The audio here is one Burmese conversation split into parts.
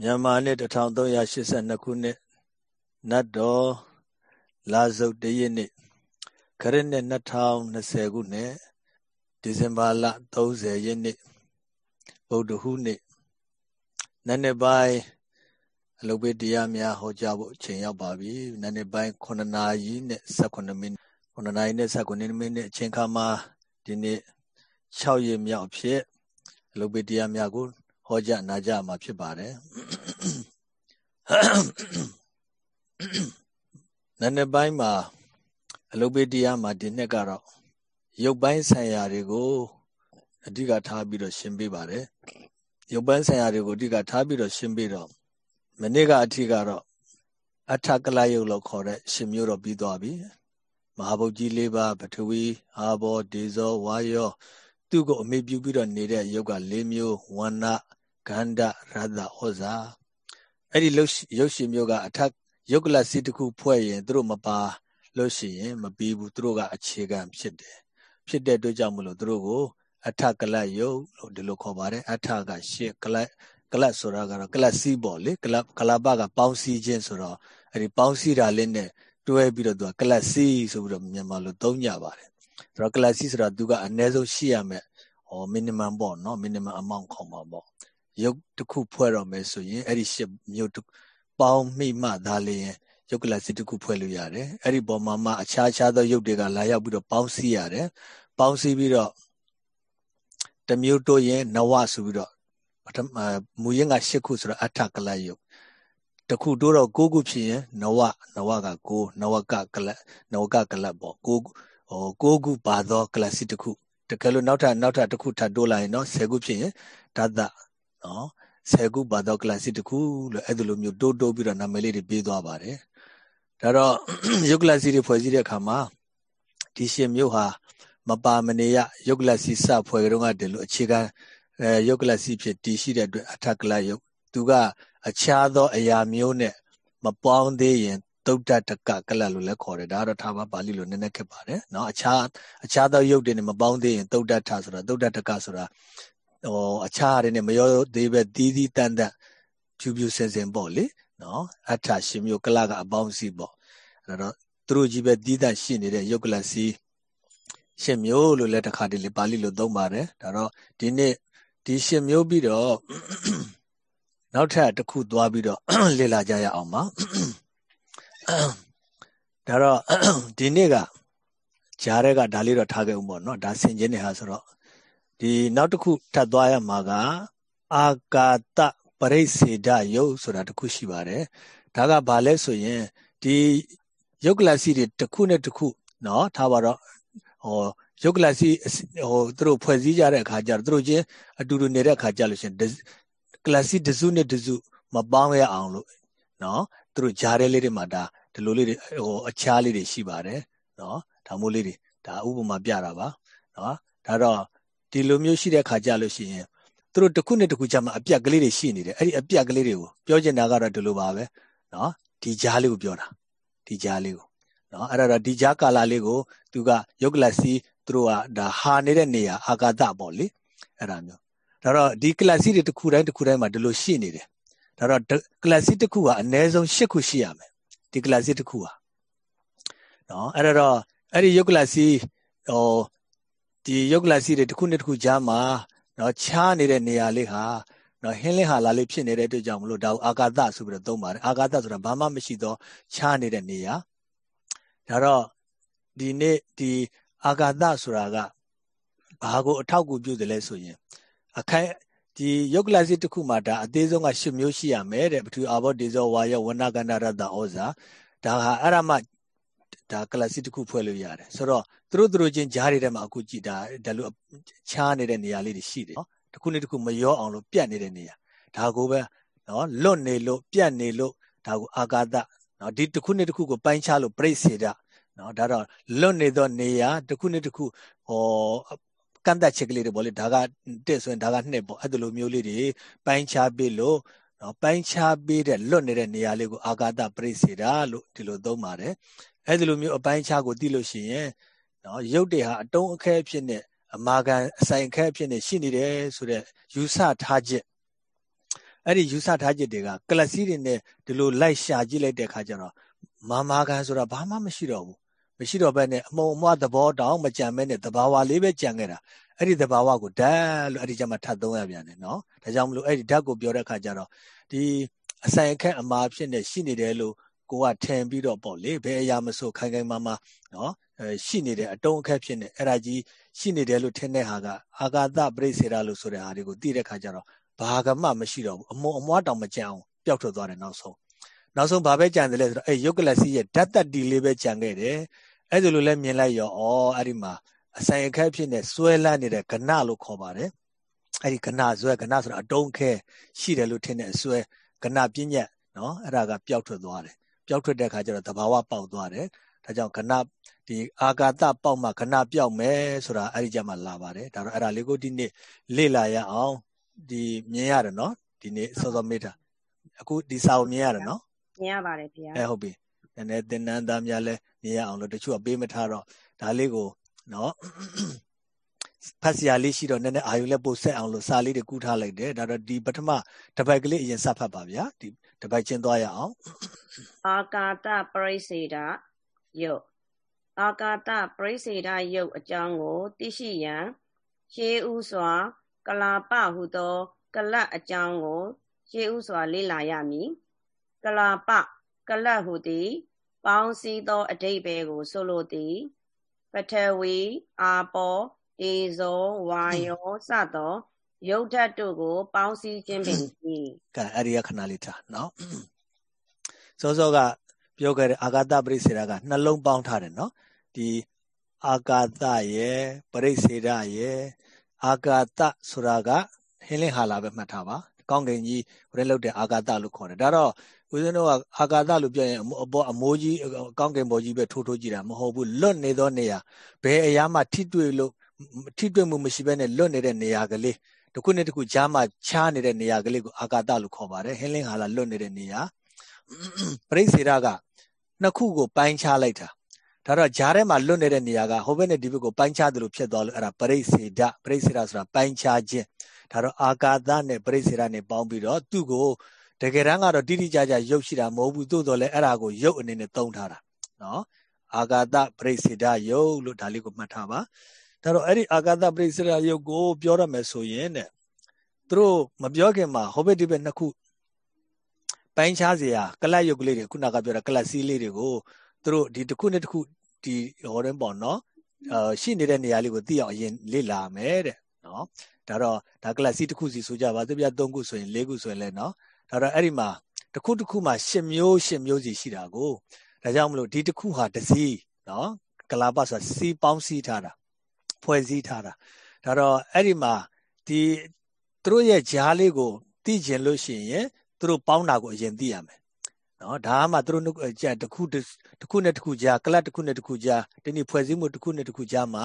မြန်မာနှစ်1382ခုနှစ်နတ်တော်လာစုတ်တရနှစ်ခရစ်နှစ်2020ခုနှစ်ဒီဇင်ဘာလ30ရက်နေ့ဗုဒ္ဓဟူးနေ့နတ်နှစ်ပိုင်းအလုပ်ပေးတရားများဟောကြားဖို့အချိန်ရောက်ပါပြီနတ်နှစ်ပိုင်း9နာရီနဲ့18မိနစ်9နာရီနဲ့18မိနစ်အချိန်ခါမှာဒီနေ့6ရက်မြောက်ဖြစ်အလုပ်ပေးတရားများကို ဟောကြားနာကြားမှာဖြစ်ပါတယ်နည်းနည်းပိုင်းမှာအလုပ်ပေးတရားမှာဒီနှစ်ကတော့ရုပ်ပိုင်းဆိုင်ရာတွေကိုအဓိကထားပြီးတော့ရှင်းပေးပါတယ်ရုပ်ပိုင်းဆိုင်ရာတွေကိုအဓိကထားပြီးတော့ရှင်းပေးတော့မနေ့ကအထိကတော့အထကလယုတ်လို့ခေါ်တဲ့ရှင်မျိုးတော့ပြီးသွားပြီမဟာဗုဒ္ဓကြီး၄ပါးပထဝီအာဘောဒေဇောဝါယောသူ့ကိုအမိပြုပြီးတော့နေတဲ့ယုတ်က၄မျိုးဝန္န ကန္ဓရတဩဇာအဲ့ဒီရုပ်ရှင်မျိုးကအထက်ယုတ်ကလစီတခုဖွဲ့ရင်သူတို့မပါလို့ရှိရင်မပြီးဘူးသူတို့ကအခြေခံဖြစ်တယ်ဖြစ်တဲ့အတွက်ကြောင့်မလို့သူတို့ကို အထကလယုတ်လို့ဒီလိုခေါ်ပါတယ်အထကရှစ်ကလကလဆိုတာကတော့ကလစီပေါ့လေကလကလပကပေါင်းစည်းခြင်းဆိုတော့အဲ့ဒီပေါင်းစည်းတာလေးနဲ့တွဲပြီးတော့သူကကလစီဆိုပြီးတော့မြန်မာလိုသုံးကြပါတယ်ဆိုတော့ကလစီဆိုတာသူကအနည်းဆုံးရှိရမယ်ဟော minimum ပေါ့နော် minimum amount ခေါ်မှာပေါ့ ရုပ်တစ်ခုဖွဲ့တော့မယ်ဆိုရင်အဲ့ဒီရှစ်မျိုးပေါင်းမိမှသာလျင်ရုပ်ကလစီတစ်ခုဖွဲ့လို့ရတယ်အဲ့ဒီပေါ်မှာမှအခြားခြားသောရုပ်တွေကလာရောက်ပြီးတော့ပေါင်းစည်းရတယ်ပေါင်းစည်းပြီးတော့တမျိုးတိုးရင်နဝဆိုပြီးတော့ပထမမူရင်းက၈ခုဆိုတော့အထကလယုတ်တခုတိုးတော့၉ခုဖြစ်ရင်နဝနဝက9နဝကကလနဝကကလပေါ့9ဟို9ခုပါသောကလစီတစ်ခုတကယ်လို့နောက်ထပ်နောက်ထပ်တစ်ခုထပ်တိုးလာရင်တော့10ခုဖြစ်ရင်ဓာတ် နော်ဆယ်ခုပါတော့ကလပ်စီတစ်ခုလို့အဲ့ဒီလိုမျိုးတိုးတိုးပြီးတော့နာမည်လေးတွေပေးသွားပါတယ်ဒါတော့ယုတ်ကလပ်စီတွေဖွဲ့စည်းတဲ့အခါမှာဒီရှင်မျိုးဟာမပါမနေရယုတ်ကလပ်စီစဖွဲ့ကြတော့ကတည်းလို့အခြေခံအဲယုတ်ကလပ်စီဖြစ်တည်ရှိတဲ့အတွက်အထက်ကလပ်ယုတ်သူကအခြားသောအရာမျိုးနဲ့မပေါင်းသေးရင်သုဒ္ဓတကကလပ်လို့လည်းခေါ်တယ်ဒါကတော့ထာဝပါဠိလိုနည်းနည်းခက်ပါတယ်เนาะအခြားအခြားသောယုတ်တွေနဲ့မပေါင်းသေးရင်သုဒ္ဓထဆိုတာသုဒ္ဓတကဆိုတာ ဟိုအခြားရတဲ့မရောသေးပဲတီးတီးတန်တန်ဖြူဖြူစင်စင်ပေါ့လေနော်အထရှင်မျိုးကလကအပေါင်းစီပေါ့အဲ့တော့သူတို့ကြီးပဲတီးတန့်ရှိနေတဲ့ယုတ်ကလစီရှင်မျိုးလို့လည်းတခါတလေပါဠိလိုသုံးပါတယ်ဒါတော့ဒီနေ့ဒီရှင်မျိုးပြီးတော့နောက်ထပ်တစ်ခုသွားပြီးတော့လေ့လာကြရအောင်ပါဒါတော့ဒီနေ့ကဂျားတွေကဒါလေးတော့ထားခဲ့ဦးပေါ့နော်ဒါဆင်ခြင်းနေဟာဆိုတော့ ဒီနောက်တစ်ခုထပ်သွားရမှာကအာကာတပရိစေဒယုတ်ဆိုတာတစ်ခုရှိပါတယ်ဒါကဘာလဲဆိုရင်ဒီယုတ်ကလစီတွေတစ်ခုနဲ့တစ်ခုเนาะထားပါတော့ဟောယုတ်ကလစီဟိုသူတို့ဖွဲ့စည်းကြတဲ့အခါကျတော့သူတို့ချင်းအတူတူနေတဲ့အခါကျလို့ရှင်ကလစီတစုနဲ့တစုမပေါင်းရအောင်လို့เนาะသူတို့ဂျားတဲ့လေးတွေမှာဒါဒီလိုလေးတွေဟိုအခြားလေးတွေရှိပါတယ်เนาะဒါမျိုးလေးတွေဒါဥပမာပြတာပါเนาะဒါတော့ ဒီလိုမျိုးရှိတဲ့ခါကြလို့ရှိရင်သူတို့တစ်ခုနဲ့တစ်ခုကြမှာအပြက်ကလေးတွေရှိနေတယ်အဲ့ဒီအပြက်ကလေးတွေကိုပြောချင်တာကတော့ဒီလိုပါပဲနော်ဒီကြားလေးကိုပြောတာဒီကြားလေးကိုနော်အဲ့ဒါတော့ဒီကြားကာလာလေးကိုသူကယုတ်ကလစီသူတို့ကဒါဟာနေတဲ့နေရာအာကာသပေါ့လေအဲ့ဒါမျိုးဒါတော့ဒီကလစီတွေတစ်ခုတိုင်းတစ်ခုတိုင်းမှာဒီလိုရှိနေတယ်ဒါတော့ကလစီတစ်ခုကအနည်းဆုံး၈ခုရှိရမယ်ဒီကလစီတစ်ခုကနော်အဲ့ဒါတော့အဲ့ဒီယုတ်ကလစီဟို ဒီယုတ်ကလစီတွေတစ်ခုနဲ့တစ်ခုကြားမှာနော်ချားနေတဲ့နေရာလေးဟာနော်ဟင်းလင်းဟာလာလေးဖြစ်နေတဲ့အတွက်ကြောင့်မလို့ဒါကိုအာကာသဆိုပြီးတော့သုံးပါတယ်အာကာသဆိုတာဘာမှမရှိသောချားနေတဲ့နေရာဒါတော့ဒီနေ့ဒီအာကာသဆိုတာကဘာကိုအထောက်အကူပြုတယ်လဲဆိုရင်အခိုင်ဒီယုတ်ကလစီတစ်ခုမှာဒါအသေးဆုံးက၈မျိုးရှိရမယ်တဲ့ပထဝီအာဘောဒေဇောဝါယောဝဏကန္တရတ္တဩဇာဒါဟာအဲ့ဒါမှဒါကလစီတစ်ခုဖွဲ့လို့ရတယ်ဆိုတော့သူ တို့သူတို့ချင်းကြားတွေထဲမှာအခုကြည့်တာဒါလိုချားနေတဲ့နေရာလေးတွေရှိတယ်နော်တစ်ခုနဲ့တစ်ခုမရောအောင်လို့ပြတ်နေတဲ့နေရာဒါကိုပဲနော်လွတ်နေလို့ပြတ်နေလို့ဒါကိုအာကာသနော်ဒီတစ်ခုနဲ့တစ်ခုကိုပိုင်းခြားလို့ပြိစေတာနော်ဒါတော့လွတ်နေသောနေရာတစ်ခုနဲ့တစ်ခုဟောကန့်သက်ချက်ကလေးတွေပေါ့လေဒါကတက်ဆိုရင်ဒါကနှစ်ပေါ့အဲ့လိုမျိုးလေးတွေပိုင်းခြားပြီးလို့နော်ပိုင်းခြားပြီးတဲ့လွတ်နေတဲ့နေရာလေးကိုအာကာသပြိစေတာလို့ဒီလိုသုံးပါတယ်အဲ့ဒီလိုမျိုးအပိုင်းခြားကိုသိလို့ရှိရင် နော်ရုပ်တွေဟာအတုံးအခဲအဖြစ်နဲ့အမာခံအဆိုင်အခဲအဖြစ်နဲ့ရှိနေတယ်ဆိုတော့ယူဆထားချက်အဲ့ဒီယူဆထားချက်တွေကကလစီတွေနဲ့ဒီလိုလိုက်ရှာကြည့်လိုက်တဲ့အခါကျတော့မာမာကန်ဆိုတာဘာမှမရှိတော့ဘူးမရှိတော့ဘဲနဲ့အမုံအမွှားသဘောတောင်မကြံမဲနဲ့တဘာဝလေးပဲကြံခဲ့တာအဲ့ဒီတဘာဝကိုဓာတ်လို့အဲ့ဒီကျမှထပ်သုံးရပြန်တယ်နော်ဒါကြောင့်မလို့အဲ့ဒီဓာတ်ကိုပြောတဲ့အခါကျတော့ဒီအဆိုင်အခက်အမာဖြစ်နေရှိနေတယ်လို့ကိုကထင်ပြီးတော့ပေါ့လေဘယ်အရာမဆိုခိုင်ခိုင်မာမာနော် ရှိနေတယ်အတုံးအခက်ဖြစ်နေအဲ့ဒါကြီးရှိနေတယ်လို့ထင်တဲ့ဟာကအာဂါသပရိစေရာလို့ဆိုတဲ့ဟာတွေကိုသိတဲ့ခါကျတော့ဘာကမှမရှိတော့ဘူးအမုံအမွားတောင်မကြံအောင်ပျောက်ထွက်သွားတယ်နောက်ဆုံးနောက်ဆုံးဘာပဲကြံတယ်လဲဆိုတော့အဲ့ယုတ်ကလစီရဲ့ဓာတ်တတီလေးပဲကြံခဲ့တယ်အဲ့ဒါလိုလဲမြင်လိုက်ရောဩအဲ့ဒီမှာအဆိုင်အခက်ဖြစ်နေစွဲလန်းနေတဲ့ကဏလို့ခေါ်ပါတယ်အဲ့ဒီကဏဇွဲကဏဆိုတာအတုံးခဲရှိတယ်လို့ထင်တဲ့အစွဲကဏပြဉ္ညက်နော်အဲ့ဒါကပျောက်ထွက်သွားတယ်ပျောက်ထွက်တဲ့အခါကျတော့သဘာဝပေါက်သွားတယ်ဒါကြောင့်ကဏ ဒီအာဂါတပေါက်မှခဏပြောက်မယ်ဆိုတာအဲ့ဒီကြမှာလာပါတယ်ဒါတော့အဲ့ဒါလေးကိုဒီနေ့လေ့လာရအောင်ဒီမြင်ရတယ်နော်ဒီနေ့စောစောမေးတာအခုဒီစာကိုမြင်ရတယ်နော်မြင်ရပါတယ်ဗျာအဲဟုတ်ပြီနည်းနည်းသင်္นานသားများလည်းမြင်ရအောင်လို့တချို့ကပေးမထားတော့ဒါလေးကိုနော်ဖတ်စရာလေးရှိတော့နည်းနည်းအာယုလည်းပို့ဆက်အောင်လို့စာလေးတွေကူးထားလိုက်တယ်ဒါတော့ဒီပထမတပိုက်ကလေးအရင်စဖတ်ပါဗျာဒီတပိုက်ချင်းသွားရအောင်အာကာတပရိစေတာယုတ် အာကာတပရိစေဒယုတ်အကြောင်းကို သိရှိရန်ရှေးဥစွာ ကလာပဟုသော ကလတ်အကြောင်းကိုရှေးဥစွာ လေ့လာရမည်ကလာပကလတ်ဟုသည် ပေါင်းစည်းသောအတိတ်ပဲကို ဆိုလိုသည်ပထဝီအာပေါတေဇောဝါယောစသောရုပ်ဓာတ်တို့ကို ပေါင်းစည်းခြင်းပင်ဖြစ်ကဲအဲ့ဒီခဏလေးထားနော်စောစောက ပြောခဲ့တဲ့အာဂတပရိစေရာကနှလုံးပေါင်းထားတယ်နော်ဒီအာကာသရဲ့ပရိစေဒရဲ့အာကာသဆိုတာကဟင်းလင်းဟာလာပဲမှတ်ထားပါကောင်းကင်ကြီးဟိုထဲလောက်တဲ့အာကာသလို့ခေါ်တယ်ဒါတော့ဦးဇင်းတို့ကအာကာသလို့ပြောရင်အပေါ်အမိုးကြီးကောင်းကင်ဘော်ကြီးပဲထိုးထိုးကြည့်တာမဟုတ်ဘူးလွတ်နေသောနေရာဘယ်အရာမှထိတွေ့လို့ထိတွေ့မှုမရှိဘဲနဲ့လွတ်နေတဲ့နေရာကလေးတစ်ခုနဲ့တစ်ခုကြားမှာခြားနေတဲ့နေရာကလေးကိုအာကာသလို့ခေါ်ပါတယ်ဟင်းလင်းဟာလာလွတ်နေတဲ့နေရာ ပရိစေဒကနှစ်ခုကိုပိုင်းခြားလိုက်တာဒါတော့ဂျားထဲမှာလွတ်နေတဲ့နေရာကဟိုဘက်နဲ့ဒီဘက်ကိုပိုင်းခြားသလိုဖြစ်သွားလို့အဲ့ဒါပရိစေဒပရိစေဒဆိုတာပိုင်းခြားခြင်းဒါတော့အာကာသနဲ့ပရိစေဒနဲ့ပေါင်းပြီးတော့သူ့ကိုတကယ်တမ်းကတော့တိတိကျကျရုပ်ရှိတာမဟုတ်ဘူးသို့တော်လည်းအဲ့ဒါကိုရုပ်အနေနဲ့သုံးထားတာနော်အာကာသပရိစေဒရုပ်လို့ဒါလေးကိုမှတ်ထားပါဒါတော့အဲ့ဒီအာကာသပရိစေဒရုပ်ကိုပြောရမယ်ဆိုရင်တဲ့သူတို့မပြောခင်မှာဟိုဘက်ဒီဘက်နှစ်ခု ပိုင်းခြားစရာကလပ်ရုပ်ကလေးတွေခုနကပြောတာကလပ်စည်းလေးတွေကိုသူတို့ဒီတစ်ခုနဲ့တစ်ခုဒီဟောတဲ့ပေါ့နော်အာရှိနေတဲ့နေရာလေးကိုသိအောင်အရင်လေ့လာမယ်တဲ့နော်ဒါတော့ဒါကလပ်စည်းတစ်ခုစီဆိုကြပါသူပြ၃ခုဆိုရင်၄ခုဆိုရင်လည်းနော်ဒါတော့အဲ့ဒီမှာတစ်ခုတစ်ခုမှာ၈မျိုး၈မျိုးစီရှိတာကိုဒါကြောင့်မလို့ဒီတစ်ခုဟာတစ်စီးနော်ကလာပဆိုတာစီပေါင်းစီထားတာဖွဲ့စည်းထားတာဒါတော့အဲ့ဒီမှာဒီသူတို့ရဲ့ဂျားလေးကိုသိကျင်လို့ရှိရင် သူတို့ပေါင်းတာကိုအရင်သိရမယ်နော်ဒါမှသူတို့ကြတခုတခုနဲ့တခုကြားကလတ်တခုနဲ့တခုကြားဒီနေ့ဖွဲ့စည်းမှုတခုနဲ့တခုကြားမှာ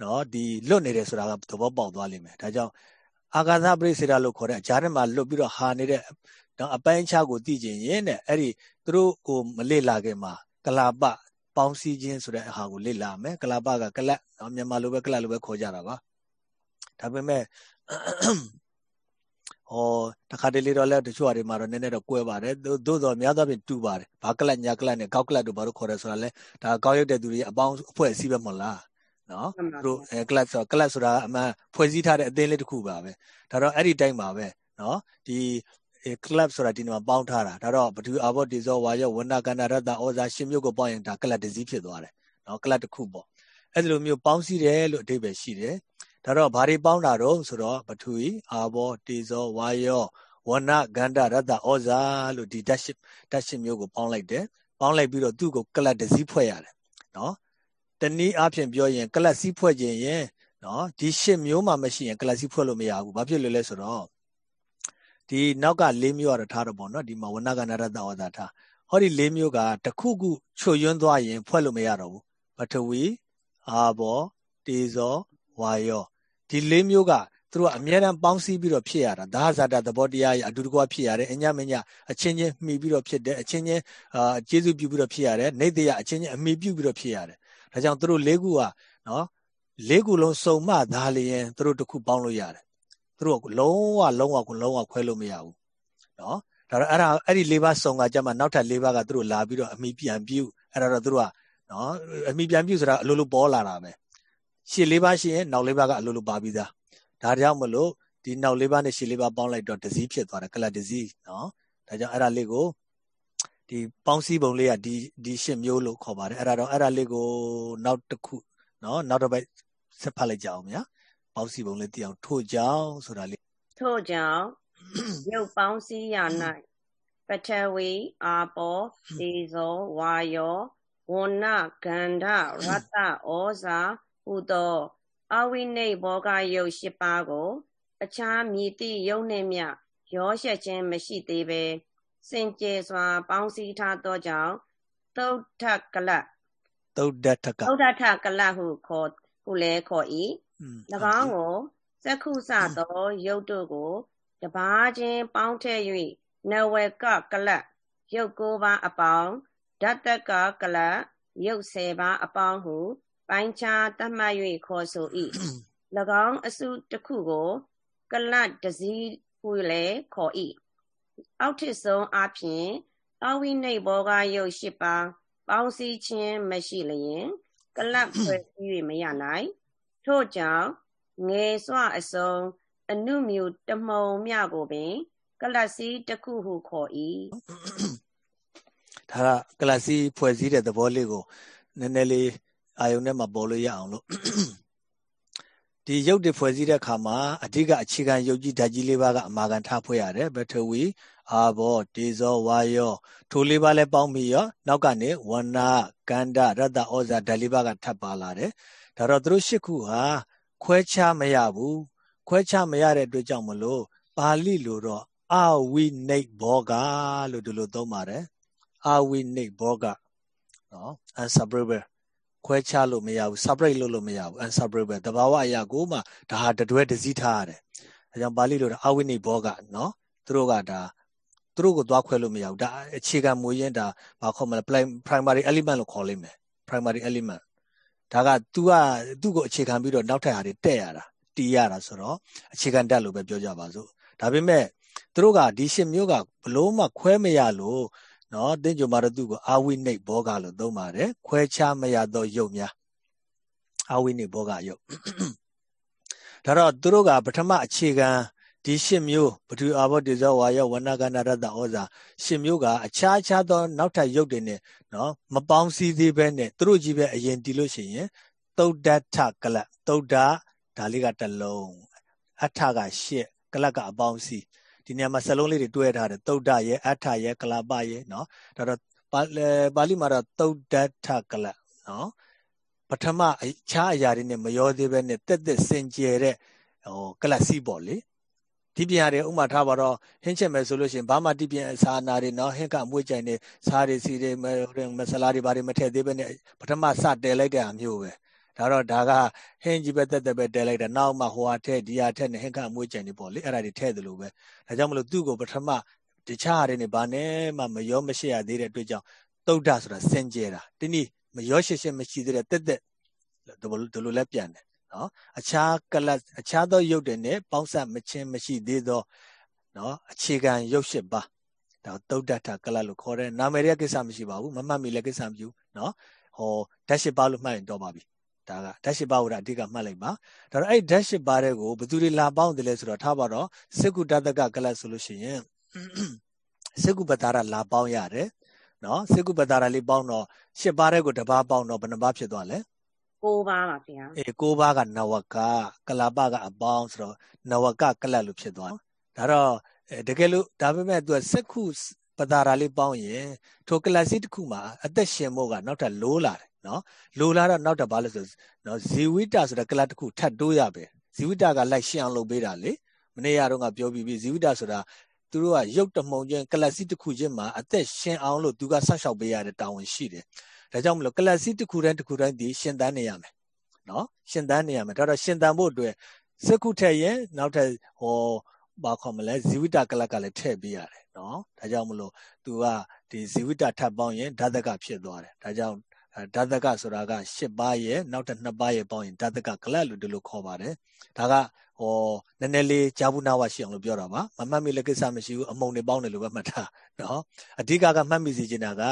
နော်ဒီလွတ်နေတယ်ဆိုတာကသဘောပေါက်သွားလိမ့်မယ်ဒါကြောင့်အာဂါသပရိစေရလို့ခေါ်တဲ့ဂျားထဲမှာလွတ်ပြီးတော့ဟာနေတဲ့နော်အပိုင်းခြားကိုသိကျင်ရင်တဲ့အဲ့ဒီသူတို့ကိုမလေ့လာခင်မှာကလာပပေါင်းစည်းခြင်းဆိုတဲ့အဟာကိုလေ့လာမယ်ကလာပကကလတ်နော်မြန်မာလိုပဲကလတ်လိုပဲခေါ်ကြတာပါဒါပေမဲ့ ဟောတခါတလေတော့လဲတချို့အရာတွေမှာတော့နည်းနည်းတော့ကွဲပါတယ်သို့တော်များသောဖြင့်တူပါတယ်ဘာကလတ်ညာကလတ်နဲ့ကောက်ကလတ်တို့ဘာလို့ခေါ်ရဲဆိုတာလဲဒါကောက်ရုပ်တဲ့သူတွေအပေါင်းအဖွဲ့အစည်းပဲမဟုတ်လားနော်သူတို့အဲကလတ်ဆိုကလတ်ဆိုတာအမှန်ဖွဲ့စည်းထားတဲ့အသင်းလေးတစ်ခုပါပဲဒါတော့အဲ့ဒီတိုင်းပါပဲနော်ဒီ club ဆိုတာဒီမှာပေါင်းထားတာဒါတော့ဘဒူအာဘော့ဒီဇောဝါယောဝဏကန္နာရတ္တဩဇာရှင်မြို့ကိုပေါင်းရင်ဒါကလတ်တစ်စည်းဖြစ်သွားတယ်နော်ကလတ်တစ်ခုပေါ့အဲ့ဒီလိုမျိုးပေါင်းစည်းတယ်လို့အဓိပ္ပာယ်ရှိတယ် ဒါတော့ဘာတွေပေါင်းတာတော့ဆိုတော့ပထဝီအာဘောတေဇောဝါယောဝဏဂန္ဓရတ္တဩဇာလို့ဒီဓာတ်ရှိဓာတ်ရှိမျိုးကိုပေါင်းလိုက်တယ်ပေါင်းလိုက်ပြီးတော့သူ့ကိုကလတ်တစည်းဖွဲ့ရတယ်နော်တနည်းအားဖြင့်ပြောရင်ကလတ်စည်းဖွဲ့ခြင်းရင်နော်ဒီရှစ်မျိုးမှမရှိရင်ကလတ်စည်းဖွဲ့လို့မရဘူးဘာဖြစ်လို့လဲဆိုတော့ဒီနောက်က၄မျိုးကတော့ထားတော့ပေါ့နော်ဒီမှာဝဏကန္ဓရတ္တဩဇာထားဟောဒီ၄မျိုးကတခုခုချွတ်ယွန်းသွားရင်ဖွဲ့လို့မရတော့ဘူးပထဝီအာဘောတေဇောဝါယော ဒီလေးမျိုးကသူတို့ကအမြဲတမ်းပေါင်းစည်းပြီးတော့ဖြစ်ရတာဒါဟာဇာတသဘောတရားရဲ့အတူတကွဖြစ်ရတယ်အညမညအချင်းချင်းမှီပြီးတော့ဖြစ်တယ်အချင်းချင်းအာကျေစုပြုပြီးတော့ဖြစ်ရတယ်နေတရအချင်းချင်းအမိပြုပြီးတော့ဖြစ်ရတယ်ဒါကြောင့်သူတို့လေးခုကနော်လေးခုလုံးစုံမှသာလျင်သူတို့တစ်ခုပေါင်းလို့ရတယ်သူတို့ကလုံးဝလုံးဝကိုလုံးဝခွဲလို့မရဘူးနော်ဒါတော့အဲ့ဒါအဲ့ဒီ၄ပါးစုံကကြမှာနောက်ထပ်၄ပါးကသူတို့လာပြီးတော့အမိပြန်ပြုအဲ့ဒါတော့သူတို့ကနော်အမိပြန်ပြုဆိုတာအလိုလိုပေါ်လာတာပဲ ရှစ်၄ပါးရှိရင်နောက်၄ပါးကအလိုလိုပါပြီးသားဒါကြောင့်မလို့ဒီနောက်၄ပါးနဲ့ရှစ်၄ပါးပေါင်းလိုက်တော့ဒဇီးဖြစ်သွားတယ်ကလတ်ဒဇီးနော်ဒါကြောင့်အဲ့ဒါလေးကိုဒီပေါင်းစည်းပုံလေးကဒီဒီရှစ်မျိုးလို့ခေါ်ပါတယ်အဲ့ဒါတော့အဲ့ဒါလေးကိုနောက်တစ်ခုနော်နောက်တစ်ပိုက်ဆက်ဖတ်လိုက်ကြအောင်ဗျာပေါင်းစည်းပုံလေးသိအောင်ထို့ကြောင့်ဆိုတာလေးထို့ကြောင့်ရုပ်ပေါင်းစည်းရ၌ပထဝီအာပေါဒေဇောဝါယောဝဏဂန္ဓရတ္တဩဇာ ဟူသော အဝိနိဘောဂယုတ်၈ပါးကို အခြားမြည်သည့်ယုတ်နှင့်မျှရောရှက်ခြင်းမရှိသေးပဲစင်ကြယ်စွာ ပေါင်းစည်းထားသောကြောင့်သုဒ္ဓကလသုဒ္ဓထကသုဒ္ဓထကလဟုခေါ်ဟုလည်းခေါ်၏၎င်းကိုသက္ခုစသောယုတ်တို့ကိုတပါးချင်းပေါင်းထည့်၍နဝကကလယုတ်ကိုပါအပေါင်းဓတ္တကကလယုတ်၁၀ပါးအပေါင်းဟု ပိုင်းခြားသတ်မှတ်၍ခေါ်ဆို၏၎င်းအစုတစ်ခုကို ကလတ်တစည်းဟုလည်းခေါ်၏အောက်ထစ်ဆုံးအပြင်အဝိနိဘောဂယုတ်၈ပါးပေါင်းစည်းခြင်းမရှိလျင် ကလတ်ဖွဲ့စည်း၍မရနိုင်ထို့ကြောင့်ငယ်စွအစုံအနုမြူတမုံမြကိုပင် ကလတ်စီတစ်ခုဟုခေါ်၏ဒါကကလတ်စီဖွဲ့စည်းတဲ့သဘောလေးကိုနည်းနည်းလေး အာယုန်ထဲမှာပေါ်လို့ရအောင်လို့ဒီရုပ်တွေဖွဲ့စည်းတဲ့အခါမှာအဓိကအခြေခံရုပ်ကြီးဓာတ်ကြီးလေးပါကအမာခံထားဖွဲ့ရတယ်ဘထဝီအာဘောဒေဇောဝါယောထိုလေးပါလည်းပေါင်းပြီးရောနောက်ကနေဝနာကန္ဒရတ္တဩဇာဓာတ်လေးပါကထပ်ပါလာတယ်ဒါတော့သူတို့ရှစ်ခုဟာခွဲခြားမရဘူးခွဲခြားမရတဲ့အတွက်ကြောင့်မလို့ပါဠိလိုတော့အဝိနိဘောဂလို့ဒီလိုသုံးပါတယ်အဝိနိဘောဂနော် unseparable ခွဲခြားလို့မရဘူး separate လုပ်လို့မရဘူး unseparable တဘာဝအရာကိုမှဒါဟာတတွဲတစည်းထားရတယ်အဲကြောင့်ပါဠိလိုတော့အဝိနိဘောဂနော်သူတို့ကဒါသူတို့ကိုသွားခွဲလို့မရဘူးဒါအခြေခံမူရင်းဒါဘာခေါ်မလဲ primary element လို့ခေါ်လိမ့်မယ် primary element ဒါက तू ကသူ့ကိုအခြေခံပြီးတော့နောက်ထပ်ဟာတွေတက်ရတာတီးရတာဆိုတော့အခြေခံတက်လို့ပဲပြောကြပါစို့ဒါပေမဲ့သူတို့ကဒီရှစ်မျိုးကဘလို့မှခွဲမရလို့ နော်တင်းကြုံမှာတော့သူ့ကိုအာဝိနိတ်ဘောဂလို့သုံးပါတယ်ခွဲခြားမရသောယုတ်များအာဝိနိတ်ဘောဂယုတ်ဒါတော့သူတို့ကပထမအခြေခံဒီရှစ်မျိုးဘဒုအာဘောတေဇောဝါယောဝဏကနာရတ္တဩဇာရှစ်မျိုးကအခြားခြားသောနောက်ထပ်ယုတ်တွေနဲ့နော်မပေါင်းစည်းသေးပဲနဲ့သူတို့ကြီးပဲအရင်တီလို့ရှိရင်သုဒ္ဓထကလသုဒ္ဓဒါလေးကတစ်လုံးအထကရှစ်ကလကအပေါင်းစည်း ဒီနေရာမှာစလုံးလေးတွေတွဲထားတယ်သုဒ္ဓရဲ့အထရဲ့ကလပရဲ့နော်ဒါတော့ပါဠိမှာတော့သုဒ္ဓထကလနော်ပထမအခြားအရာတွေနဲ့မရောသေးပဲနဲ့တက်တက်စင်ကြယ်တဲ့ဟိုကလစီပေါ့လေဒီပြန်ရတယ်ဥမာထားပါတော့ဟင်းချက်မယ်ဆိုလို့ရှိရင်ဘာမှဒီပြန်စာနာတွေနော်ဟင်းကမွေးကြိုင်နေစားတွေစီတွေမဆလာတွေဘာတွေမထည့်သေးပဲနဲ့ပထမစတဲလိုက်တဲ့အမျိုးပဲ ဒါတော့ဒါကဟင်းကြီးပဲတက်တက်ပဲတဲလိုက်တာနောက်မှဟိုဟာထည့်ဒီဟာထည့်နေဟင်းကအမွေးကြိုင်နေပေါ့လေအဲ့ဒါတွေထည့်သလိုပဲဒါကြောင့်မလို့သူ့ကိုပထမတခြားဟာတွေနဲ့ဘာနဲ့မှမရောမရှိရသေးတဲ့အတွက်ကြောင့်တုဒ္ဒဆိုတာစင်ကြယ်တာဒီနည်းမရောရှစ်ရှစ်မရှိသေးတဲ့တက်တက်ဒီလိုလဲပြန်တယ်နော်အခြားကလတ်အခြားသောရုပ်တွေနဲ့ပေါင်းစပ်မချင်းမရှိသေးသောနော်အခြေခံရုပ်ရှစ်ပါဒါသုဒ္ဓထကလတ်လို့ခေါ်တယ်နာမည်ရဲ့ကိစ္စမရှိပါဘူးမမှတ်မိလည်းကိစ္စမရှိဘူးနော်ဟောဓာတ်ရှစ်ပါလို့မှတ်ရင်တော့ပါပြီ ဒါကဓာတ်ရှစ်ပါကိုဒါအဓိကမှတ်လိုက်ပါဒါတော့အဲ့ဓာတ်ရှစ်ပါတဲ့ကိုဘယ်သူတွေလာပေါင်းတယ်လဲဆိုတော့ထားပါတော့စေကုတတကကလတ်ဆိုလို့ရှိရင်စေကုပတာရလာပေါင်းရတယ်နော်စေကုပတာရလေးပေါင်းတော့ရှစ်ပါတဲ့ကိုတပါးပေါင်းတော့ဘယ်နှပါးဖြစ်သွားလဲ6ပါးပါဗျာအေး6ပါးကနဝကကလပကအပေါင်းဆိုတော့နဝကကလတ်လို့ဖြစ်သွားဒါတော့တကယ်လို့ဒါပေမဲ့သူကစက္ခုပတာရာလေးပေါင်းရင်ထိုကလစီတစ်ခုမှာအသက်ရှင်ဖို့ကနောက်ထပ်လိုးလာတယ် နော်လိုးလာတော့နောက်ထပ်ဘာလဲဆိုနော်ဇီဝိတဆိုတဲ့ကလတ်တစ်ခုထပ်တိုးရပဲဇီဝိတကလိုက်ရှင်းအောင်လုပ်ပေးတာလေမနေ့ကတော့ငါပြောပြီးပြီဇီဝိတဆိုတာသူတို့ကရုပ်တမှုံချင်းကလစီတစ်ခုချင်းမှာအသက်ရှင်အောင်လို့သူကဆောက်ရှောက်ပေးရတဲ့တာဝန်ရှိတယ်ဒါကြောင့်မလို့ကလပ်စီတစ်ခုတိုင်းတစ်ခုတိုင်းဒီရှင်သန်နေရမယ်နော်ရှင်သန်နေရမယ်ဒါတော့ရှင်သန်ဖို့အတွက်စက္ခုထက်ရင်နောက်ထပ်ဟောဘာခေါ်မလဲဇီဝိတကလပ်ကလည်းထည့်ပေးရတယ်နော်ဒါကြောင့်မလို့သူကဒီဇီဝိတထပ်ပေါင်းရင်ဓာတကဖြစ်သွားတယ်ဒါကြောင့် ဓာတကဆိုတာက၈ပါးရဲ့နောက်ထပ်2ပါးရဲ့ပေါင်းရင်ဓာတကကလပ်လို့ဒီလိုခေါ်ပါတယ်ဒါကဟောနည်းနည်းလေးဂျာဘူးနာဝရှိအောင်လို့ပြောတာပါမမှတ်မိလည်းကိစ္စမရှိဘူးအမုံတွေပေါင်းတယ်လို့ပဲမှတ်တာနော်အဓိကကမှတ်မိစီချင်တာက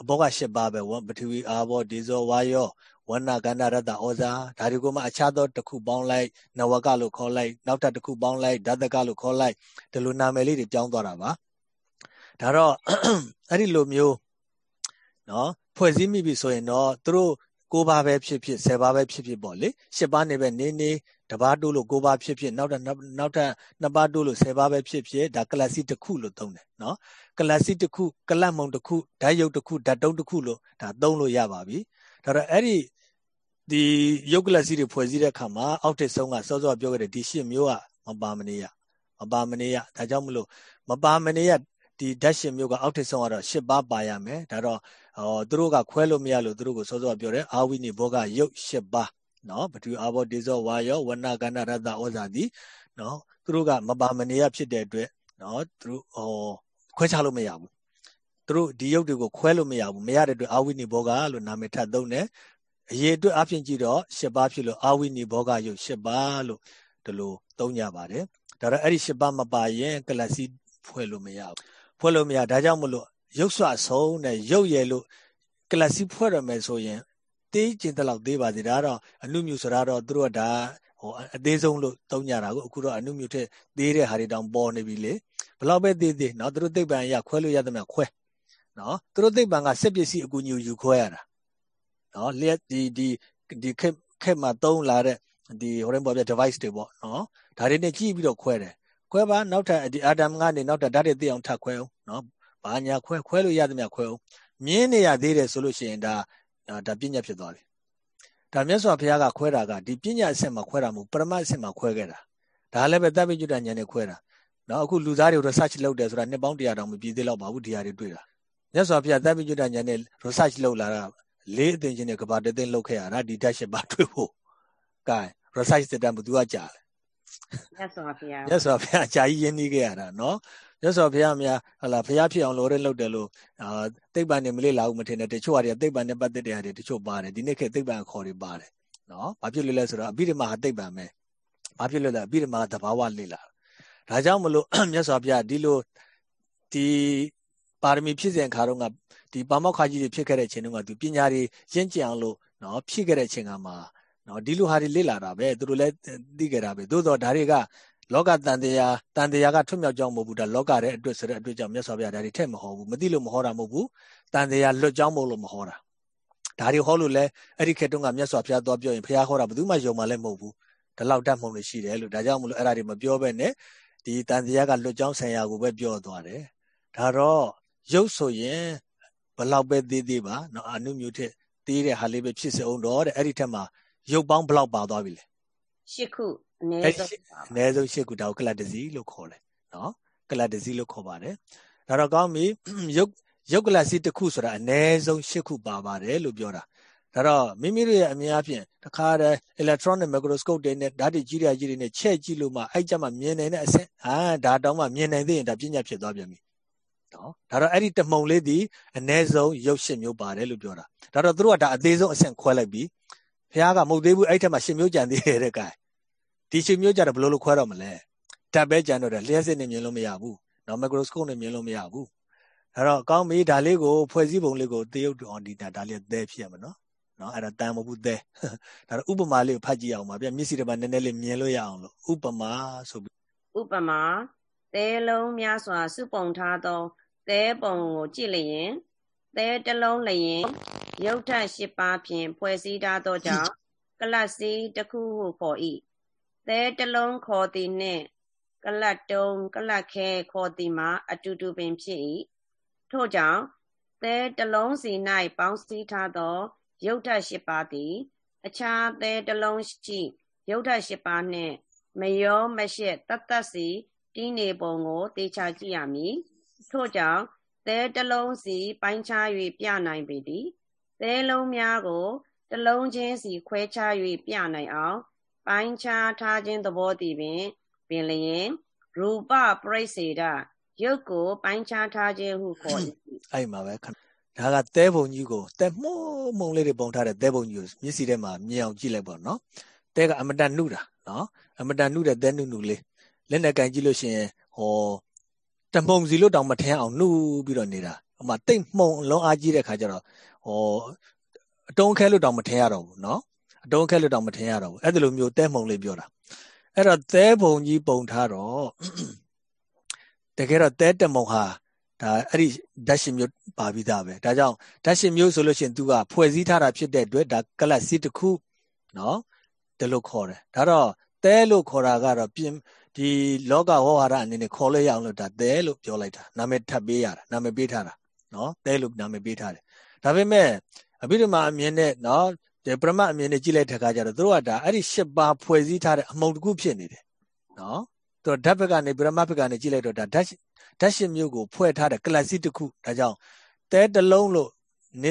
အဘောက၈ပါးပဲဝပထဝီအာဘောဒီဇောဝါယောဝဏကန္နာရတ္တဩဇာဒါတွေကိုမှအခြားသောတစ်ခုပေါင်းလိုက်နဝကလို့ခေါ်လိုက်နောက်ထပ်တစ်ခုပေါင်းလိုက်ဓာတကလို့ခေါ်လိုက်ဒီလိုနာမည်လေးတွေပြောင်းသွားတာပါဒါတော့အဲ့ဒီလိုမျိုးနော် ဖွဲ့စည်းမိပြီဆိုရင်တော့သူတို့9ပါးပဲဖြစ်ဖြစ်10ပါးပဲဖြစ်ဖြစ်ပေါ့လေ10ပါးနေပဲနေနေတပါးတိုးလို့9ပါးဖြစ်ဖြစ်နောက်ထပ်နောက်ထပ်2ပါးတိုးလို့10ပါးပဲဖြစ်ဖြစ်ဒါကလစီတစ်ခုလို့သုံးတယ်နော်ကလစီတစ်ခုကလတ်မုံတစ်ခုဓာတ်ရုပ်တစ်ခုဓာတ်တုံးတစ်ခုလို့ဒါသုံးလို့ရပါပြီဒါတော့အဲ့ဒီဒီယုတ်ကလစီတွေဖွဲ့စည်းတဲ့အခါမှာအောက်ထစ်ဆုံးကစောစောပြောခဲ့တဲ့ဒီရှစ်မျိုးကမပါမနေရမပါမနေရဒါကြောင့်မလို့မပါမနေရ ဒီဓာတ်ရှင်မျိုးကအောက်ထစ်ဆုံးကတော့၈ပါးပါရမယ်ဒါတော့ဟောသူတို့ကခွဲလို့မရလို့သူတို့ကိုစောစောပြောတယ်အာဝိနိဘောကယုတ်၈ပါးနော်ပထဝီအာဘောဒေဇောဝါယောဝဏကန္နရတ္တဩဇာတိနော်သူတို့ကမပါမနေရဖြစ်တဲ့အတွက်နော်သူတို့ဟောခွဲခြားလို့မရဘူးသူတို့ဒီယုတ်တွေကိုခွဲလို့မရဘူးမရတဲ့အတွက်အာဝိနိဘောကလို့နာမည်ထပ်သုံးတယ်အရေးအတွက်အဖြစ်ကြည့်တော့၈ပါးဖြစ်လို့အာဝိနိဘောဂယုတ်၈ပါးလို့ဒီလိုသုံးကြပါတယ်ဒါတော့အဲ့ဒီ၈ပါးမပါရင်ကလစီဖွဲ့လို့မရဘူး ဖွဲ့လို့မရဒါကြောင့်မလို့ရုပ်ဆွဆုံးနဲ့ရုပ်ရည်လို့ကလစီဖွဲ့ရမယ်ဆိုရင်တေးကျင်တဲ့လောက်သေးပါသေးဒါတော့အနုမြူဆိုတာတော့သူတို့ကဒါဟိုအသေးဆုံးလို့သုံးကြတာကိုအခုတော့အနုမြူထက်သေးတဲ့ဟာတွေတောင်ပေါ်နေပြီလေဘလောက်ပဲသေးသေးနော်သူတို့သိပ္ပံရခွဲလို့ရသမျှခွဲနော်သူတို့သိပ္ပံကစက်ပစ္စည်းအကူအညီယူခွဲရတာနော်လျက်ဒီဒီဒီခက်ခက်မှာသုံးလာတဲ့ဒီဟိုရင်ပေါ်ပြ device တွေပေါ့နော်ဒါတွေနဲ့ကြည့်ပြီးတော့ခွဲတယ် ခွဲပါနောက်ထပ်ဒီ Adam ကနေနောက်ထပ်ဓာတ်တွေသိအောင်ထပ်ခွဲအောင်နော်ဘာညာခွဲခွဲလို့ရသမျှခွဲအောင်မြင်းနေရသေးတယ်ဆိုလို့ရှိရင်ဒါဒါပညာဖြစ်သွားပြီဒါမြတ်စွာဘုရားကခွဲတာကဒီပညာအဆင့်မှာခွဲတာမဟုတ်ပရမတ်အဆင့်မှာခွဲခဲ့တာဒါလည်းပဲတပ်ပိကျွတ်တဉာဏ်နဲ့ခွဲတာနော်အခုလူသားတွေ research လုပ်တယ်ဆိုတာနှစ်ပေါင်း100တောင်မပြည့်သေးတော့ပါဘူးဒီဟာတွေတွေ့တာမြတ်စွာဘုရားတပ်ပိကျွတ်တဉာဏ်နဲ့ research လုပ်လာတာလေးအသိချင်းနဲ့ကဘာတသိန်းလောက်ခဲ့ရတာဒီဓာတ်ရှစ်ပါတွေ့ဖို့ကဲ research စစ်တမ်းဘသူကကြာလဲ မြတ်စွာဘုရားမြတ်စွာဘုရားအကြာကြီးရင်းနှီးခဲ့ရတာနော်မြတ်စွာဘုရားများဟလာဘုရားဖြစ်အောင်လိုရဲလုပ်တယ်လို့အာသိပ္ပံနဲ့မလေးလာဘူးမထင်နဲ့တချို့ဟာတွေသိပ္ပံနဲ့ပတ်သက်တဲ့ဟာတွေတချို့ပါတယ်ဒီနေ့ခေတ်သိပ္ပံခေါ်တွေပါတယ်နော်ဘာဖြစ်လို့လဲဆိုတော့အဘိဓမ္မာဟာသိပ္ပံပဲဘာဖြစ်လို့လဲအဘိဓမ္မာကသဘာဝလေ့လာဒါကြောင့်မလို့မြတ်စွာဘုရားဒီလိုဒီပါရမီဖြစ်စဉ်ခါတော့ကဒီပါမောက်ခါကြီးတွေဖြစ်ခဲ့တဲ့အချိန်တုန်းကသူပညာတွေရင့်ကျက်အောင်လို့နော်ဖြစ်ခဲ့တဲ့အချိန်ကမှာ နော်ဒီလိုဟာတွေလေ့လာတာပဲသူတို့လည်းသိကြတာပဲသို့တော့ဒါတွေကလောကတန်တရားတန်တရားကထွတ်မြောက်ကြောင်းမဟုတ်ဘူးဒါလောကရဲ့အတွက်ဆိုတဲ့အတွက်ကြောင့်မြတ်စွာဘုရားဒါတွေထက်မဟောဘူးမသိလို့မဟောတာမဟုတ်ဘူးတန်တရားလွတ်ကြောင်းမဟုတ်လို့မဟောတာဒါတွေဟောလို့လဲအဲ့ဒီခေတ်တုန်းကမြတ်စွာဘုရားသွားပြောရင်ဘုရားဟောတာဘယ်သူမှယုံမှလည်းမဟုတ်ဘူးဒီလောက်တတ်မှုလို့ရှိတယ်လို့ဒါကြောင့်မလို့အဲ့ဒါတွေမပြောဘဲနဲ့ဒီတန်တရားကလွတ်ကြောင်းဆံရကိုပဲပြောသွားတယ်ဒါတော့ရုပ်ဆိုရင်ဘလောက်ပဲသေးသေးပါနော်အနုမြူထက်သေးတဲ့ဟာလေးပဲဖြစ်စေအောင်တော့တဲ့အဲ့ဒီထက်မှာ ရုပ်ပေါင်းဘလောက်ပါသွားပြီလဲရှစ်ခုအနည်းဆုံးအနည်းဆုံးရှစ်ခုဒါကိုကလတ်တစီလို့ခေါ်တယ်နော်ကလတ်တစီလို့ခေါ်ပါတယ်ဒါတော့ကောင်းပြီရုပ်ရုပ်ကလတ်စီတစ်ခုဆိုတာအနည်းဆုံးရှစ်ခုပါပါတယ်လို့ပြောတာဒါတော့မိမိတို့ရဲ့အမြင်အပြင်တခါတည်း electronic microscope တွေနဲ့ဓာတ်တွေကြီးရကြီးတွေနဲ့ချက်ကြည့်လို့မှအဲ့ကြမှာမြင်နိုင်တဲ့အဆင့်ဟာဒါတောင်မှမြင်နိုင်သေးရင်ဒါပညာဖြစ်သွားပြန်ပြီနော်ဒါတော့အဲ့ဒီတမှုံလေးဒီအ ਨੇ ဆုံးရုပ်ရှင်မျိုးပါတယ်လို့ပြောတာဒါတော့သူတို့ကဒါအသေးဆုံးအဆင့်ခွဲလိုက်ပြီ ဖះကမဟုတ်သေးဘူးအဲ့ထက်မှရှင်မျိုးကြံသေးတယ်တဲ့ကဲဒီရှင်မျိုးကြတော့ဘယ်လိုလုပ်ခွဲတော့မလဲဓာတ်ပဲကြံတော့တယ်လျှက်စစ်နဲ့မြင်လို့မရဘူးနော်မက်ခရိုစကုပ်နဲ့မြင်လို့မရဘူးအဲ့တော့ကောင်းပြီဒါလေးကိုဖွဲ့စည်းပုံလေးကိုတရုတ်အောင်ဒီဒါလေးသဲဖြစ်ရမှာနော်နော်အဲ့ဒါတန်မဘူးသဲဒါတော့ဥပမာလေးကိုဖတ်ကြည့်အောင်ပါဗျမျက်စိတစ်ပတ်နည်းနည်းလေးမြင်လို့ရအောင်လို့ဥပမာဆိုပြီးဥပမာသဲလုံးများစွာစုပုံထားသောသဲပုံကိုကြည့်လျင်သဲတလုံးလျင် ရုပ်ထ၈ပါးဖြင့်ဖွဲ့စည်းထားသောကြောင့်ကလတ်စီတစ်ခုဟုခေါ်၏သဲတလုံးခေါ်သည်နှင့်ကလတ်တုံးကလတ်ခဲခေါ်သည်မှာအတူတူပင်ဖြစ်၏ထို့ကြောင့်သဲတလုံးစီ၌ပေါင်းစည်းထားသောရုပ်ထ၈ပါးသည် အခြားသဲတလုံးရှိရုပ်ထ၈ပါးနှင့်မယောမရှက်တတ်တတ်စီတီးနေပုံကိုတေချာကြည့်ရမည်ထို့ကြောင့်သဲတလုံးစီပိုင်းခြား၍ပြနိုင်ပေသည် သဲလုံးများကိုတလုံးချင်းစီခွဲခြား၍ပြနိုင်အောင် ပိုင်းခြားထားခြင်းသဘောတည်ပင်ပင်လျင်ရူပပရိစေဒရုပ်ကိုပိုင်းခြားထားခြင်းဟုခေါ်၏အဲ့မှာပဲဒါကသဲပုံကြီးကိုတဲမှုမုံလေးတွေပုံထားတဲ့သဲပုံကြီးကိုမျက်စိထဲမှာမြင်အောင်ကြည့်လိုက်ပါနော်တဲကအမတန်နှုတာနော်အမတန်နှုတဲ့သဲနှုနှုလေးလက်နဲ့ကင်ကြည့်လို့ရှိရင်ဟောတမုံစီလို့တောင်မထင်အောင်နှုပြီးတော့နေတာဟိုမှာတိတ်မှုံလုံးအားကြီးတဲ့ခါကျတော့ ဟောအတုံးခဲလို့တောင်မထင်ရတော့ဘူးနော်အတုံးခဲလို့တောင်မထင်ရတော့ဘူးအဲ့ဒါလိုမျိုးတဲမှုံလေးပြောတာအဲ့တော့သဲဘုံကြီးပုံထားတော့တကယ်တော့သဲတမုံဟာဒါအဲ့ဒီဓာတ်ရှင်မျိုးပါပြီးသားပဲဒါကြောင့်ဓာတ်ရှင်မျိုးဆိုလို့ရှိရင် तू ကဖွဲ့စည်းထားတာဖြစ်တဲ့အတွက်ဒါကလတ်စီတစ်ခုနော်ဒါလို့ခေါ်တယ်ဒါတော့သဲလို့ခေါ်တာကတော့ပြင်ဒီလောကဝဟဟာရအနေနဲ့ခေါ်လို့ရအောင်လို့ဒါသဲလို့ပြောလိုက်တာနာမည်ထပ်ပေးရတာနာမည်ပေးထားတာနော်သဲလို့နာမည်ပေးထားတယ် ဒါပေမဲ့အဘိဓမ္မာအမြင်နဲ့နော်ဒီပရမအမြင်နဲ့ကြည့်လိုက်တဲ့အခါကျတော့တို့ကဒါအဲ့ဒီ၈ပါးဖွဲ့စည်းထားတဲ့အမုံတစ်ခုဖြစ်နေတယ်နော်သူဓာတ်ဘက်ကနေပရမဘက်ကနေကြည့်လိုက်တော့ဒါဓာတ်ဓာတ်ရှင်မျိုးကိုဖွဲ့ထားတဲ့ကလပ်စီတစ်ခုဒါကြောင့်တဲတလုံးလို့နေ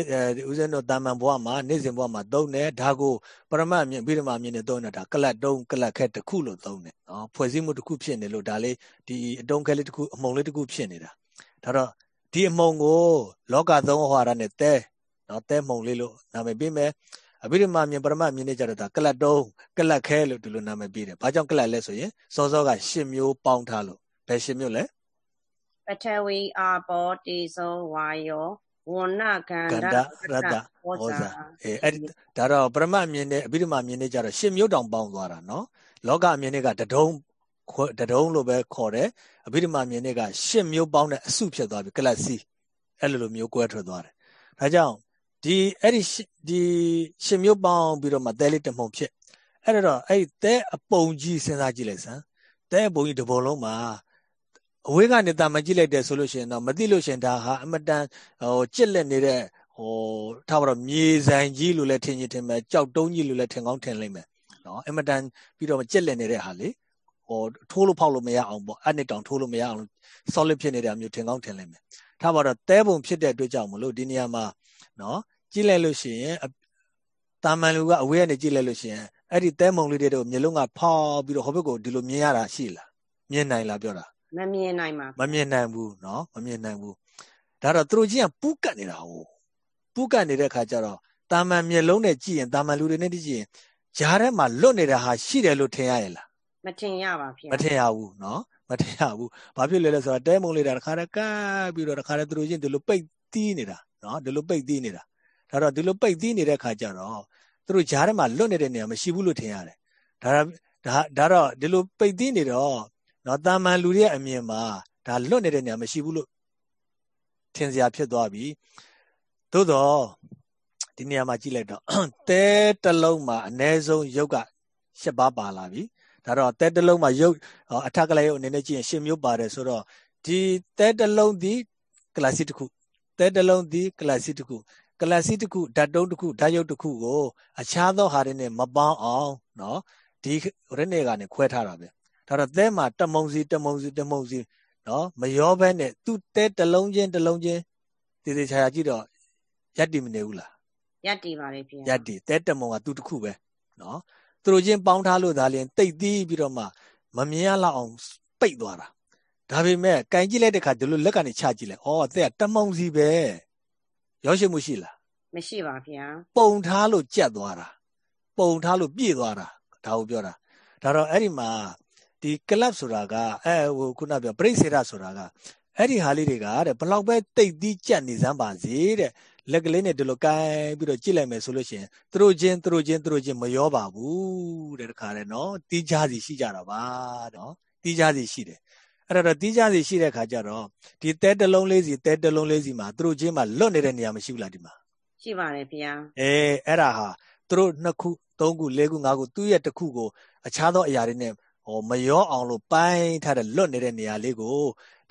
ဦးဇင်းတို့တာမန်ဘဝမှာနေ့စဉ်ဘဝမှာသုံးတယ်ဒါကိုပရမအမြင်ဗိဓမာအမြင်နဲ့သုံးတာကလတ်တုံးကလတ်ခက်တစ်ခုလို့သုံးတယ်နော်ဖွဲ့စည်းမှုတစ်ခုဖြစ်နေလို့ဒါလေးဒီအတုံးခဲလေးတစ်ခုအမုံလေးတစ်ခုဖြစ်နေတာဒါတော့ ဒီအမုံကိုလောကသုံးဟောရတဲ့တဲနော်တဲမုံလေးလို့နာမည်ပေးမယ်အဘိဓမ္မာမြင်ပရမမြင်နေကြတော့ဒါကလတ်တုံးကလတ်ခဲလို့ဒီလိုနာမည်ပေးတယ်ဘာကြောင့်ကလတ်လဲဆိုရင်စောစောကရှစ်မျိုးပေါင်းထားလို့ဘယ်ရှစ်မျိုးလဲပထဝီအာဘောတေဇောဝါယောဝဏ္ဏကန္တရတ္တဟောဇာအဲအဲ့ဒီဒါတော့ပရမအမြင်နဲ့အဘိဓမ္မာမြင်နဲ့ကြတော့ရှစ်မျိုးတောင်ပေါင်းသွားတာနော်လောကအမြင်နဲ့ကတဒုံ တဒုံလို့ပဲခေါ်တယ်အဘိဓမ္မာမြင်နဲ့ကရှစ်မျိုးပေါင်းတဲ့အစုဖြစ်သွားပြီကလတ်စီအဲ့လိုလိုမျိုးကွဲထွက်သွားတယ်ဒါကြောင့်ဒီအဲ့ဒီဒီရှစ်မျိုးပေါင်းပြီးတော့မှသဲလေးတမှုံဖြစ်အဲ့တော့အဲ့ဒီသဲအပုံကြီးစဉ်းစားကြည့်လိုက်စမ်းသဲအပုံကြီးတစ်ပုံလုံးမှာအဝေးကနေတာမကြည့်လိုက်တယ်ဆိုလို့ရှိရင်တော့မသိလို့ရှင်ဒါဟာအမတန်ဟိုကြစ်လက်နေတဲ့ဟိုထားပါတော့မြေဆိုင်ကြီးလို့လည်းထင်ကြီးထင်မယ်ကြောက်တုံးကြီးလို့လည်းထင်ကောင်းထင်လိမ့်မယ်နော်အမတန်ပြီးတော့ကြစ်လက်နေတဲ့ဟာလေ ဟောထိုးလို့ဖောက်လို့မရအောင်ပေါ့အဲ့နှစ်တောင်ထိုးလို့မရအောင် solid ဖြစ်နေတာမျိုးထင်ကောင်းထင်လိမ့်မယ်ထားပါတော့တဲပုံဖြစ်တဲ့အတွက်ကြောင့်မလို့ဒီနေရာမှာနော်ကြည့်လိုက်လို့ရှိရင်တာမန်လူကအဝေးကနေကြည့်လိုက်လို့ရှိရင်အဲ့ဒီတဲမုံလေးတွေတော့မျိုးလုံးကဖောက်ပြီးတော့ဟိုဘက်ကိုဒီလိုမြင်ရတာရှိလားမြင်နိုင်လားပြောတာမမြင်နိုင်ပါမမြင်နိုင်ဘူးနော်မမြင်နိုင်ဘူးဒါတော့သူတို့ချင်းကပူးကတ်နေတာဟုတ်ပူးကတ်နေတဲ့ခါကျတော့တာမန်မျိုးလုံးနဲ့ကြည့်ရင်တာမန်လူတွေနဲ့ကြည့်ရင်ဂျားထဲမှာလွတ်နေတဲ့ဟာရှိတယ်လို့ထင်ရရဲ့လား မထင်ရပါဗျာမထင်ရဘူးเนาะမထင်ရဘူးဘာဖြစ်လဲလဲဆိုတော့တဲမုံလေးတာတခါတည်းကပ်ပြီးတော့တခါတည်းသူတို့ချင်းဒီလိုပိတ်တီးနေတာเนาะဒီလိုပိတ်တီးနေတာဒါတော့ဒီလိုပိတ်တီးနေတဲ့ခါကျတော့သူတို့ဂျားထဲမှာလွတ်နေတဲ့နေရာမရှိဘူးလို့ထင်ရတယ်ဒါဒါဒါတော့ဒီလိုပိတ်တီးနေတော့နော်တာမန်လူတွေရဲ့အမြင်မှာဒါလွတ်နေတဲ့နေရာမရှိဘူးလို့ထင်စရာဖြစ်သွားပြီသို့တော့ဒီနေရာမှာကြည့်လိုက်တော့တဲတလုံးမှာအ ਨੇ ဆုံးရုပ်က၈ပါးပါလာပြီ ဒါတော့တဲတလုံးမှာရုပ်အထက်ကလေးရုပ်အနေနဲ့ကြည့်ရင်ရှင်မျိုးပါတယ်ဆိုတော့ဒီတဲတလုံးဒီ class တစ်ခုတဲတလုံးဒီ class တစ်ခု class တစ်ခုဓာတ်တုံးတစ်ခုဓာတ်ရုပ်တစ်ခုကိုအခြားသောဟာတွေနဲ့မပေါင်းအောင်နော်ဒီရနေကနေခွဲထားတာပဲဒါတော့တဲမှာတမုံစီတမုံစီတမုံစီနော်မရောဘဲနဲ့သူ့တဲတလုံးချင်းတလုံးချင်းတည်တည်ချာချာကြည့်တော့ယက်တည်မနေဘူးလားယက်တည်ပါလေဖေယက်တည်တဲတမုံကသူ့တစ်ခုပဲနော် သူတို့ချင်းပေါင်းထားလို့ဒါလျင်တိတ်သီးပြီးတော့မှမမြင်ရလောက်အောင်ပိတ်သွားတာဒါပေမဲ့ကင်ကြည့်လိုက်တဲ့ခါဒီလိုလက်ကနေချကြည့်လိုက်ဩအသက်ကတမုံစီပဲရောက်ရှိမှုရှိလားမရှိပါဗျာပုံထားလို့ကြက်သွားတာပုံထားလို့ပြည့်သွားတာဒါကိုပြောတာဒါတော့အဲ့ဒီမှာဒီကလပ်ဆိုတာကအဲဟိုခုနပြောပြိစေရဆိုတာကအဲ့ဒီဟာလေးတွေကတဲ့ဘလောက်ပဲတိတ်သီးကြက်နေစမ်းပါစေတဲ့ လက်ကလေးနဲ့ဒီလိုကိုင်းပြီးတော့ကြည့်လိုက်မယ်ဆိုလို့ရှိရင်သူတို့ချင်းသူတို့ချင်းသူတို့ချင်းမရောပါဘူးတဲ့တခါတဲ့နော်တီးကြစီရှိကြတာပါနော်တီးကြစီရှိတယ်အဲ့တော့တီးကြစီရှိတဲ့ခါကျတော့ဒီတဲတလုံးလေးစီတဲတလုံးလေးစီမှာသူတို့ချင်းမှာလွတ်နေတဲ့နေရာမရှိဘူးလားဒီမှာရှိပါတယ်ဗျာအေးအဲ့ဒါဟာသူတို့နှစ်ခုသုံးခုလေးခုငါးခုသူ့ရဲ့တစ်ခုကိုအခြားသောအရာတွေနဲ့ဟိုမရောအောင်လို့ပိုင်းထားတဲ့လွတ်နေတဲ့နေရာလေးကို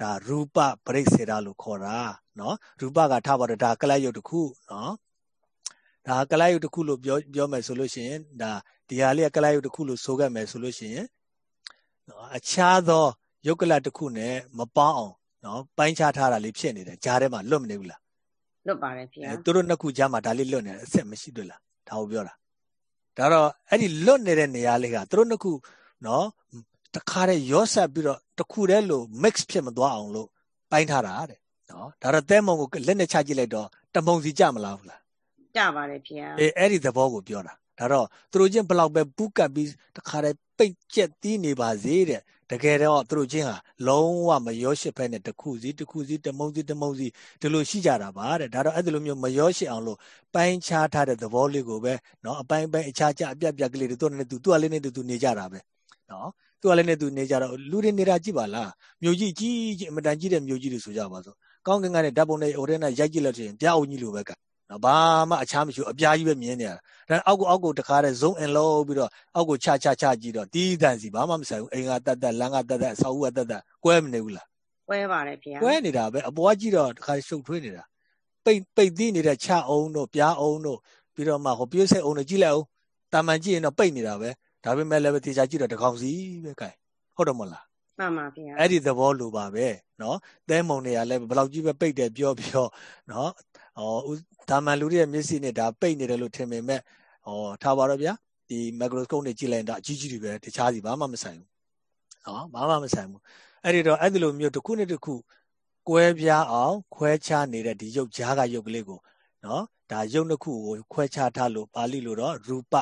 ဒါရူပပရိစေရလို့ခေါ်တာနော်ရူပကထားပါတယ်ဒါကလပ်ယုတ်တစ်ခုနော်ဒါကလပ်ယုတ်တစ်ခုလို့ပြောပြောမယ်ဆိုလို့ရှိရင်ဒါဒီဟာလေးကကလပ်ယုတ်တစ်ခုလို့ဆိုခဲ့မယ်ဆိုလို့ရှိရင်နော်အခြားသောယုတ်ကလပ်တစ်ခုနဲ့မပေါင်းအောင်နော်ပိုင်းခြားထားတာလေးဖြစ်နေတယ်ဂျားထဲမှာလွတ်မနေဘူးလားလွတ်ပါတယ်ဗျာသူတို့နှစ်ခုကြားမှာဒါလေးလွတ်နေတယ်အဆက်မရှိတွေ့လားဒါကိုပြောတာဒါတော့အဲ့ဒီလွတ်နေတဲ့နေရာလေးကသူတို့နှစ်ခုနော် တခါတည်းရောဆက်ပြီးတော့တခုတည်းလို့ mix ဖြစ်မသွားအောင်လို့ပိုင်းထားတာတဲ့နော်ဒါတော့တဲမုံကိုလက်နဲ့ချကြည့်လိုက်တော့တမုံစီကြမလားဘူးလားကြပါတယ်ဖေ။အေးအဲ့ဒီသဘောကိုပြောတာဒါတော့သူတို့ချင်းဘလောက်ပဲပူးကပ်ပြီးတခါတည်း ပိတ်ကျက်တီးနေပါစေတဲ့တကယ်တော့သူတို့ချင်းဟာလုံးဝမရောရှစ်ဖက်နဲ့တစ်ခုစီတစ်ခုစီတမုံစီတမုံစီဒီလိုရှိကြတာပါတဲ့ဒါတော့အဲ့ဒီလိုမျိုးမရောရှစ်အောင်လို့ပိုင်းခြားထားတဲ့သဘောလေးကိုပဲเนาะအပိုင်းပိုင်းအခြားခြားအပြတ်ပြတ်ကလေးတွေသူနဲ့သူသူကလေးနဲ့သူသူနေကြတာပဲเนาะ သူကလည်းနဲ့သူနေကြတော့လူတွေနေတာကြည့်ပါလားမြို့ကြီးကြီးကြီးအမတန်ကြီးတဲ့မြို့ကြီးတွေဆိုကြပါစို့ကောင်းကင်ကနဲ့ဓာတ်ပုံတွေဟိုထဲနဲ့ရိုက်ကြည့်လို့ရှိရင်ပြအုပ်ကြီးလိုပဲကနော်ဘာမှအခြားမရှိဘူးအပြားကြီးပဲမြင်နေရတာဒါအောက်ကိုအောက်ကိုတခါတည်း zone in လောက်ပြီးတော့အောက်ကိုချချချကြည့်တော့တီးတန်စီဘာမှမဆိုင်ဘူးအိမ်ကတတ်တတ်လမ်းကတတ်တတ်အဆောက်အဦကတတ်တတ်ကွဲမနေဘူးလားကွဲပါတယ်ဗျာကွဲနေတာပဲအပေါ်ကကြည့်တော့တခါရှုပ်ထွေးနေတာပိတ်ပိတ်သီးနေတဲ့ချအောင်တို့ပြားအောင်တို့ပြီးတော့မှဟိုပြည့်စိတ်အောင်တို့ကြည့်လိုက်အောင်တာမန်ကြည့်ရင်တော့ပိတ်နေတာပဲ ဒါပေမဲ့လည်းပဲတေချာကြည့်တော့တကောင်စီပဲကဲဟုတ်တယ်မလားမှန်ပါဗျာအဲ့ဒီသဘောလိုပါပဲเนาะသဲမုံတွေကလည်းဘယ်လောက်ကြီးပဲပိတ်တယ်ပြောပြောเนาะဟောဒါမှန်လူတွေရဲ့မျက်စိနဲ့ဒါပိတ်နေတယ်လို့ထင်ပေမဲ့ဟောထားပါတော့ဗျာဒီ microscope နဲ့ကြည့်လိုက်ရင်ဒါအကြီးကြီးတွေပဲတခြားစီဘာမှမဆိုင်ဘူးเนาะဘာမှမဆိုင်ဘူးအဲ့ဒီတော့အဲ့ဒီလိုမျိုးတစ်ခုနဲ့တစ်ခုကွဲပြားအောင် ခွဲခြားနေတဲ့ဒီရုပ်ကြားကရုပ်ကလေးကိုเนาะဒါရုပ်နှစ်ခုကိုခွဲခြားထားလို့ပါဠိလိုတော့ရူပ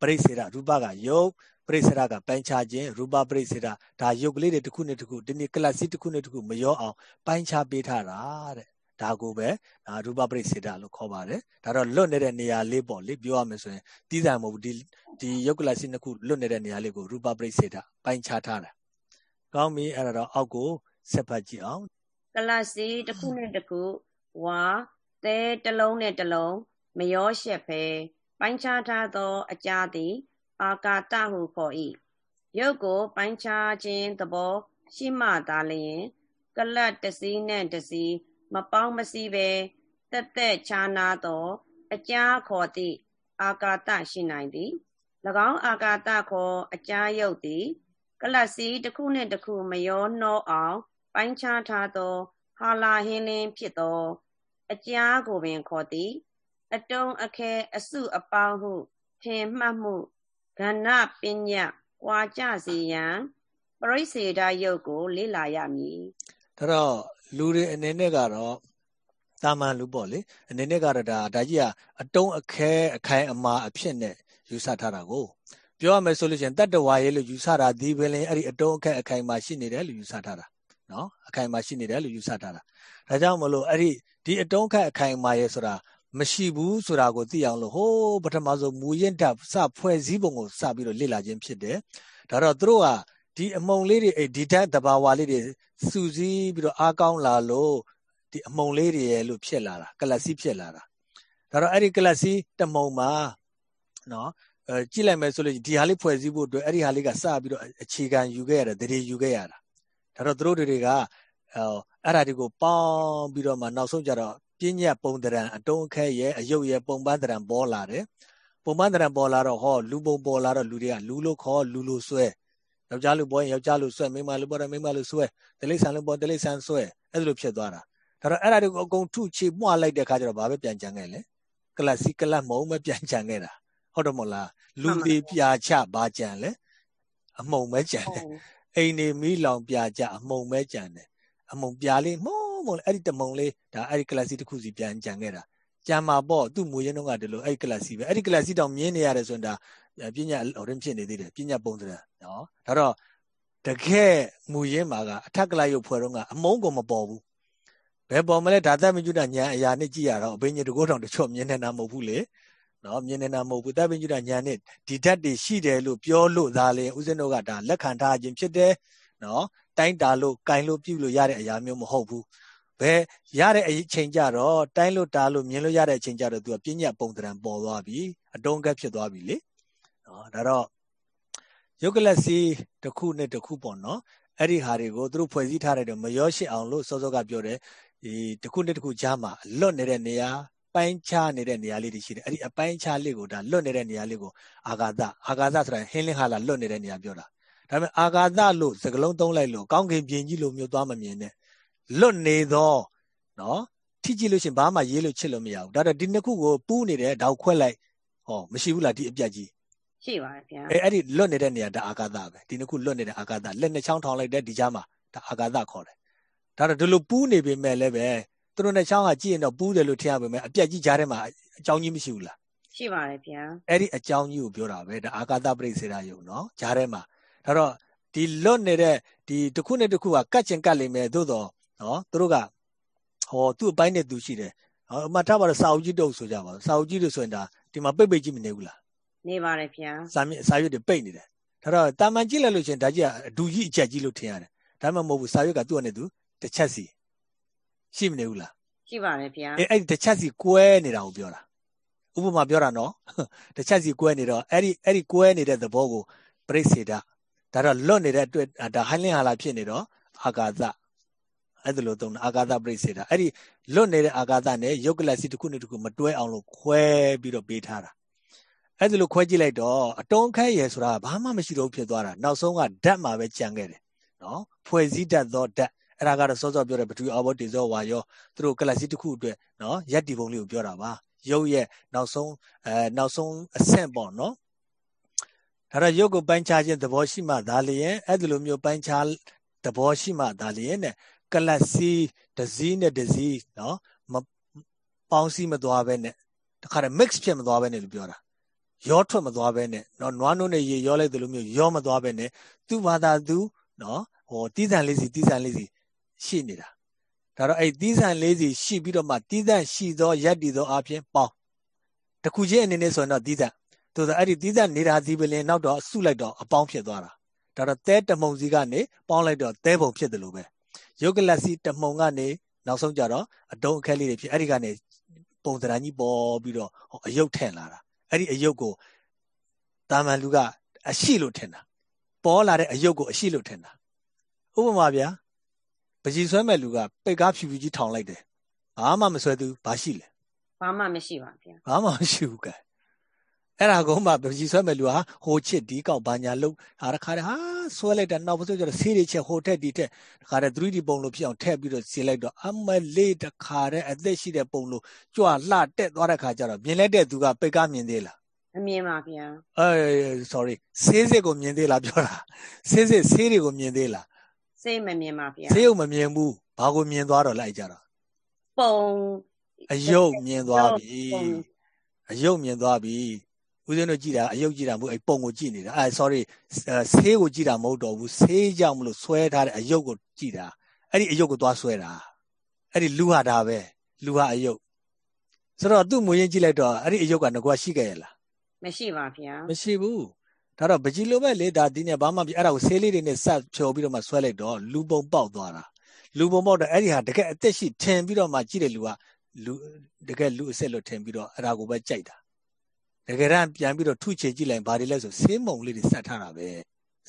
ပရိစ္ဆေရရူပကရုပ်ပရိစ္ဆေရကပိုင်းခြားခြင်းရူပပရိစ္ဆေရဒါရုပ်ကလေးတွေတစ်ခုနဲ့တစ်ခုဒီနေ့ကလပ်စီတစ်ခုနဲ့တစ်ခုမရောအောင်ပိုင်းခြားပေးထားတာတဲ့ဒါကိုပဲဒါရူပပရိစ္ဆေဒလို့ခေါ်ပါတယ်ဒါတော့လွတ်နေတဲ့နေရာလေးပေါ့လေပြောရမယ်ဆိုရင်တီးစံမဟုတ်ဘူးဒီဒီယုတ်ကလစီနှစ်ခုလွတ်နေတဲ့နေရာလေးကိုရူပပရိစ္ဆေဒပိုင်းခြားထားတာကောင်းပြီအဲ့ဒါတော့အောက်ကိုဆက်ဖတ်ကြည့်အောင်ကလစီတစ်ခုနဲ့တစ်ခုဝါသဲတစ်လုံးနဲ့တစ်လုံးမရောရှက်ဖဲ ပိုင်းခြားထားသော အကြသည် အာကာတဟုခေါ်၏ရုပ်ကို ပိုင်းခြားခြင်းသဘောရှိမှသာလျှင်ကလတ်တစည်းနဲ့တစည်းမပေါင်းမစည်းပဲတက်တက်ခြားနာသော အကြားခေါ်သည့် အာကာတရှိနိုင်သည်၎င်းအာကာတခေါ်အကြားယုတ်သည် ကလစီတစ်ခုနှင့်တစ်ခုမရောနှောအောင် ပိုင်းခြားထားသော ဟာလာဟင်းလင်းဖြစ်သော အကြားကိုပင်ခေါ်သည် အတုံးအခဲအစုအပေါင်းဟုထင်မှတ်မှုကဏပညာကွာကြစေရန်ပရိစေဒယုတ်ကို လေ့လာရမည်ဒါတော့လူတွေအနေနဲ့ကတော့တာမန်လူပေါ့လေအနေနဲ့ကတော့ဒါဒါကြီးကအတုံးအခဲအခိုင်အမာအဖြစ်နဲ့ယူဆထားတာကိုပြောရမယ်ဆိုလို့ရှိရင်တတ္တဝါရေးလို့ယူဆတာဒီပင်လင်အဲ့ဒီအတုံးအခက်အခိုင်အမာရှိနေတယ်လို့ယူဆထားတာနော်အခိုင်အမာရှိနေတယ်လို့ယူဆထားတာဒါကြောင့်မလို့အဲ့ဒီဒီအတုံးအခက်အခိုင်အမာရေးဆိုတာ မရှိဘူးဆိုတာကိုသိအောင်လို့ဟိုးပထမဆုံးမူရင်းဓာတ်စဖွဲ့စည်းပုံကိုစပြီးတော့လေ့လာခြင်းဖြစ်တယ်ဒါတော့သူတို့ကဒီအမုံလေးတွေဒီဓာတ်တဘာဝလေးတွေစူးစီးပြီးတော့အားကောင်းလာလို့ဒီအမုံလေးတွေရဲ့လို့ဖြစ်လာတာကလစီဖြစ်လာတာဒါတော့အဲ့ဒီကလစီတမုံမှာနော်အဲကြည့်လိုက်မယ်ဆိုလို့ဒီဟာလေးဖွဲ့စည်းဖို့အတွက်အဲ့ဒီဟာလေးကစပြီးတော့အခြေခံယူခဲ့ရတယ်တရေယူခဲ့ရတာဒါတော့သူတို့တွေကအဲအဲ့ဒါတွေကိုပေါင်းပြီးတော့မှနောက်ဆုံးကြတော့ ပြဉ္ညတ်ပုံတရံအတုံးအခဲရဲ့အယုတ်ရဲ့ပုံပန်းတရံပေါ်လာတယ်ပုံပန်းတရံပေါ်လာတော့ဟောလူပုံပေါ်လာတော့လူတွေကလူလို့ခေါ်လူလို့ဆွဲယောက်ျားလူပေါ်ရင်ယောက်ျားလူဆွဲမိန်းမလူပေါ်တယ်မိန်းမလူဆွဲတလိษံလူပေါ်တလိษံဆွဲအဲ့လိုဖြစ်သွားတာဒါတော့အဲ့ဒါတွေကိုအကုန်ထုချေမှွှလိုက်တဲ့ခါကျတော့ဘာပဲပြန်ကြံခဲ့လဲကလတ်စီကလတ်မုံပဲပြန်ကြံခဲ့တာဟုတ်တယ်မို့လားလူတွေပြာချဘာကြံလဲအမုံပဲကြံတယ်အိမ်နေမီးလောင်ပြာချအမုံပဲကြံတယ် အမုံပြာလေးမုံမုံအဲ့ဒီတမုံလေးဒါအဲ့ဒီကလတ်စီတစ်ခုစီပြန်ကြံခဲ့တာကြံမှာပေါ့သူ့မူရင်းတော့ကဒီလိုအဲ့ဒီကလတ်စီပဲအဲ့ဒီကလတ်စီတောင်မြင်နေရတယ်ဆိုရင်ဒါပညာဟိုရင်ဖြစ်နေသေးတယ်ပညာပုံစံနော်ဒါတော့တကယ်မူရင်းမှာကအထက်ကလရုပ်ဖွဲ့တော့ကအမုန်းကိုမပေါ်ဘူးဘယ်ပေါ်မလဲဒါသမညုတညာအရာနဲ့ကြည့်ရတော့အဘိညာဉ်တကောတောင်တချို့မြင်နေတာမဟုတ်ဘူးလေနော်မြင်နေတာမဟုတ်ဘူးသမညုတညာနဲ့ဒီဓာတ်တွေရှိတယ်လို့ပြောလို့ဒါလေဦးဇင်းတို့ကဒါလက်ခံထားခြင်းဖြစ်တယ်နော် တိုင်းတာလို့ကင်လို့ပြုလို့ရတဲ့အရာမျိုးမဟုတ်ဘူးဘယ်ရတဲ့အချိန်ကြတော့တိုင်းလို့တာလို့မြင်လို့ရတဲ့အချိန်ကြတော့သူကပြဉ္ညာပုံတံပေါ်သွားပြီအတုံးကက်ဖြစ်သွားပြီလေနော်ဒါတော့ယုတ်ကလစီတစ်ခုနဲ့တစ်ခုပေါ့နော်အဲ့ဒီဟာတွေကိုသူတို့ဖွဲ့စည်းထားတဲ့တော့မရောရှိအောင်လို့စောစောကပြောတယ်ဒီတစ်ခုနဲ့တစ်ခုကြားမှာလွတ်နေတဲ့နေရာပိုင်းခြားနေတဲ့နေရာလေးတွေရှိတယ်အဲ့ဒီအပိုင်းခြားလေးကိုဒါလွတ်နေတဲ့နေရာလေးကိုအာဂါသအာဂါသဆိုတာဟင်းလင်းဟာလာလွတ်နေတဲ့နေရာပြောတာ ဒါပေမဲ့အာဂါသလို့စကလုံးသုံးလိုက်လို့ကောင်းကင်ပြင်ကြီးလိုမျိုးသွားမမြင်နဲ့လွတ်နေသောနော်ထိကြည့်လို့ရှင်ဘာမှရေးလို့ချစ်လို့မရဘူးဒါတော့ဒီနှစ်ခုကိုပူးနေတယ်ဒါကိုခွက်လိုက်ဟောမရှိဘူးလားဒီအပြတ်ကြီးရှိပါတယ်ဗျာအဲအဲ့ဒီလွတ်နေတဲ့နေရာဒါအာကာသပဲဒီနှစ်ခုလွတ်နေတဲ့အာကာသလက်နှစ်ချောင်းထောင်လိုက်တဲ့ဒီကြားမှာဒါအာကာသခေါ်တယ်ဒါတော့ဒီလိုပူးနေပေမဲ့လည်းပဲသူတို့နှစ်ချောင်းကကြည့်ရင်တော့ပူးတယ်လို့ထင်ရပေမဲ့အပြက်ကြီးကြားထဲမှာအကြောင်းကြီးမရှိဘူးလားရှိပါတယ်ဗျာအဲ့ဒီအကြောင်းကြီးကိုပြောတာပဲဒါအာကာသပရိစ္ဆေဒယုံနော်ကြားထဲမှာ ဒါတော့ဒီလွတ်နေတဲ့ဒီတစ်ခုနဲ့တစ်ခုကကတ်ချင်ကတ်လိမ့်မယ်သို့တော့နော်သူတို့ကဟောသူ့အပိုင်းနဲ့သူရှိတယ်ဟောအမှတ်ထားပါတော့စာအုပ်ကြီးတုပ်ဆိုကြပါစာအုပ်ကြီးတို့ဆိုရင်ဒါဒီမှာပိတ်ပိတ်ကြည့်မနေဘူးလားနေပါတယ်ဗျာစာမြစာရွက်တွေပိတ်နေတယ်ဒါတော့တာမန်ကြည့်လိုက်လို့ချင်းဒါကြီးကအဒူကြီးအချက်ကြီးလို့ထင်ရတယ်ဒါမှမဟုတ်ဘူးစာရွက်ကသူ့အနေနဲ့သူတစ်ချက်စီရှိမနေဘူးလားရှိပါတယ်ဗျာအဲအဲ့ဒီတစ်ချက်စီကွဲနေတာကိုပြောတာဥပမာပြောတာနော်တစ်ချက်စီကွဲနေတော့အဲ့ဒီအဲ့ဒီကွဲနေတဲ့သဘောကိုပြိစေတာ ဒါတော့လွတ်နေတဲ့အတွက်ဒါဟိုင်းလင်းဟာလာဖြစ်နေတော့အာကာသအဲ့ဒါလိုသုံးတာအာကာသပြိစေတာအဲ့ဒီလွတ်နေတဲ့အာကာသနဲ့ယုတ်ကလစီတစ်ခုနဲ့တစ်ခုမတွဲအောင်လို့ခွဲပြီးတော့ပေးထားတာအဲ့ဒါလိုခွဲကြည့်လိုက်တော့အတုံးခဲရယ်ဆိုတာဘာမှမရှိတော့ဖြစ်သွားတာနောက်ဆုံးကဓာတ်မှာပဲကြံခဲ့တယ်နော်ဖွဲ့စည်းတတ်သောဓာတ်အဲ့ဒါကတော့စောစောပြောတဲ့ပထဝီအဘောတေဇောဝါယောသူတို့ကလစီတစ်ခုအတွက်နော်ရက်တီပုံလေးကိုပြောတာပါရုပ်ရဲ့နောက်ဆုံးအဲနောက်ဆုံးအဆင့်ပေါ့နော် ဒါတော့ရုပ်ကိုပိုင်းခြားခြင်းသဘောရှိမှဒါလျင်အဲ့ဒီလိုမျိုးပိုင်းခြားသဘောရှိမှဒါလျင်နဲ့ကလစီဒဇီးနဲ့ဒဇီးနော်မပေါင်းစည်းမသွားဘဲနဲ့တခါတည်း mix ဖြစ်မသွားဘဲနဲ့လို့ပြောတာရောထွက်မသွားဘဲနဲ့နော်နွားနို့နဲ့ရေရောလိုက်တယ်လို့မျိုးရောမသွားဘဲနဲ့သူ့ဘာသာသူနော်ဟိုတီးဆန်လေးစီတီးဆန်လေးစီရှိနေတာဒါတော့အဲ့တီးဆန်လေးစီရှိပြီးတော့မှတီးဆန်ရှိသောရက်တည်သောအပြင်ပေါင်းတခုချင်းအနေနဲ့ဆိုရင်တော့တီးဆန် သို့သောအဲ့ဒီတီးဆန်နေတာစီပလင်နောက်တော့ဆုလိုက်တော့အပေါင်းဖြစ်သွားတာဒါတော့တဲတမုံစီကနေပေါင်းလိုက်တော့တဲပုံဖြစ်တယ်လို့ပဲယုတ်ကလစီတမုံကနေနောက်ဆုံးကြတော့အတုံးအခက်လေးတွေဖြစ်အဲ့ဒီကနေပုံစံကြီးပေါ်ပြီးတော့အယုတ်ထင်လာတာအဲ့ဒီအယုတ်ကိုတာမန်လူကအရှိလို့ထင်တာပေါ်လာတဲ့အယုတ်ကိုအရှိလို့ထင်တာဥပမာဗျာပကြီးဆွဲမဲ့လူကပိတ်ကားဖြူဖြူကြီးထောင်လိုက်တယ်ဘာမှမဆွဲသူဘာရှိလဲဘာမှမရှိပါဗျာဘာမှမရှိဘူးကဲ အဲ့ဒါကုန်းမှပကြီးဆွဲမဲ့လူဟာဟိုချစ်ဒီကောက်ဘာညာလုံးဟာတခါတည်းဟာဆွဲလိုက်တာနောက်ပစိုးကျတော့ဆေးတွေချက်ဟိုထက်ဒီထက်တခါတည်း 3D ပုံလို့ဖြစ်အောင်ထည့်ပြီးတော့ဆေးလိုက်တော့အမလေးတခါတည်းအသက်ရှိတဲ့ပုံလို့ကြွလှတက်သွားတဲ့ခါကျတော့မြင်လိုက်တဲ့သူကပိတ်ကားမြင်သေးလားမမြင်ပါဗျာအဲ sorry ဆေးစစ်ကိုမြင်သေးလားပြောတာဆေးစစ်ဆေးတွေကိုမြင်သေးလားဆေးမမြင်ပါဗျာဆေးုံမမြင်ဘူးဘာကိုမြင်သွားတော့လိုက်ကြတော့ပုံအယုတ်မြင်သွားပြီအယုတ်မြင်သွားပြီ ဦးဇင်းတို့ကြည့်တာအယုတ်ကြည့်တာမဟုတ်အဲ့ပုံကိုကြည့်နေတာအဲ sorry ဆေးကိုကြည့်တာမဟုတ်တော့ဘူးဆေးကြောင့်မလို့ဆွဲထားတဲ့အယုတ်ကိုကြည့်တာအဲ့ဒီအယုတ်ကိုသွားဆွဲတာအဲ့ဒီလူဟာဒါပဲလူဟာအယုတ်ဆိုတော့သူ့မွေးရင်ကြည့်လိုက်တော့အဲ့ဒီအယုတ်ကငကွာရှိခဲ့ရလားမရှိပါဗျာမရှိဘူးဒါတော့ပကြီးလိုပဲလေဒါဒီနေ့ဘာမှပြအဲ့ဒါကိုဆေးလေးတွေနဲ့စပ်ဖြော်ပြီးတော့မှဆွဲလိုက်တော့လူပုံပေါက်သွားတာလူပုံပေါက်တော့အဲ့ဒီဟာတကယ်အသက်ရှိထင်ပြီးတော့မှကြည့်တဲ့လူကလူတကယ်လူအစ်စ်လို့ထင်ပြီးတော့အဲ့ဒါကိုပဲကြိုက်တာ တကယ်တမ်းပြန်ပြီးတော့ထုချေကြည့်လိုက်ဘာတွေလဲဆိုဆေးမုံလေးတွေစပ်ထားတာပဲ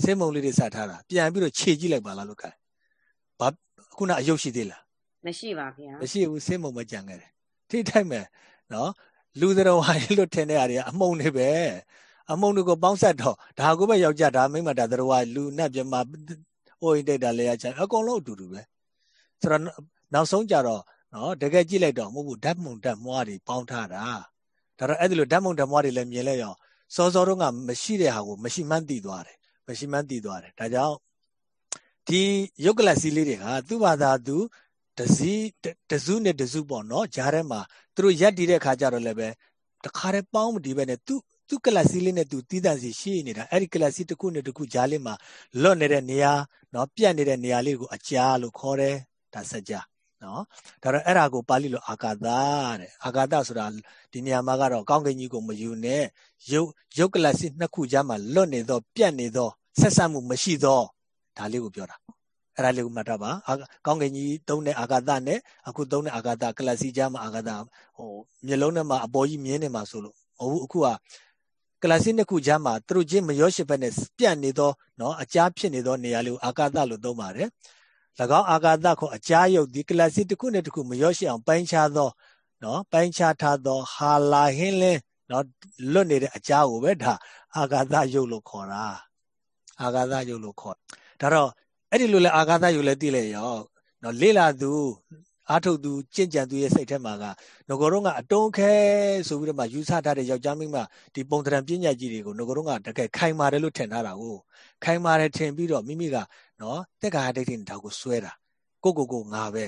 ဆေးမုံလေးတွေစပ်ထားတာပြန်ပြီးတော့ခြေကြည့်လိုက်ပါလားလို့ခိုင်းဘာခုနအယုတ်ရှိသေးလားမရှိပါဗျာမရှိဘူးဆေးမုံမကြံခဲ့တယ်ထိထိုက်မယ်နော်လူသတော်ဝိုင်းလို့ထင်တဲ့နေရာတွေအမုံတွေပဲအမုံတွေကိုပေါင်းဆက်တော့ဒါကိုပဲယောက်ျားဒါမိမဒါသတော်ဝါလူနဲ့ပြမဟိုအိတ်တာလေရချင်အကုန်လုံးအတူတူပဲဆိုတော့နောက်ဆုံးကြတော့နော်တကယ်ကြည့်လိုက်တော့မဟုတ်ဘူးဓာတ်မုံဓာတ်မွားတွေပေါင်းထားတာ ဒါတော့အဲ့ဒီလိုဓာတ်မုံဓာတ်မွားတွေလည်းမြင်လဲရောစောစောတုန်းကမရှိတဲ့ဟာကိုမရှိမှန်းသိသွားတယ်မရှိမှန်းသိသွားတယ်ဒါကြောင့်ဒီယုတ်ကလစီလေးတွေကသူ့ဘာသာသူတစည်းတစုနဲ့တစုပေါ့နော်ဂျားထဲမှာသူတို့ရက်တည်တဲ့ခါကျတော့လည်းပဲတခါတည်းပေါင်းမဒီပဲနဲ့သူသူကလစီလေးနဲ့သူတီးတန့်စီရှိနေတာအဲ့ဒီကလစီတစ်ခုနဲ့တစ်ခုဂျားလေးမှာလွတ်နေတဲ့နေရာနော်ပြတ်နေတဲ့နေရာလေးကိုအကြားလို့ခေါ်တယ်ဒါစကြ နော်ဒါတော့အဲ့ဒါကိုပါဠိလိုအာကာသတဲ့အာကာသဆိုတာဒီနေရာမှာကတော့ကောင်းကင်ကြီးကိုမယူနဲ့ရုပ်ရုပ်ကလစီနှစ်ခုကြားမှာလွတ်နေသော ပြတ်နေသောဆက်ဆက်မှုမရှိသောဒါလေးကိုပြောတာအဲ့ဒါလေးကိုမှတ်ထားပါကောင်းကင်ကြီးသုံးတဲ့အာကာသနဲ့အခုသုံးတဲ့အာကာသကလစီကြားမှာအာကာသဟိုမျက်လုံးထဲမှာအပေါ်ကြီးမြင်နေမှာဆိုလို့ဟိုအခုကကလစီနှစ်ခုကြားမှာသူတို့ချင်းမရောရှိဘဲနဲ့ပြန့်နေသောနော်အကြားဖြစ်နေသောနေရာလေးကိုအာကာသလို့သုံးပါတယ်၎ င်းအာကာသကိုအကြားယုတ်ဒီကလစီတစ်ခုနဲ့တစ်ခုမရောရှိအောင်ပိုင်းခြားသောနော်ပိုင်းခြားထားသောဟာလာဟင်းလင်းနော်လွတ်နေတဲ့အကြားကိုပဲဒါအာကာသယုတ်လို့ခေါ်တာအာကာသယုတ်လို့ခေါ်ဒါတော့အဲ့ဒီလိုလဲအာဃာတယူလဲသိလဲရောနော်လေလာသူ အာထုတ်သူကြင့်ကြံသူရဲ့စိတ်ထဲမှာကငကိုတော့ကအတုံးခဲဆိုပြီးတော့မှယူဆထားတဲ့ယောက်ျားမိန်းမဒီပုံသဏ္ဍာန်ပညာကြီးတွေကိုငကိုတော့ကတကယ်ခိုင်မာတယ်လို့ထင်ထားတာကိုခိုင်မာတယ်ထင်ပြီးတော့မိမိကနော်တက်ကာဒိဋ္ဌိနဲ့ဒါကိုစွဲတာကိုကိုကိုငါပဲ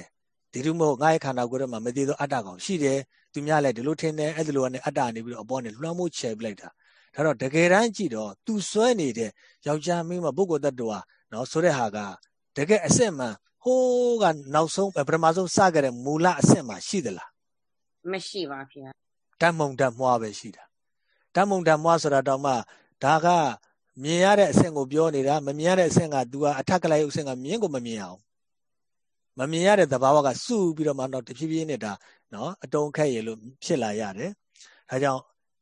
ဒီလိုမို့ငါရဲ့ခန္ဓာကိုယ်ထဲမှာမသေးသောအတ္တကောင်ရှိတယ်သူများလည်းဒီလိုထင်တယ်အဲ့ဒီလိုကနေအတ္တနေပြီးတော့အပေါ်နဲ့လွှမ်းမိုးချယ်ပလိုက်တာဒါတော့တကယ်တမ်းကြည့်တော့သူစွဲနေတဲ့ယောက်ျားမင်းမပုဂ္ဂိုလ်တ attva နော်ဆိုတဲ့ဟာကတကယ်အစစ်မှန် ဟိုးကနောက်ဆုံးပထမဆုံးစခဲ့တဲ့မူလအစစ်မှရှိသလားမရှိပါဗျာဓာတ်မုံဓာတ်မွားပဲရှိတာဓာတ်မုံဓာတ်မွားဆိုတာတော့မှဒါကမြင်ရတဲ့အဆင့်ကိုပြောနေတာမမြင်ရတဲ့အဆင့်က तू ကအထက်ကလိုက်အဆင့်ကမြင်ကိုမမြင်အောင်မမြင်ရတဲ့သဘာဝကစုပြီးတော့မှတော့တဖြည်းဖြည်းနဲ့ဒါနော်အတုံးခက်ရလို့ဖြစ်လာရတယ်ဒါကြောင့်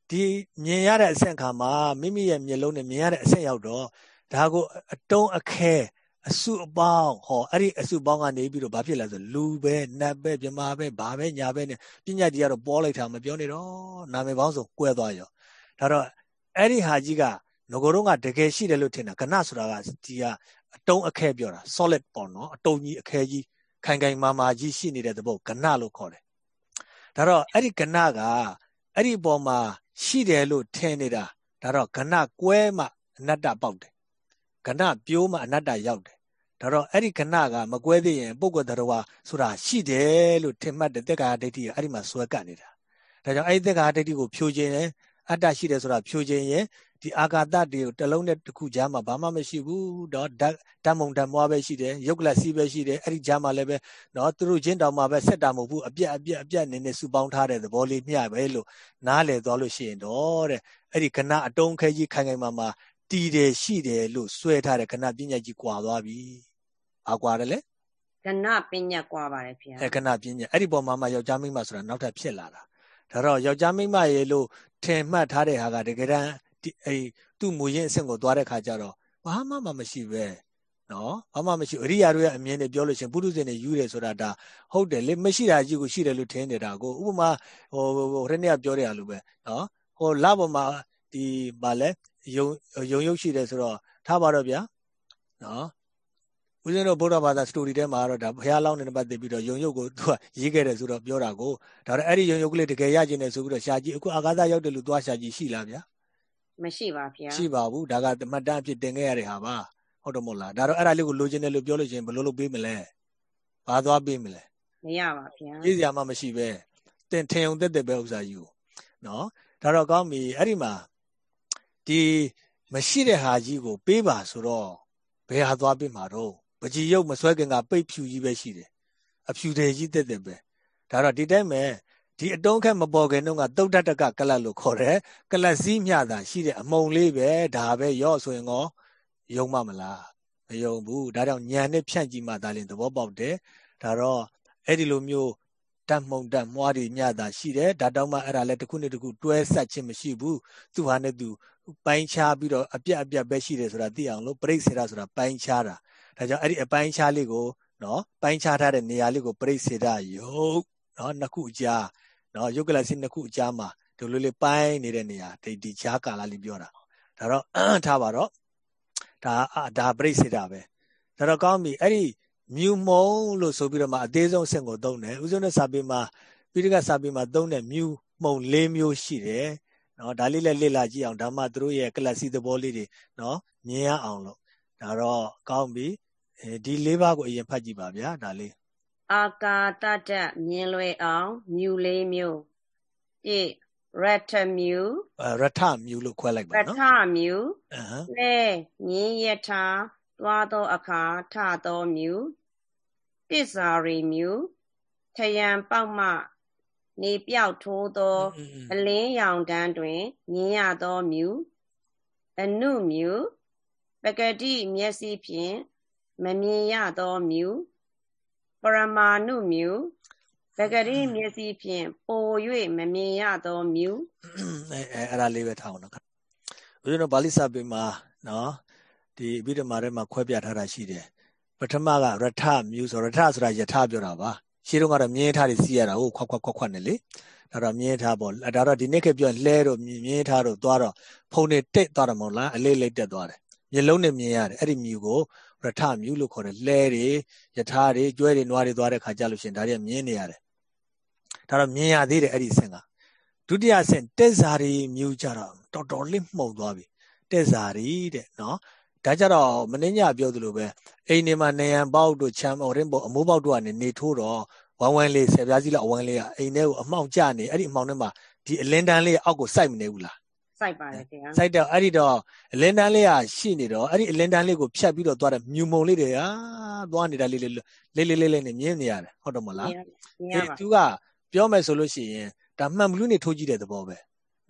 ဒီမြင်ရတဲ့အဆင့်ခါမှာမိမိရဲ့မျက်လုံးနဲ့မြင်ရတဲ့အဆင့်ရောက်တော့ဒါကိုအတုံးအခဲ အစုအပေါင်းဟောအဲ့ဒီအစုပေါင်းကနေပြီးတော့ဘာဖြစ်လဲဆိုလူပဲနတ်ပဲမြမာပဲဘာပဲညာပဲနဲ့ပညာကြီးကတော့ပေါ်လိုက်တာမပြောနေတော့နာမည်ပေါင်းစုံကွဲသွားရောဒါတော့အဲ့ဒီဟာကြီးကငကိုတော့ကတကယ်ရှိတယ်လို့ထင်တာကဏဆိုတာကဒီကအတုံးအခဲပြောတာ solid ပေါ့နော်အတုံးကြီးအခဲကြီးခိုင်ခိုင်မာမာကြီးရှိနေတဲ့သဘောကဏလို့ခေါ်တယ်ဒါတော့အဲ့ဒီကဏကအဲ့ဒီပေါ်မှာရှိတယ်လို့ထင်နေတာဒါတော့ကဏကွဲမှအနတ္တပေါက်တယ် ကဏပြိုးမှအနတ္တရောက်တယ်ဒါတော့အဲ့ဒီကဏကမကွဲသေးရင်ပုဂ္ဂိုလ်တရားဆိုတာရှိတယ်လို့ထင်မှတ်တဲ့တက္ကရာဒိဋ္ဌိကအဲ့ဒီမှာစွဲကပ်နေတာဒါကြောင့်အဲ့ဒီတက္ကရာဒိဋ္ဌိကိုဖြိုခြင်းရင်အတ္တရှိတယ်ဆိုတာဖြိုခြင်းရင်ဒီအာဂါတတွေကိုတစ်လုံးနဲ့တစ်ခုကြားမှာဘာမှမရှိဘူးတော့ဓာတ်မုံဓာတ်မွားပဲရှိတယ်ရုပ်ကလစီပဲရှိတယ်အဲ့ဒီကြားမှာလည်းပဲနော်သူတို့ချင်းတောင်မှာပဲဆက်တာမဟုတ်ဘူးအပြက်အပြက်အပြက်နေနေစုပေါင်းထားတဲ့သဘောလေးမျှပဲလို့နားလည်သွားလို့ရှိရင်တော့တဲ့အဲ့ဒီခဏအတုံးခဲကြီးခိုင်ခိုင်မာမာ တည်တယ်ရှိတယ်လို့စွဲထားတဲ့ခဏပညာကြီးကွာသွားပြီဘာကွာတယ်လဲကဏပညာကွာပါတယ်ဖေအဲကဏပညာအဲ့ဒီပေါ်မှာမှယောက်ျားမိန်းမဆိုတာနောက်ထပ်ဖြစ်လာတာဒါတော့ယောက်ျားမိန်းမရေလို့ထင်မှတ်ထားတဲ့ဟာကတကယ်တမ်းအဲသူ့မူရင်းအဆင့်ကိုသွားတဲ့ခါကျတော့ဘာမှမမရှိပဲနော်ဘာမှမရှိအရိယာတို့ရဲ့အမြင်နဲ့ပြောလို့ရှင်ပုရုဇဉ်တွေယူတယ်ဆိုတာဒါဟုတ်တယ်လေမရှိတာကြီးကိုရှိတယ်လို့ထင်နေတာကိုဥပမာဟိုဟိုရနေ့ကပြောတဲ့အလိုပဲနော်ဟိုလပေါ်မှာဒီဗာလဲ ယုံယုံရုပ်ရှိတယ်ဆိုတော့ထားပါတော့ဗျာနော်ဦးဇင်းတို့ဗုဒ္ဓဘာသာစတိုရီထဲမှာတော့ဒါဘုရားလောင်းနေပတ်သက်ပြီးတော့ယုံရုပ်ကိုသူကရေးခဲ့တယ်ဆိုတော့ပြောတာကိုဒါတော့အဲ့ဒီယုံရုပ်ကလေးတကယ်ရကျင်တယ်ဆိုပြီးတော့ရှာကြည့်အခုအာဂါသရောက်တယ်လို့သွားရှာကြည့်ရှိလားဗျာမရှိပါဗျာရှိပါဘူးဒါကတမတ်တန်းအဖြစ်တင်ခဲ့ရတဲ့ဟာပါဟုတ်တယ်မို့လားဒါတော့အဲ့ဒါလေးကိုလိုချင်တယ်လို့ပြောလို့ရှိရင်ဘယ်လိုလုပ်ပေးမလဲဘာသွားပေးမလဲမရပါဗျာရေးစရာမှမရှိပဲတင်ထင်ုံတက်တက်ပဲဥစ္စာယူနော်ဒါတော့ကောင်းပြီအဲ့ဒီမှာ ဒီမရှိတဲ့ဟာကြီးကို ပေးပါဆိုတော့ဘယ်ဟာသွားပေးမှာတော့ပကြီးရုပ်မဆွဲခင်ကပိတ်ဖြူကြီးပဲရှိတယ်အဖြူတယ်ကြီးတက်တက်ပဲဒါတော့ဒီတိုင်းပဲဒီအတုံးခက်မပေါ်ခင်တုန်းကတုတ်တတကကလတ်လို့ခေါ်တယ်ကလတ်စည်းမျှတာရှိတဲ့အမုံလေးပဲဒါပဲရော့ဆိုရင်ကောယုံမမလားမယုံဘူးဒါကြောင့်ညံနဲ့ဖြန့်ကြည့်မှသာလင်သဘောပေါက်တယ်ဒါတော့အဲ့ဒီလိုမျိုးတတ်မှုန်တတ်မွားတွေညတာရှိတယ်ဒါတောင်မှအဲ့ဒါလည်းတစ်ခုနဲ့တစ်ခုတွဲဆက်ခြင်းမရှိဘူးသူဟာနဲ့သူ ပိုင်းခြားပြီးတော့အပြက်အပြက်ပဲရှိတယ်ဆိုတာသိအောင်လို့ပြိစေတာဆိုတာပိုင်းခြားတာဒါကြောင့်အဲ့ဒီအပိုင်းခြားလေးကိုနော်ပိုင်းခြားထားတဲ့နေရာလေးကိုပြိစေတာယုတ်နော်နှစ်ခုအကြားနော်ယုတ်ကလစီနှစ်ခုအကြားမှာဒီလိုလေးပိုင်းနေတဲ့နေရာဒီဒီခြားကာလလေးပြောတာဒါတော့ထားပါတော့ဒါဒါပြိစေတာပဲဒါတော့ကောင်းပြီအဲ့ဒီမြူမုံလို့ဆိုပြီးတော့မှအသေးဆုံးအဆင့်ကိုသုံးတယ်ဥဆုံးတဲ့စာပေမှာပိဋကစာပေမှာသုံးတဲ့မြူမုံ၄မျိုးရှိတယ် နော်ဒါလေးလည်းလေ့လာကြည့်အောင်ဒါမှသူတို့ရဲ့ကလစီသဘောလေးတွေနော်မြင်ရအောင်လို့ဒါတော့ကောင်းပြီအဲဒီ၄ပါးကိုအရင်ဖတ်ကြည့်ပါဗျာဒါလေးအာကာတတမြင်လွယ်အောင်မြူလေးမျိုးပြည့်ရထမြူရထမြူလို့ခွဲလိုက်ပါနော်ရထမြူလဲမြင်းယထာသွားသောအခါထသောမြူတစ္ဆာရီမြူထယံပေါက်မှ နေပြောက်ထိုးသောအလင်းရောင်တန်းတွင်မြင်ရသောမြူအနုမြူပကတိမျက်စိဖြင့်မမြင်ရသောမြူပရမာဏုမြူပကတိမျက်စိဖြင့်ပို၍မမြင်ရသောမြူအဲအဲ့ဒါလေးပဲထားအောင်နော်ဦးဇင်းတို့ဗာလိစာပေမှာနော်ဒီအဘိဓမ္မာထဲမှာခွဲပြထားတာရှိတယ်ပထမကရထမြူဆိုရထဆိုတာယထပြောတာပါ ရှင်းတော့ကတော့မြင်းထားတွေစီးရတာဟုတ်ခွက်ခွက်ခွက်ခွက်နဲ့လေဒါတော့မြင်းထားပေါ့ဒါတော့ဒီနေ့ခေတ်ပြောလှဲတော့မြင်းထားတော့သွားတော့ဖုံနေတိတ်သွားတယ်မဟုတ်လားအလေးလေးတက်သွားတယ်မျက်လုံးနဲ့မြင်ရတယ်အဲ့ဒီမြူကိုရထမြူလို့ခေါ်တယ်လှဲတွေယထာတွေကျွဲတွေနွားတွေသွားတဲ့ခါကြလို့ရှင်ဒါတွေကမြင်နေရတယ်ဒါတော့မြင်ရသေးတယ်အဲ့ဒီဆင့်ကဒုတိယဆင့်တက်ဇာရီမြူကြတော့တော်တော်လေးမှုန်သွားပြီတက်ဇာရီတဲ့နော် ဒါကြတော့မင်းညပြောသလိုပဲအိမ်နေမှာနေရန်ပေါက်တို့ချမ်းမော်ရင်ပေါ့အမိုးပေါက်တို့ကနေနေထိုးတော့ဝမ်းဝမ်းလေးဆယ်ပြားစီလောက်အဝမ်းလေးကအိမ်ထဲကိုအမှောင်ကျနေအဲ့ဒီအမှောင်ထဲမှာဒီအလင်းတန်းလေးအောက်ကိုစိုက်မနေဘူးလားစိုက်ပါတယ်ဗျာစိုက်တော့အဲ့ဒီတော့အလင်းတန်းလေးကရှိနေတော့အဲ့ဒီအလင်းတန်းလေးကိုဖြတ်ပြီးတော့သွားတဲ့မြူမုံလေးတွေဟာသွားနေတာလေးလေးလေးလေးလေးလေးနဲ့မြင်နေရတယ်ဟုတ်တယ်မလားမြင်ပါသူကပြောမယ်ဆိုလို့ရှိရင်ဒါမှန်ဘလူးနေထိုးကြည့်တဲ့သဘောပဲ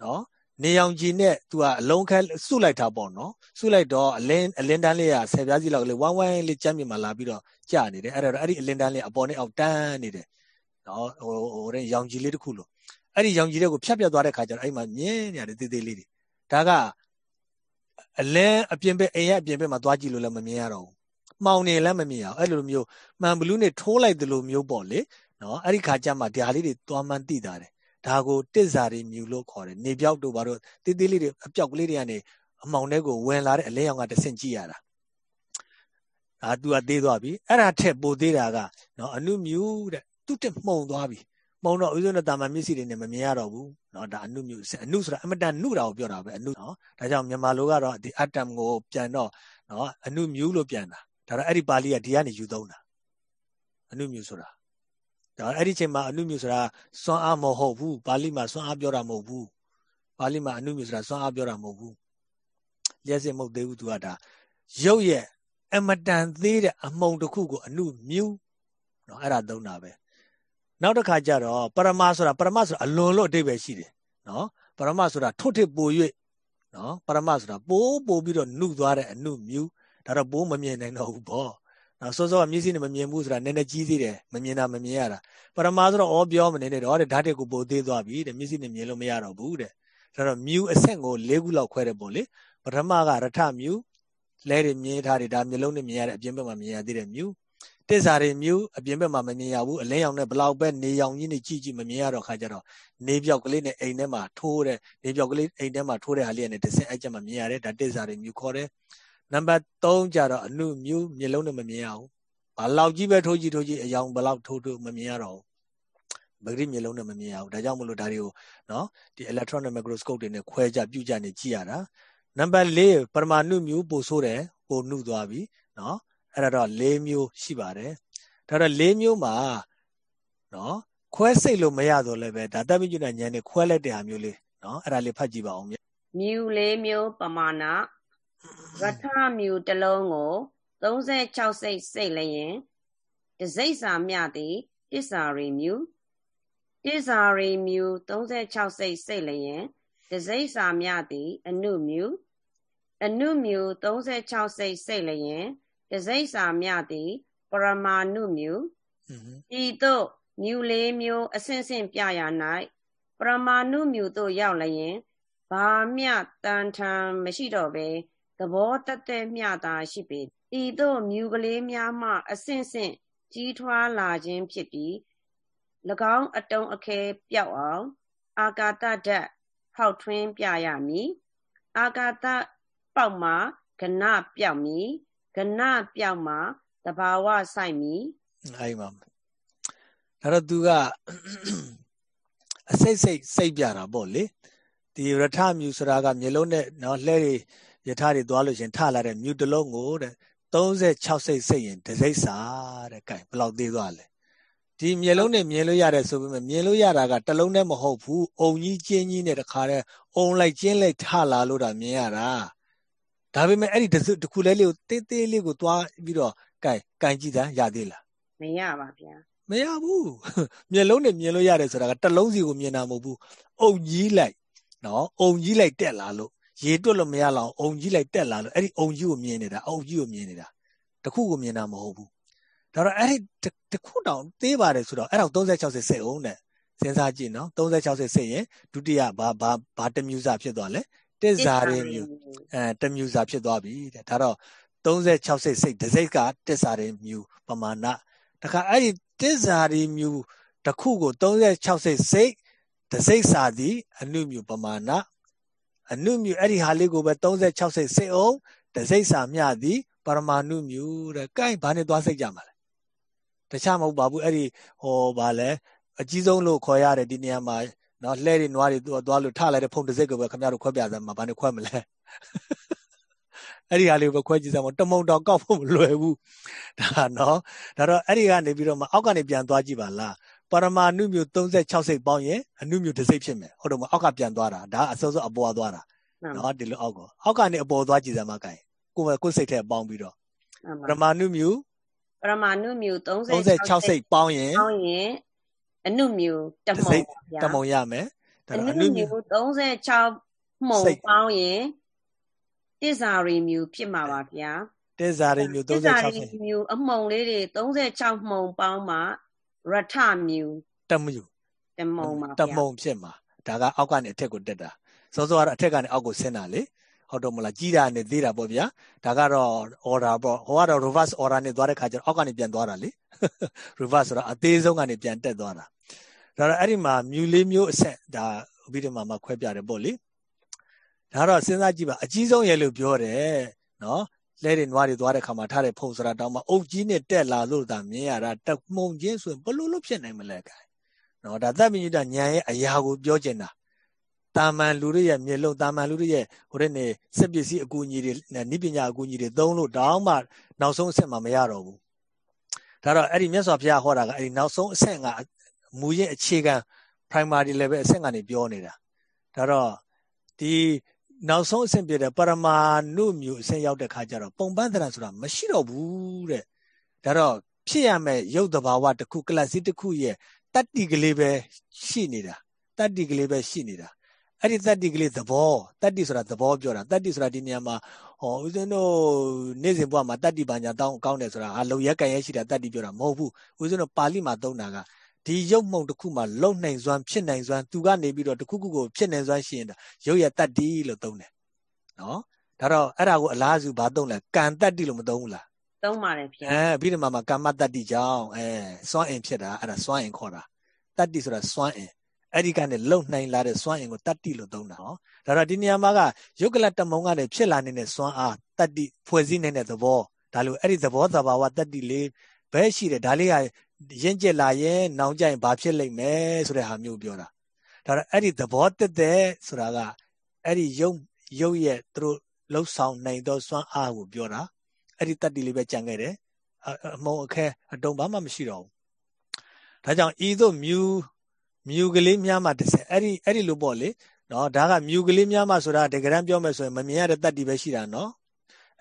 နော် နေရောင်ခြည်နဲ့သူကအလုံးခဲစုလိုက်တာပေါ့နော်စုလိုက်တော့အလင်းအလင်းတန်းလေးကဆယ်ပြားစီလောက်လေးဝိုင်းဝိုင်းလေးကြမ်းမြင်မှလာပြီးတော့ကြာနေတယ်အဲ့တော့အဲ့ဒီအလင်းတန်းလေးအပေါ်နဲ့အောက်တန်းနေတယ်နော်ဟိုဟိုတဲ့ရောင်ခြည်လေးတစ်ခုလို့အဲ့ဒီရောင်ခြည်လေးကိုဖြတ်ပြတ်သွားတဲ့ခါကျတော့အဲ့မှာမြင်းနေရတယ်တေးသေးလေးတွေဒါကအလင်းအပြင်ဘက်အိမ်ရဲ့အပြင်ဘက်မှာသွားကြည့်လို့လည်းမမြင်ရတော့ဘူးမှောင်နေလည်းမမြင်ရအောင်အဲ့လိုမျိုးမှန်ဘလူးနဲ့ထိုးလိုက်တယ်လို့မျိုးပေါ့လေနော်အဲ့ဒီခါကျမှဒါလေးတွေသွားမှန်းသိတာတယ် ဒါကိုတစ်စာတွေမြူလို့ခေါ်တယ်နေပြောက်တို့ဘာလို့တေးသေးလေးတွေအပြောက်ကလေးတွေကနေအမောင်တွေကိုဝင်လာတဲ့အလင်းရောင်ကတဆင့်ကြည့်ရတာဒါသူကသေးသွားပြီအဲ့ဒါထက်ပိုသေးတာကနော်အနုမြူတဲ့သူတက်မှုံသွားပြီမှုံတော့ဥစ္စာနဲ့တာမန်မျက်စိတွေနဲ့မမြင်ရတော့ဘူးနော်ဒါအနုမြူအနုဆိုတာအမတန်နုတာကိုပြောတာပဲအနုနော်ဒါကြောင့်မြန်မာလိုကတော့ဒီအတ္တမ်ကိုပြန်တော့နော်အနုမြူလို့ပြန်တာဒါတော့အဲ့ဒီပါဠိကဒီကနေယူသုံးတာအနုမြူဆိုတာ ဒါအဲ့ဒီချိန်မှာအနုမြူဆိုတာစွမ်းအားမဟုတ်ဘူးပါဠိမှာစွမ်းအားပြောတာမဟုတ်ဘူးပါဠိမှာအနုမြူဆိုတာစွမ်းအားပြောတာမဟုတ်ဘူးလျှက်စစ်မဟုတ်သေးဘူးသူကဒါရုပ်ရဲ့အမတန်သေးတဲ့အမုံတစ်ခုကိုအနုမြူနော်အဲ့ဒါသုံးတာပဲနောက်တစ်ခါကျတော့ပရမဆိုတာပရမဆိုတာအလွန်လို့အတိတ်ပဲရှိတယ်နော်ပရမဆိုတာထွတ်ထစ်ပို၍နော်ပရမဆိုတာပိုးပိုးပြီးတော့နှုတ်သွားတဲ့အနုမြူဒါတော့ပိုးမမြင်နိုင်တော့ဘူးပေါ့ နော်စောစောကမျက်စိနဲ့မမြင်ဘူးဆိုတာနည်းနည်းကြီးသေးတယ်မမြင်တာမမြင်ရတာပရမဆိုတော့ဩပြောမနေနဲ့တော့တဲ့ဓာတ်တွေကိုပိုသေးသွားပြီတဲ့မျက်စိနဲ့မြင်လို့မရတော့ဘူးတဲ့ဒါတော့မြူအဆင့်ကို၄ခုလောက်ခွဲတယ်ပေါ့လေပထမကရထမြူလဲတွေမြင်ထားတယ်ဒါမျိုးလုံးနဲ့မြင်ရတဲ့အပြင်ဘက်မှာမြင်ရသေးတယ်မြူတစ္ဆာတွေမြူအပြင်ဘက်မှာမမြင်ရဘူးအလင်းရောင်နဲ့ဘလောက်ပဲနေရောင်ကြီးနဲ့ကြည့်ကြည့်မမြင်ရတော့ခါကြတော့နေပြောက်ကလေးနဲ့အိမ်ထဲမှာထိုးတဲ့နေပြောက်ကလေးအိမ်ထဲမှာထိုးတဲ့ဟာလေးနဲ့တစ်ဆင့်အဲ့ကျမှမြင်ရတယ်ဒါတစ္ဆာတွေမြူခေါ်တယ် နံပါတ်3ကျတော့အနုမြူမျက်လုံးနဲ့မမြင်ရဘူးဘာလောက်ကြီးပဲထိုးကြည့်ထိုးကြည့်အယောင်ဘလောက်ထိုးထိုးမမြင်ရတော့ဘူးပဂရိမျက်လုံးနဲ့မမြင်ရဘူးဒါကြောင့်မလို့ဒါတွေကိုနော်ဒီ electron microscope တွေနဲ့ခွဲကြပြုကြနေကြည့်ရတာနံပါတ်4ပရမာဏုမျိုးပို့ဆိုးတယ်ပို့နှုသွားပြီနော်အဲ့ဒါတော့၄မျိုးရှိပါတယ်ဒါတော့၄မျိုးမှာနော်ခွဲစိတ်လို့မရတော့လည်းပဲဒါတပိကျွဏဉာဏ်နဲ့ခွဲလိုက်တဲ့ဟာမျိုးလေးနော်အဲ့ဒါလေးဖတ်ကြည့်ပါအောင်မြမြူလေးမျိုးပမာဏ ရထမြူတစ်လုံးကို36စိတ်စိတ်လျင်တစိတ်စာမြသည်တစ္ဆာရီမြူတစ္ဆာရီမြူ36စိတ်စိတ်လျင်တစိတ်စာမြသည်အနုမြူအနုမြူ36စိတ်စိတ်လျင်တစိတ်စာမြသည်ပရမာဏုမြူဤသို့မြူလေးမျိုးအဆင့်ဆင့်ပြရ၌ပရမာဏုမြူသို့ရောက်လျင်ဘာမျှတန်ထံမရှိတော့ပဲ သဘောတသက်မျှသာရှိပေဤသို့မြူကလေးများမှ အဆင့်ဆင့်ကြီးထွားလာခြင်းဖြစ်ပြီး၎င်းအတုံးအခဲပြောက်အောင် အာကာတဓာတ်ဖောက်ထွင်းပြရမည်အာကာတပေါက်မှာကဏပြောက်မည်ကဏပြောက်မှာတဘာဝဆိုင်မည်အဲ့မှာဒါတော့သူကအစိတ်စိတ်စိတ်ပြတာပေါ့လေဒီရထမြူဆိုတာကမျိုးလုံးနဲ့နော်လှဲတွေ ယထာတွေသွားလို့ရှင်ထလာတဲ့မြူတလုံးကိုတဲ့36စိတ်စိတ်ရင်တစိတ်စာတဲ့ကဲဘယ်လောက်သေးသွားလဲဒီမျက်လုံးနဲ့မြင်လို့ရတယ်ဆိုပေမဲ့မြင်လို့ရတာကတလုံးနဲ့မဟုတ်ဘူးအုံကြီးကျင်းကြီးနဲ့တခါတည်းအုံလိုက်ကျင်းလိုက်ထလာလို့တာမြင်ရတာဒါပေမဲ့အဲ့ဒီတခုလဲလေးကိုတေးသေးလေးကိုသွားပြီးတော့ကဲကင်ကြည့်တာရသေးလားမရပါဗျာမရဘူးမျက်လုံးနဲ့မြင်လို့ရတယ်ဆိုတာကတလုံးစီကိုမြင်တာမဟုတ်ဘူးအုံကြီးလိုက်နော်အုံကြီးလိုက်တက်လာလို့ ရေတွက်လို့မရလောက်အုံကြီးလိုက်တက်လာလို့အဲ့ဒီအုံကြီးကိုမြင်နေတာအုံကြီးကိုမြင်နေတာတခုကိုမြင်တာမဟုတ်ဘူးဒါတော့အဲ့ဒီတခုတောင်သေးပါတယ်ဆိုတော့အဲ့တော့36စိတ်အောင်နဲ့စဉ်းစားကြည့်နော်36စိတ်စိတ်ရင်ဒုတိယဘာဘာဘာတမျိုးစာဖြစ်သွားလဲတစ်ဇာရင်းမျိုးအဲတမျိုးစာဖြစ်သွားပြီတဲ့ဒါတော့36စိတ်စိတ်တစ်စိတ်ကတစ်ဇာရင်းမျိုးပမာဏတခါအဲ့ဒီတစ်ဇာရင်းမျိုးတစ်ခုကို36စိတ်စိတ်တစ်စိတ်စာသည်အနုမျိုးပမာဏ အနုမြူအဲ့ဒီဟာလေးကိုပဲ36စိတ်စိတ်အောင်တစိတ်စာမျှသည်ပရမာဏုမြူတဲ့ကိုင်းဘာနဲ့သွားစိတ်ကြမှာလဲတခြားမဟုတ်ပါဘူးအဲ့ဒီဟောဗာလဲအကြီးဆုံးလို့ခေါ်ရတယ်ဒီနေရာမှာနော်လှဲတွေနွားတွေသွားလို့ထလိုက်တဲ့ဖုန်တစ်စိတ်ကိုပဲခင်ဗျားတို့ခွဲပြစမ်းမှာဘာနဲ့ခွဲမလဲအဲ့ဒီဟာလေးပဲခွဲကြည့်စမ်းမတမုံတော်ကောက်ဖို့မလွယ်ဘူးဒါနော်ဒါတော့အဲ့ဒီကနေပြီးတော့မှအောက်ကနေပြန်သွားကြည့်ပါလား ပရမာဏုမျိုး36စိတ်ပေါင်းရင်အနုမျိုးတစ်စိတ်ဖြစ်မယ်ဟုတ်တယ်မအောက်ကပြန်သွားတာဒါအစောစောအပေါ်သွားတာနော်ဒီလိုအောက်ကိုအောက်ကနေအပေါ်သွားကြည့်စမ်းမကိုင်ကိုယ်ကိုယ်စိတ်ထဲပေါင်းပြီးတော့ပရမာဏုမြူပရမာဏုမြူ36စိတ်ပေါင်းရင်ပေါင်းရင်အနုမြူတမုံတမုံရမယ်အနုမြူ36မှုံပေါင်းရင်တစ္ဆာရီမြူဖြစ်မှာပါဗျာတစ္ဆာရီမြူ36တစ္ဆာရီမြူအမှုံလေးတွေ36မှုံပေါင်းမှာ ရထမြူတမြူတမုံပါဗျာတမုံဖြစ်မှာဒါကအောက်ကနေအထက်ကိုတက်တာစောစောကတော့အထက်ကနေအောက်ကိုဆင်းတာလေဟုတ်တော့မလားကြီးတာနဲ့သေးတာပေါ့ဗျာဒါကတော့ order ပေါ့ဟိုကတော့ reverse order နဲ့သွားတဲ့ခါကျတော့အောက်ကနေပြန်သွားတာလေ reverse ဆိုတော့အသေးဆုံးကနေပြန်တက်သွားတာဒါတော့အဲ့ဒီမှာမြူလေးမျိုးအဆက်ဒါဥပိဓမ္မာမှာခွဲပြတယ်ပေါ့လေဒါတော့စဉ်းစားကြည့်ပါအကြီးဆုံးရဲ့လို့ပြောတယ်နော် လဲတွေနွားတွေသွားတဲ့ခါမှာထားတဲ့ဖုံဆိုတာတောင်းမှအုတ်ကြီးနဲ့တက်လာလို့သာမြင်ရတာတမှုန်ချင်းဆိုရင်ဘလို့လို့ဖြစ်နိုင်မလဲကဲနော်ဒါသဗ္ဗညုတညာရဲ့အရာကိုပြောချင်တာတာမန်လူတွေရဲ့မျက်လုံးတာမန်လူတွေရဲ့ဟိုတဲ့နေစက်ပစ္စည်းအကူအညီတွေနိပညာအကူအညီတွေသုံးလို့တောင်းမှနောက်ဆုံးအဆင့်မှာမရတော့ဘူးဒါတော့အဲ့ဒီမြတ်စွာဘုရားဟောတာကအဲ့ဒီနောက်ဆုံးအဆင့်ကမူရင်းအခြေခံ primary level အဆင့်ကနေပြောနေတာဒါတော့ဒီ နောက်ဆုံးအဆင့်ပြတဲ့ပရမာဏုမျိုးအဆင့်ရောက်တဲ့ခါကျတော့ပုံပန်းသဏ္ဍာန်ဆိုတာမရှိတော့ဘူးတဲ့ဒါတော့ဖြစ်ရမယ်ရုပ်တဘာဝတစ်ခုကလစီတစ်ခုရဲ့တတ္တိကလေးပဲရှိနေတာတတ္တိကလေးပဲရှိနေတာအဲ့ဒီတတ္တိကလေးသဘောတတ္တိဆိုတာသဘောပြောတာတတ္တိဆိုတာဒီနေရာမှာဟောဦးဇင်းတို့နေ့စဉ်ဘဝမှာတတ္တိပညာတောင်းကောင်းတယ်ဆိုတာဟာလုံရက်ကန်ရက်ရှိတာတတ္တိပြောတာမဟုတ်ဘူးဦးဇင်းတို့ပါဠိမှာသုံးတာက ဒီရုပ်မှုန်တစ်ခုမှာလုံနိုင်စွမ်းဖြစ်နိုင်စွမ်းသူကနေပြီးတော့တစ်ခုခုကိုဖြစ်နိုင်စွမ်းရှိရင်ရုပ်ရဲ့တတ္တိလို့သုံးတယ်နော်ဒါတော့အဲ့ဒါကိုအလားစုဘာသုံးလဲကံတတ္တိလို့မသုံးဘူးလားသုံးပါတယ်ဗျာအဲပြီးတော့မှကာမတတ္တိကြောင့်အဲစွမ်းအင်ဖြစ်တာအဲ့ဒါစွမ်းအင်ခေါ်တာတတ္တိဆိုတာစွမ်းအင်အဲ့ဒီကနေလုံနိုင်လာတဲ့စွမ်းအင်ကိုတတ္တိလို့သုံးတာဟောဒါတော့ဒီနေရာမှာကယုတ်ကလတမုံကနေဖြစ်လာနေတဲ့စွမ်းအားတတ္တိဖွဲ့စည်းနေတဲ့သဘောဒါလို့အဲ့ဒီသဘောသဘာဝတတ္တိလေးဘယ်ရှိတယ်ဒါလေးက ရင့်ကျက်လာရင်နောင်ကြရင်ဘာဖြစ်လိမ့်မယ်ဆိုတဲ့ဟာမျိုးပြောတာဒါတော့အဲ့ဒီသဘောတက်တဲ့ဆိုတာကအဲ့ဒီယုတ်ယုတ်ရဲ့သူတို့လှုပ်ဆောင်နိုင်သောစွမ်းအားကိုပြောတာအဲ့ဒီတတ္တိလေးပဲကြံခဲ့တယ်အမုံအခဲအတုံးဘာမှမရှိတော့ဘူးဒါကြောင့်ဤသို့မြူမြူကလေးများမှတစ်ဆက်အဲ့ဒီအဲ့ဒီလိုပေါ့လေနော်ဒါကမြူကလေးများမှဆိုတာတကယ်တမ်းပြောမယ်ဆိုရင်မမြင်ရတဲ့တတ္တိပဲရှိတာနော်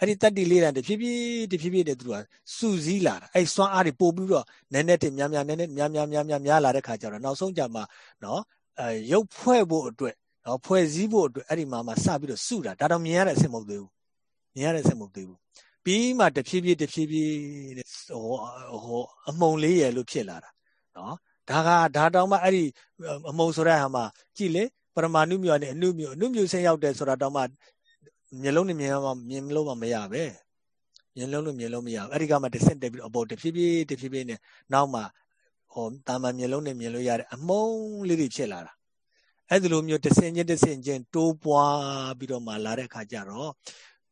အဲ့ဒီတတ္တိလေးတန်တဖြည်းဖြည်းတဖြည်းဖြည်းနဲ့သူကစူစည်းလာတာအဲ့စွမ်းအားတွေပို့ပြီးတော့နည်းနည်းတည်းများများနည်းနည်းများများများများများလာတဲ့ခါကျတော့နောက်ဆုံးကြမှာနော်အဲရုပ်ဖွဲ့ဖို့အတွက်နော်ဖွဲ့စည်းဖို့အတွက်အဲ့ဒီမှာမှစပြီးတော့စုတာဒါတော့မြင်ရတဲ့အဆင့်မဟုတ်သေးဘူးမြင်ရတဲ့အဆင့်မဟုတ်သေးဘူးပြီးမှတဖြည်းဖြည်းတဖြည်းဖြည်းဟိုဟိုအမုံလေးရယ်လို့ဖြစ်လာတာနော်ဒါကဒါတောင်မှအဲ့ဒီအမုံဆိုတဲ့ဟာမှာကြည့်လေပရမာဏုမြနဲ့အနုမြအနုမြဆင်းရောက်တယ်ဆိုတာတောင်မှ မျိုးလုံးနဲ့မြင်မှမြင်လို့မှမရပဲမြင်လုံးလို့မြင်လို့မရဘူးအဲ့ဒီကမှတစ်ဆင့်တက်ပြီးအပေါ်တဖြည်းဖြည်းတဖြည်းဖြည်းနဲ့နောက်မှဟောတာမန်မြင်လုံးနဲ့မြင်လို့ရတဲ့အမုံလေးတွေဖြစ်လာတာအဲ့ဒီလိုမျိုးတစ်ဆင့်ချင်းတစ်ဆင့်ချင်းတိုးပွားပြီးတော့မှလာတဲ့အခါကျတော့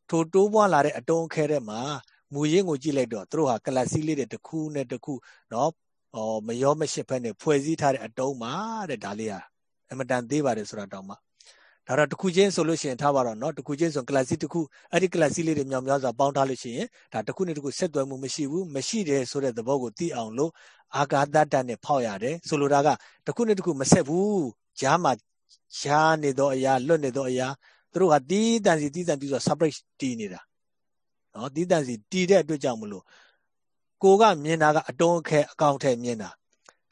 ထိုတိုးပွားလာတဲ့အတုံးခဲတဲ့မှာမူရင်းကိုကြည့်လိုက်တော့သူတို့ဟာကလစီလေးတွေတစ်ခုနဲ့တစ်ခုเนาะဟောမရောမရှိဖက်နဲ့ဖွဲ့စည်းထားတဲ့အတုံးမှာတဲ့ဒါလေးဟာအမတန်သေးပါတယ်ဆိုတာတောင်မှ ဒါတော့တစ်ခုချင်းဆိုလို့ရှိရင်ထားပါတော့เนาะတစ်ခုချင်းဆိုကလစီတစ်ခုအဲ့ဒီကလစီလေးတွေမြောင်များစွာပေါင်းထားလို့ရှိရင်ဒါတစ်ခုနဲ့တစ်ခုဆက်သွယ်မှုမရှိဘူးမရှိတယ်ဆိုတဲ့သဘောကိုသိအောင်လို့အာဂါတတနဲ့ဖောက်ရတယ်ဆိုလိုတာကတစ်ခုနဲ့တစ်ခုမဆက်ဘူးဂျားမှာရှားနေတော့အရာလွတ်နေတော့အရာသူတို့ကတီးတန်စီတီးတန်ပြီးဆို separate တီးနေတာနော်တီးတန်စီတီးတဲ့အတွက်ကြောင့်မလို့ကိုကမြင်တာကအတုံးအခဲအကောင့်ထဲမြင်တာ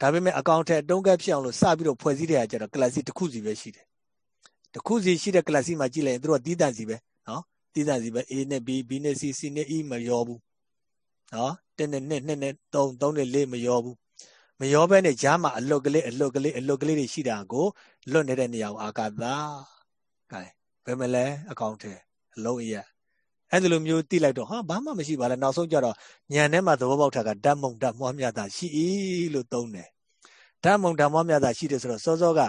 ဒါပေမဲ့အကောင့်ထဲအတုံးခဲဖြစ်အောင်လို့စပြီးတော့ဖွဲ့စည်းတဲ့အခါကျတော့ class တစ်ခုစီပဲရှိတယ် တစ်ခုစီရှိတဲ့ class မှာကြည့်လိုက်ရင်သူတို့ကတီးတန်စီပဲနော်တီးတန်စီပဲ A နဲ့ B B နဲ့ C C နဲ့ E မရောဘူးနော်1နဲ့2 2နဲ့3 3နဲ့4မရောဘူးမရောဘဲနဲ့ဂျားမှာအလွတ်ကလေးအလွတ်ကလေးအလွတ်ကလေးတွေရှိတာကိုလွတ်နေတဲ့နေရာကိုအာကာသကဲဘယ်မလဲအကောင့်ထဲအလုံးအရက်အဲ့ဒီလိုမျိုးတိလိုက်တော့ဟာဘာမှမရှိပါလဲနောက်ဆုံးကြတော့ညံထဲမှာသဘောပေါက်တာကဓာတ်မုံဓာတ်မွားမြတာရှိ၏လို့သုံးတယ်ဓာတ်မုံဓာတ်မွားမြတာရှိတယ်ဆိုတော့စောစောက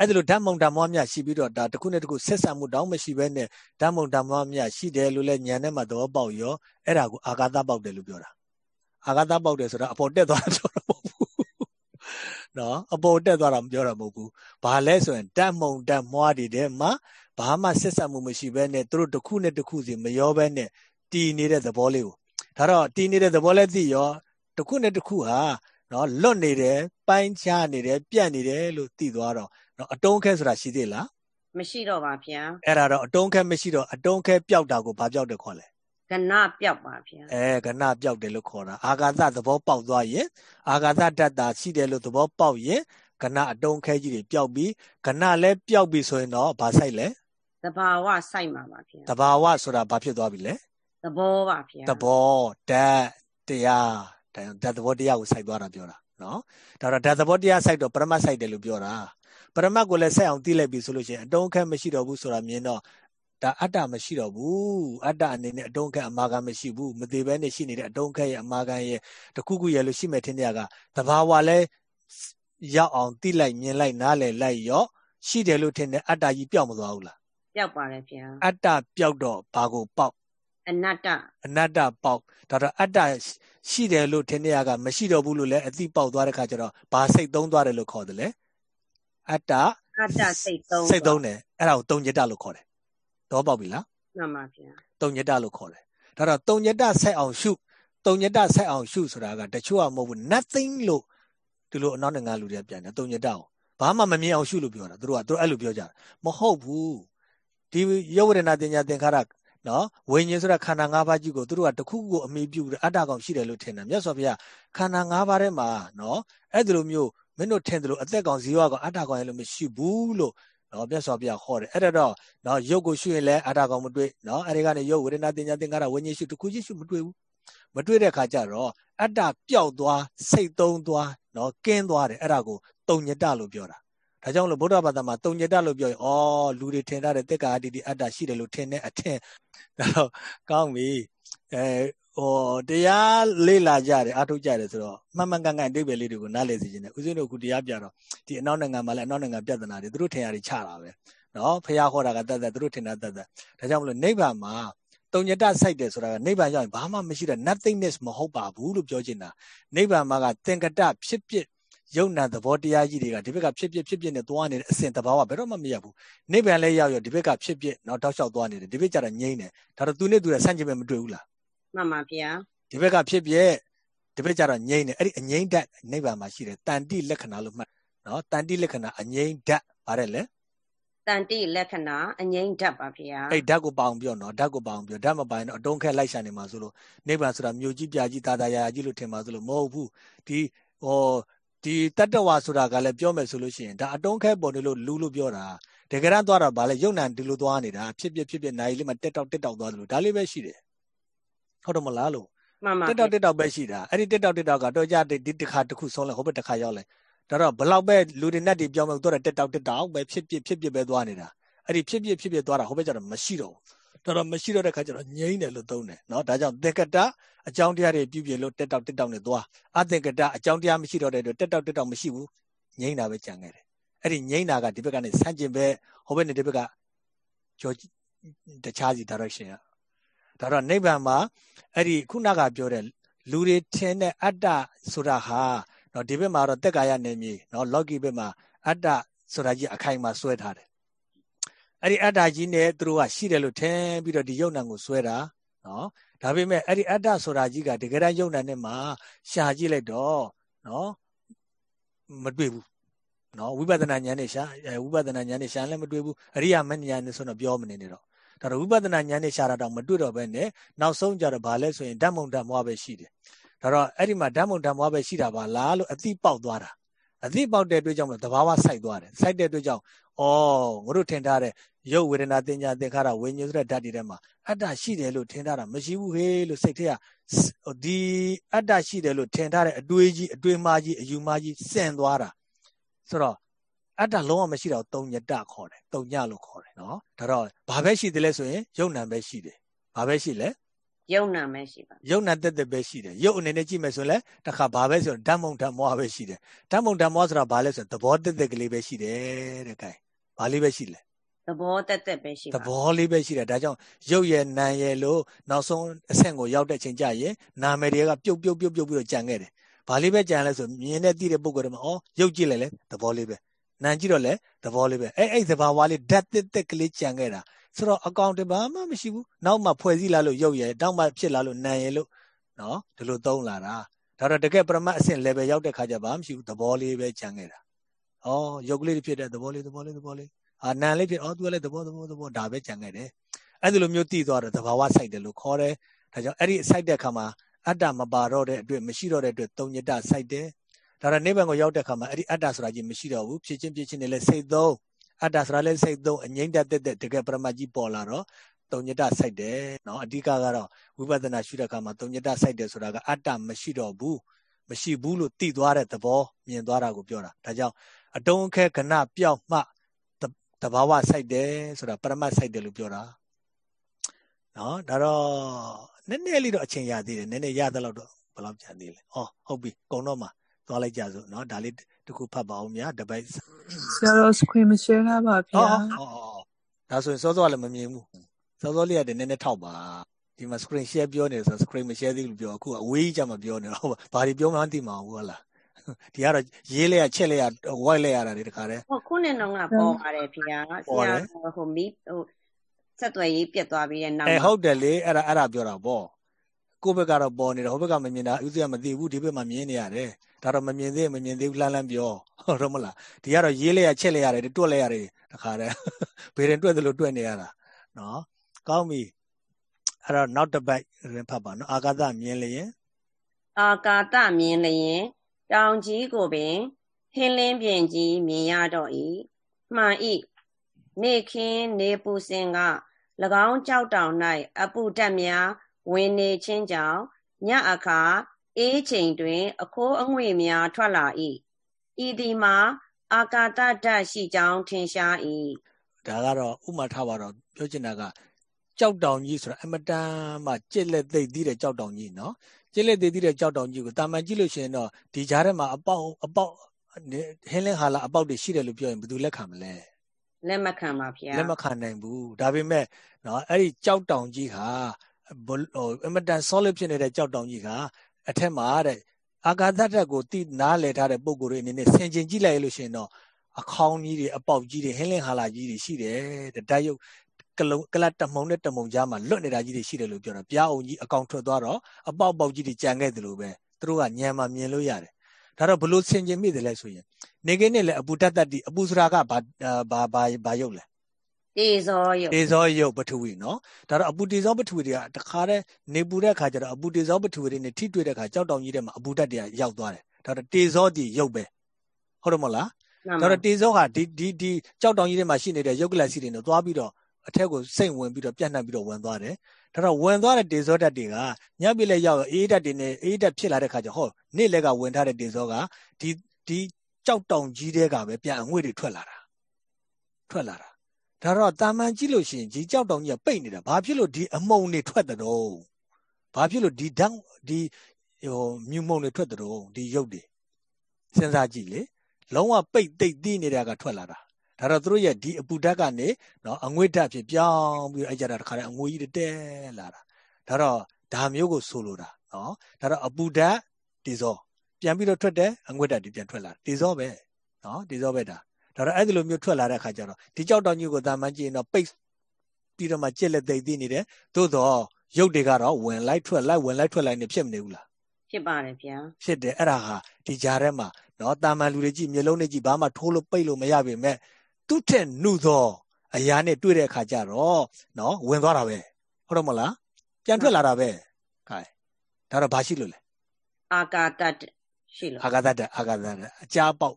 အဲ့ဒီလိုဓာတ်မုံဓာတ်မွားမြရှိပြီးတော့ဒါတစ်ခုနဲ့တစ်ခုဆက်ဆံမှုတောင်းမရှိဘဲနဲ့ဓာတ်မုံဓာတ်မွားမြရှိတယ်လို့လဲညံထဲမှာသဘောပေါက်ရောအဲ့ဒါကိုအာဂါသပေါက်တယ်လို့ပြောတာအာဂါသပေါက်တယ်ဆိုတာအပေါ်တက်သွားတာပြောတာမဟုတ်ဘူးနော်အပေါ်တက်သွားတာမပြောတာမဟုတ်ဘူးဘာလဲဆိုရင်ဓာတ်မုံဓာတ်မွားတွေထဲမှာဘာမှဆက်ဆက်မှုမရှိဘဲနဲ့သူတို့တစ်ခုနဲ့တစ်ခုစီမရောဘဲနဲ့တည်နေတဲ့သဘောလေးကိုဒါတော့တည်နေတဲ့သဘောလေးသိရောတစ်ခုနဲ့တစ်ခုဟာနော်လွတ်နေတယ်ပိုင်းခြားနေတယ်ပြန့်နေတယ်လို့သိသွားတော့ နော်အတုံးခဲဆိုတာရှိသေးလားမရှိတော့ပါဗျာအဲ့ဒါတော့အတုံးခဲမရှိတော့အတုံးခဲပျောက်တာကိုဘာပျောက်တယ်ခေါ်လဲကဏပျောက်ပါဗျာအဲကဏပျောက်တယ်လို့ခေါ်တာအာဂါသသဘောပေါက်သွားရင်အာဂါသတတ္တာရှိတယ်လို့သဘောပေါက်ရင်ကဏအတုံးခဲကြီးတွေပျောက်ပြီးကဏလည်းပျောက်ပြီဆိုရင်တော့ဘာဆိုင်လဲသဘာဝဆိုင်ပါပါဗျာသဘာဝဆိုတာဘာဖြစ်သွားပြီလဲသဘောပါဗျာသဘောဓာတ်တရားဓာတ်သဘောတရားကိုစိုက်သွားတာပြောတာနော်ဒါတော့ဓာတ်သဘောတရားစိုက်တော့ပရမတ်စိုက်တယ်လို့ပြောတာ ပရမတ်ကိုလည်းဆက်အောင်သိလိုက်ပြီဆိုလို့ရှိရင်အတုံးခက်မရှိတော့ဘူးဆိုတာမြင်တော့ဒါအတ္တမရှိတော့ဘူးအတ္တအနေနဲ့အတုံးခက်အမာခံမရှိဘူးမသေးဘဲနဲ့ရှိနေတဲ့အတုံးခက်ရဲ့အမာခံရဲ့တခုခုရဲ့လို့ရှိမဲ့ထင်တဲ့ကသဘာဝလည်းရောက်အောင်သိလိုက်မြင်လိုက်နားလည်လိုက်ရောရှိတယ်လို့ထင်တဲ့အတ္တကြီးပျောက်မသွားဘူးလားပျောက်ပါတယ်ဗျာအတ္တပျောက်တော့ဘာကိုပေါက်အနတ္တအနတ္တပေါက်ဒါတော့အတ္တရှိတယ်လို့ထင်တဲ့ကမရှိတော့ဘူးလို့လည်းအသိပေါက်သွားတဲ့ခါကျတော့ဘာစိတ်သုံးသွားတယ်လို့ခေါ်တယ်လေ အတ္တအတ္တစိတ်သုံးစိတ်သုံးတယ်အဲ့ဒါကိုတုံညတလို့ခေါ်တယ်တော့ပေါက်ပြီလားမှန်ပါဗျာတုံညတလို့ခေါ်တယ်ဒါတော့တုံညတဆက်အောင်ရှုတုံညတဆက်အောင်ရှုဆိုတာကတချို့ကမဟုတ်ဘူး nothing လို့ဒီလိုအနောက်နိုင်ငံလူတွေကပြန်တယ်တုံညတအောင်ဘာမှမမြင်အောင်ရှုလို့ပြောတာသူတို့ကသူတို့အဲ့လိုပြောကြတာမဟုတ်ဘူးဒီယုတ်ဝရဏတင်ညာသင်္ခါရနော်ဝိညာဉ်ဆိုတဲ့ခန္ဓာ၅ပါးကြီးကိုသူတို့ကတခုခုကိုအမိပြုအတ္တကောင်ရှိတယ်လို့ထင်တယ်မြတ်စွာဘုရားခန္ဓာ၅ပါးထဲမှာနော်အဲ့ဒီလိုမျိုး မင်းတို့ထင်တယ်လို့အသက်ကောင်ဇီဝကောင်အတ္တကောင်ရဲ့လို့မရှိဘူးလို့နော်မြတ်စွာဘုရားဟောတယ်အဲ့ဒါတော့နော်ရုပ်ကိုရှုရင်လည်းအတ္တကောင်မတွေ့နော်အဲ့ဒီကနေရုပ်ဝေဒနာတင်ညာသင်္ခါရဝိညာဉ်ရှုတခုချင်းရှုမတွေ့ဘူးမတွေ့တဲ့ခါကျတော့အတ္တပျောက်သွားစိတ်သုံးသွားနော်ကင်းသွားတယ်အဲ့ဒါကိုတုံညတလို့ပြောတာဒါကြောင့်လို့ဗုဒ္ဓဘာသာမှာတုံညတလို့ပြောရင်အော်လူတွေထင်ထားတဲ့တက်ကာအတ္တိအတ္တရှိတယ်လို့ထင်တဲ့အထင်ဒါတော့ကောင်းပြီအဲ ဟိုတရားလေးလာကြတယ်အထုတ်ကြတယ်ဆိုတော့မှန်မှန်ကန်ကန်အတိတ်ပဲလေးတွေကိုနားလည်စီခြင်းနဲ့ဦးဇင်းတို့အခုတရားပြတော့ဒီအနောက်နိုင်ငံမှာလည်းအနောက်နိုင်ငံပြဿနာတွေသူတို့ထင်ရတယ်ချတာပဲနော်ဖះခေါ်တာကတတ်တတ်သူတို့ထင်တာတတ်တတ်ဒါကြောင့်မလို့နိဗ္ဗာန်မှာတုံညတစိုက်တယ်ဆိုတာကနိဗ္ဗာန်ရောက်ရင်ဘာမှမရှိတဲ့ nothingness မဟုတ်ပါဘူးလို့ပြောချင်တာနိဗ္ဗာန်မှာကသင်္ကတဖြစ်ဖြစ်ယုံနာသဘောတရားကြီးတွေကဒီဘက်ကဖြစ်ဖြစ်ဖြစ်ဖြစ်နဲ့သွားနေတဲ့အစဉ်တဘာဝဘယ်တော့မှမရဘူးနိဗ္ဗာန်လည်းရောက်ရောဒီဘက်ကဖြစ်ဖြစ်တော့တောက်လျှောက်သွားနေတယ်ဒီဘက်ကျတော့ငြိမ့်တယ်ဒါတော့သူနဲ့သူနဲ့ဆန့်ကျင်ပဲမတွေ့ဘူးလား မှန်ပါဗျာဒီဘက်ကဖြစ်ဖြစ်ဒီဘက်ကျတော့ငြိမ့်တယ်အဲ့ဒီအငြိမ့်ဓာတ်နိဗ္ဗာန်မှာရှိတယ်တန်တိလက္ခဏာလို့မှတ်နော်တန်တိလက္ခဏာအငြိမ့်ဓာတ်ပါတယ်လေတန်တိလက္ခဏာအငြိမ့်ဓာတ်ပါဗျာအဲ့ဓာတ်ကိုပေါအောင်ပြောနော်ဓာတ်ကိုပေါအောင်ပြောဓာတ်မပိုင်တော့အတုံးခက်လိုက်ရှာနေမှာဆိုလို့နိဗ္ဗာန်ဆိုတာမြို့ကြီးပြကြီးတာတာရာကြီးလို့ထင်ပါဆိုလို့မဟုတ်ဘူးဒီဟောဒီတတ္တဝါဆိုတာကလည်းပြောမယ်ဆိုလို့ရှိရင်ဒါအတုံးခဲပေါ်နေလို့လူလို့ပြောတာတကယ်တမ်းသွားတာဗာလဲယုံနံဒီလိုသွားနေတာဖြစ်ဖြစ်ဖြစ်ဖြစ်နိုင်လေးမှတက်တောက်တက်တောက်သွားတယ်လို့ဒါလေးပဲရှိတယ် ဟုတ်တယ်မလားလို့တက်တော့တက်တော့ပဲရှိတာအဲ့ဒီတက်တော့တက်တော့ကတော့ကြတဲ့ဒီတစ်ခါတစ်ခုဆုံးလဲဟိုဘက်တစ်ခါရောက်လဲဒါတော့ဘလောက်ပဲလူတွေနဲ့တည်ပြောင်းမဲ့တော့တက်တော့တက်တော့ပဲဖြစ်ဖြစ်ဖြစ်ဖြစ်ပဲသွားနေတာအဲ့ဒီဖြစ်ဖြစ်ဖြစ်ဖြစ်သွားတာဟိုဘက်ကျတော့မရှိတော့ဘူးဒါတော့မရှိတော့တဲ့ခါကျတော့ငြိမ့်တယ်လို့သုံးတယ်နော်ဒါကြောင့်တေကတအကြောင်းတရားတွေပြုပြင်လို့တက်တော့တက်တော့နဲ့သွားအတေကတအကြောင်းတရားမရှိတော့တဲ့အတွက်တက်တော့တက်တော့မရှိဘူးငြိမ့်တာပဲကြံခဲ့တယ်အဲ့ဒီငြိမ့်တာကဒီဘက်ကနေဆန့်ကျင်ပဲဟိုဘက်နဲ့ဒီဘက်ကကျော်တခြားစီ direction က ဒါတော့နိဗ္ဗာန်မှာအဲ့ဒီခုနကပြောတဲ့လူတွေထင်တဲ့အတ္တဆိုတာဟာနော်ဒီဘက်မှာတော့တက်ကာယနေမြေနော်လော်ကီဘက်မှာအတ္တဆိုတာကြီးအခိုင်မှာဆွဲထားတယ်အဲ့ဒီအတ္တကြီးနဲ့သူတို့ကရှိတယ်လို့ထင်ပြီးတော့ဒီယုံနံကိုဆွဲတာနော်ဒါပေမဲ့အဲ့ဒီအတ္တဆိုတာကြီးကတကယ်တမ်းယုံနံနဲ့မှာရှာကြည့်လိုက်တော့နော်မတွေ့ဘူးနော်ဝိပဿနာဉာဏ်နဲ့ရှာဝိပဿနာဉာဏ်နဲ့ရှာလည်းမတွေ့ဘူးအရိယာမဉာဏ်နဲ့ဆိုတော့ပြောမနေနဲ့တော့ ဒါတော့ဝိပဿနာဉာဏ်နဲ့ရှာတာတော့မတွေ့တော့ဘဲနဲ့နောက်ဆုံးကြတော့ဗာလဲဆိုရင်ဓမ္မုံဓမ္မွားပဲရှိတယ်ဒါတော့အဲ့ဒီမှာဓမ္မုံဓမ္မွားပဲရှိတာပါလားလို့အသိပေါက်သွားတာအသိပေါက်တဲ့အတွက်ကြောင့်မလို့တဘာဝစိုက်သွားတယ်စိုက်တဲ့အတွက်ကြောင့်ဩငါတို့ထင်ထားတဲ့ရုပ်ဝေဒနာတင်ညာသင်္ခါရဝိညာဉ်ဆိုတဲ့ဓာတ်တွေထဲမှာအတ္တရှိတယ်လို့ထင်ထားတာမရှိဘူးဟေးလို့စိတ်ထဲကဒီအတ္တရှိတယ်လို့ထင်ထားတဲ့အတွေးကြီးအတွေးမှားကြီးအယူမှားကြီးစင်သွားတာဆိုတော့ အတ္တလုံးဝမရှိတော့တုံညတခေါ်တယ်တုံညလို့ခေါ်တယ်နော်ဒါတော့ဘာပဲရှိတယ်လဲဆိုရင်ယုံနံပဲရှိတယ်ဘာပဲရှိလဲယုံနံပဲရှိပါယုံနံတက်တက်ပဲရှိတယ်ယုတ်အနေနဲ့ကြည့်မယ်ဆိုရင်လည်းတခါဘာပဲဆိုဓမ္မုံဓမ္မောပဲရှိတယ်ဓမ္မုံဓမ္မောဆိုတာဘာလဲဆိုရင်သဘောတက်တက်ကလေးပဲရှိတယ်တဲ့ကဲဘာလေးပဲရှိလဲသဘောတက်တက်ပဲရှိပါသဘောလေးပဲရှိတယ်ဒါကြောင့်ရုပ်ရဲ့နာမ်ရဲ့လို့နောက်ဆုံးအဆင့်ကိုရောက်တဲ့ချိန်ကျရင်နာမည်တွေကပြုတ်ပြုတ်ပြုတ်ပြုတ်ပြီးတော့ကြံခဲ့တယ်ဘာလေးပဲကြံလဲဆိုမြင်တဲ့သိတဲ့ပုံကတည်းကဩရုပ်ကြည့်လိုက်လဲသဘောလေးပဲ နာမ်ကြည့်တော့လဲသဘောလေးပဲအဲ့အဲ့သဘာဝလေးဓာတ်တက်တက်ကလေးကြံခဲ့တာဆိုတော့အကောင့်တဘာမှမရှိဘူးနောက်မှဖွဲ့စည်းလာလို့ရုပ်ရဲ့တောက်မှဖြစ်လာလို့နာမ်ရဲ့လို့နော်ဒီလိုသုံးလာတာဒါတော့တကယ်ပရမတ်အဆင့် level ရောက်တဲ့ခါကျဘာမှမရှိဘူးသဘောလေးပဲကြံခဲ့တာဩရုပ်ကလေးဖြစ်တဲ့သဘောလေးသဘောလေးသဘောလေးအာနံလေးဖြစ်အော်သူကလည်းသဘောသဘောသဘောဒါပဲကြံခဲ့တယ်အဲ့ဒီလိုမျိုးတည်သွားတော့သဘာဝစိုက်တယ်လို့ခေါ်တယ်ဒါကြောင့်အဲ့ဒီစိုက်တဲ့ခါမှာအတ္တမပါတော့တဲ့အတွက်မရှိတော့တဲ့အတွက်သုံးညတစိုက်တယ် ဒါတော့နိဗ္ဗာန်ကိုရောက်တဲ့ခါမှာအဲ့ဒီအတ္တဆိုတာကြီးမရှိတော့ဘူးဖြစ်ချင်းဖြစ်ချင်းနဲ့လည်းစိတ်သုံးအတ္တဆိုတာလည်းစိတ်သုံးအငိမ့်တက်တက်တကယ်ပရမတ်ကြီးပေါ်လာတော့သုံးညတစိုက်တယ်နော်အဓိကကတော့ဝိပဿနာရှုတဲ့အခါမှာသုံးညတစိုက်တယ်ဆိုတာကအတ္တမရှိတော့ဘူးမရှိဘူးလို့သိသွားတဲ့သဘောမြင်သွားတာကိုပြောတာဒါကြောင့်အတုံးအခဲကဏပျောက်မှတဘာဝစိုက်တယ်ဆိုတာပရမတ်စိုက်တယ်လို့ပြောတာနော်ဒါတော့နည်းနည်းလေးတော့အချိန်ရသေးတယ်နည်းနည်းရသလောက်တော့ဘယ်လောက်ကြာသေးလဲဩဟုတ်ပြီကုံတော့မှ သွားလိုက်ကြစို့နော်ဒါလေးတခုဖတ်ပါအောင်များတပိုက်ဆရာတော် screen မ share ထားပါဗျာဩဩဒါဆိုရင်စောစောလည်းမမြင်ဘူးစောစောလေးကတည်းနည်းနည်းထောက်ပါဒီမှာ screen share ပြောနေဆို screen မ share သေးလို့ပြောအခုအဝေးကြီးကြမှာပြောနေတော့ဘာတွေပြောမှန်းသိမှာဘူးဟုတ်လားဒီကတော့ရေးလဲရချက်လဲရဝိုက်လဲရတာဒီတခါတည်းဟုတ်ခုနှစ်တော့ကပေါ်ပါတယ်ဖေ။ဆရာဟိုမီဟိုဆက်သွယ်ရေးပြတ်သွားပြီးတဲ့နောက်အဲဟုတ်တယ်လေအဲ့ဒါအဲ့ဒါပြောတာပေါ့ ကိုယ့်ဘက်ကတော့ပေါ်နေတယ်ဟိုဘက်ကမမြင်တာဥစဉ်ကမသိဘူးဒီဘက်မှာမြင်နေရတယ်ဒါတော့မမြင်သေးမမြင်သေးဘူးလှမ်းလှမ်းပြောဟုတ်တော့မလားဒီကတော့ရေးလဲရချက်လဲရတယ်တွက်လဲရတယ်တခါတည်းဘေးရင်တွက်သလိုတွက်နေရတာနော်ကောင်းပြီအဲ့တော့နောက်တစ်ပိုက်ရင်ဖတ်ပါနော်အာကာသမြင်လျင်အာကာသမြင်လျင်တောင်ကြီးကိုပင်ဟင်းလင်းပြင်ကြီးမြင်ရတော့၏မှန်၏နေခင်းနေပူစင်က၎င်းကြောက်တောင်၌အပူတက်များ ဝင်နေခြင်းကြောင့်ညအခါအေးချိန်တွင် အခိုးအငွေ့များထွက်လာ၏ဤဒီမှာ အာကာတဓာတ်ရှိကြောင်းထင်ရှား၏ဒါကတော့ဥမာထားပါတော့ပြောချင်တာကကြောက်တောင်ကြီးဆိုတာအမတန်မှကြက်လက်သိပ်သီးတဲ့ကြောက်တောင်ကြီးနော်ကြက်လက်သိပ်သီးတဲ့ကြောက်တောင်ကြီးကိုတာမန်ကြည့်လို့ရှိရင်တော့ဒီကြားထဲမှာအပေါက်အပေါက်ဟင်းလင်းဟာလာအပေါက်တွေရှိတယ်လို့ပြောရင်ဘယ်သူလက်ခံမလဲလက်မခံပါဗျာလက်မခံနိုင်ဘူးဒါပေမဲ့နော်အဲ့ဒီကြောက်တောင်ကြီးဟာ ဟိုအမတန် solid ဖြစ်နေတဲ့ကြောက်တောင်ကြီးကအထက်မှာတဲ့အာကာသဓာတ်ကိုတိနားလည်ထားတဲ့ပုံကိုယ်တွေအနေနဲ့ဆင်ကျင်ကြည့်လိုက်လို့ရှိရင်တော့အခေါင်းကြီးတွေအပေါက်ကြီးတွေဟင်းလင်းဟာလာကြီးတွေရှိတယ်တဲ့ဓာတ်ရုပ်ကလုံးကလတ်တမုံနဲ့တမုံကြားမှာလွတ်နေတာကြီးတွေရှိတယ်လို့ပြောတာပြားအောင်ကြီးအကောင်ထွက်သွားတော့အပေါက်ပေါက်ကြီးတွေကြံခဲ့တယ်လို့ပဲသူတို့ကညံမှာမြင်လို့ရတယ်ဒါတော့ဘလို့ဆင်ကျင်မိတယ်လဲဆိုရင်နေကိနဲ့လည်းအပူတတ်တတ်တီအပူစရာကဘာဘာဘာဘာရုပ်လဲ တေဇောယုတ်တေဇောယုတ်ပထဝီနော်ဒါတော့အပူတေဇောပထဝီတွေကတခါတည်းနေပူတဲ့ခါကျတော့အပူတေဇောပထဝီတွေနဲ့ထိတွေ့တဲ့ခါကြောက်တောင်ကြီးထဲမှာအပူဓာတ်တွေကရောက်သွားတယ်ဒါတော့တေဇောတီယုတ်ပဲဟုတ်တယ်မဟုတ်လားဒါတော့တေဇောကဒီဒီဒီကြောက်တောင်ကြီးထဲမှာရှိနေတဲ့ယုတ်ကလစီတွေနဲ့သွားပြီးတော့အထက်ကိုစိတ်ဝင်ပြီးတော့ပြန့်နှံ့ပြီးတော့ဝင်သွားတယ်ဒါတော့ဝင်သွားတဲ့တေဇောဓာတ်တွေကညပ်ပြလက်ရောက်အေးဓာတ်တွေနဲ့အေးဓာတ်ဖြစ်လာတဲ့ခါကျဟောနေ့လက်ကဝင်ထားတဲ့တေဇောကဒီဒီကြောက်တောင်ကြီးတဲကပဲပြန်အငွေ့တွေထွက်လာတာထွက်လာတာ ဒါတော့တာမန်ကြည့်လို့ရှိရင်ဒီကြောက်တောင်ကြီးကပိတ်နေတာဘာဖြစ်လို့ဒီအမုံတွေထွက်တဲ့တော့ဘာဖြစ်လို့ဒီဓာတ်ဒီဟိုမြူမုံတွေထွက်တဲ့တော့ဒီရုပ်တွေစဉ်းစားကြည့်လေလုံးဝပိတ်သိပ်တီးနေတာကထွက်လာတာဒါတော့သူတို့ရဲ့ဒီအပူဓာတ်ကနေနော်အငွေ့ဓာတ်ဖြစ်ပြောင်းပြီးအဲ့ကြတာတခါတည်းအငွေ့ကြီးတဲလာတာဒါတော့ဒါမျိုးကိုဆိုလိုတာနော်ဒါတော့အပူဓာတ်ဒီဇောပြန်ပြီးတော့ထွက်တယ်အငွေ့ဓာတ်ဒီပြန်ထွက်လာဒီဇောပဲနော်ဒီဇောပဲဒါ ဒါတော့အဲ့ဒီလိုမျိုးထွက်လာတဲ့အခါကျတော့ဒီကြောက်တောင်ကြီးကိုတာမန်ကြည့်ရင်တော့ပိတ်ပြီးတော့မှကြက်လက်သိသိနေတယ်သို့တော့ရုပ်တွေကတော့ဝင်လိုက်ထွက်လိုက်ဝင်လိုက်ထွက်လိုက်နေဖြစ်မနေဘူးလားဖြစ်ပါတယ်ဗျာဖြစ်တယ်အဲ့ဒါဟာဒီကြားထဲမှာနော်တာမန်လူတွေကြည့်မျိုးလုံးတွေကြည့်ဘာမှထိုးလို့ပိတ်လို့မရပေမဲ့သူ့ထက်နှုသောအရာနဲ့တွေ့တဲ့အခါကျတော့နော်ဝင်သွားတာပဲဟုတ်တော့မလားပြန်ထွက်လာတာပဲခိုင်ဒါတော့ဘာရှိလို့လဲအာကာတတ် ရှိလို့အာကာတတ်အာကာတတ်အကြားပေါက်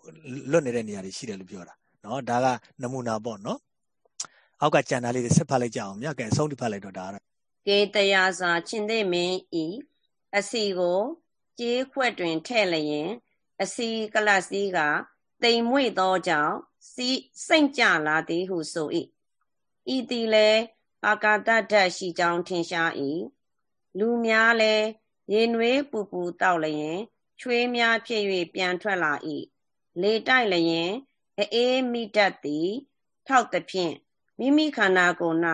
လွတ်နေတဲ့နေရာတွေရှိတယ်လို့ပြောတာနော်ဒါကနမူနာပေါ့နော်အောက်ကကြံသားလေးတွေဆက်ဖတ်လိုက်ကြအောင်မြတ်ကဲအဆုံးထိဖတ်လိုက်တော့ဒါကတော့ကေတရာစာချင်းသိမင်းဤအစီကိုကြေးခွက်တွင်ထဲ့လျင် အစီကလစီကတိမ်မွေ့သောကြောင့်စီစိတ်ကြလာသည်ဟုဆို၏ဤသည်လဲအာကာတဓာတ်ရှိကြောင်းထင်ရှား၏လူများလဲရေနွေးပူပူတောက်လျင် ချွေးများဖြစ်၍ပြန်ထွက်လာ၏လေတိုက်လျင်အေးမိတတ်သည် ထောက်သဖြင့်မိမိခန္ဓာကိုယ်၌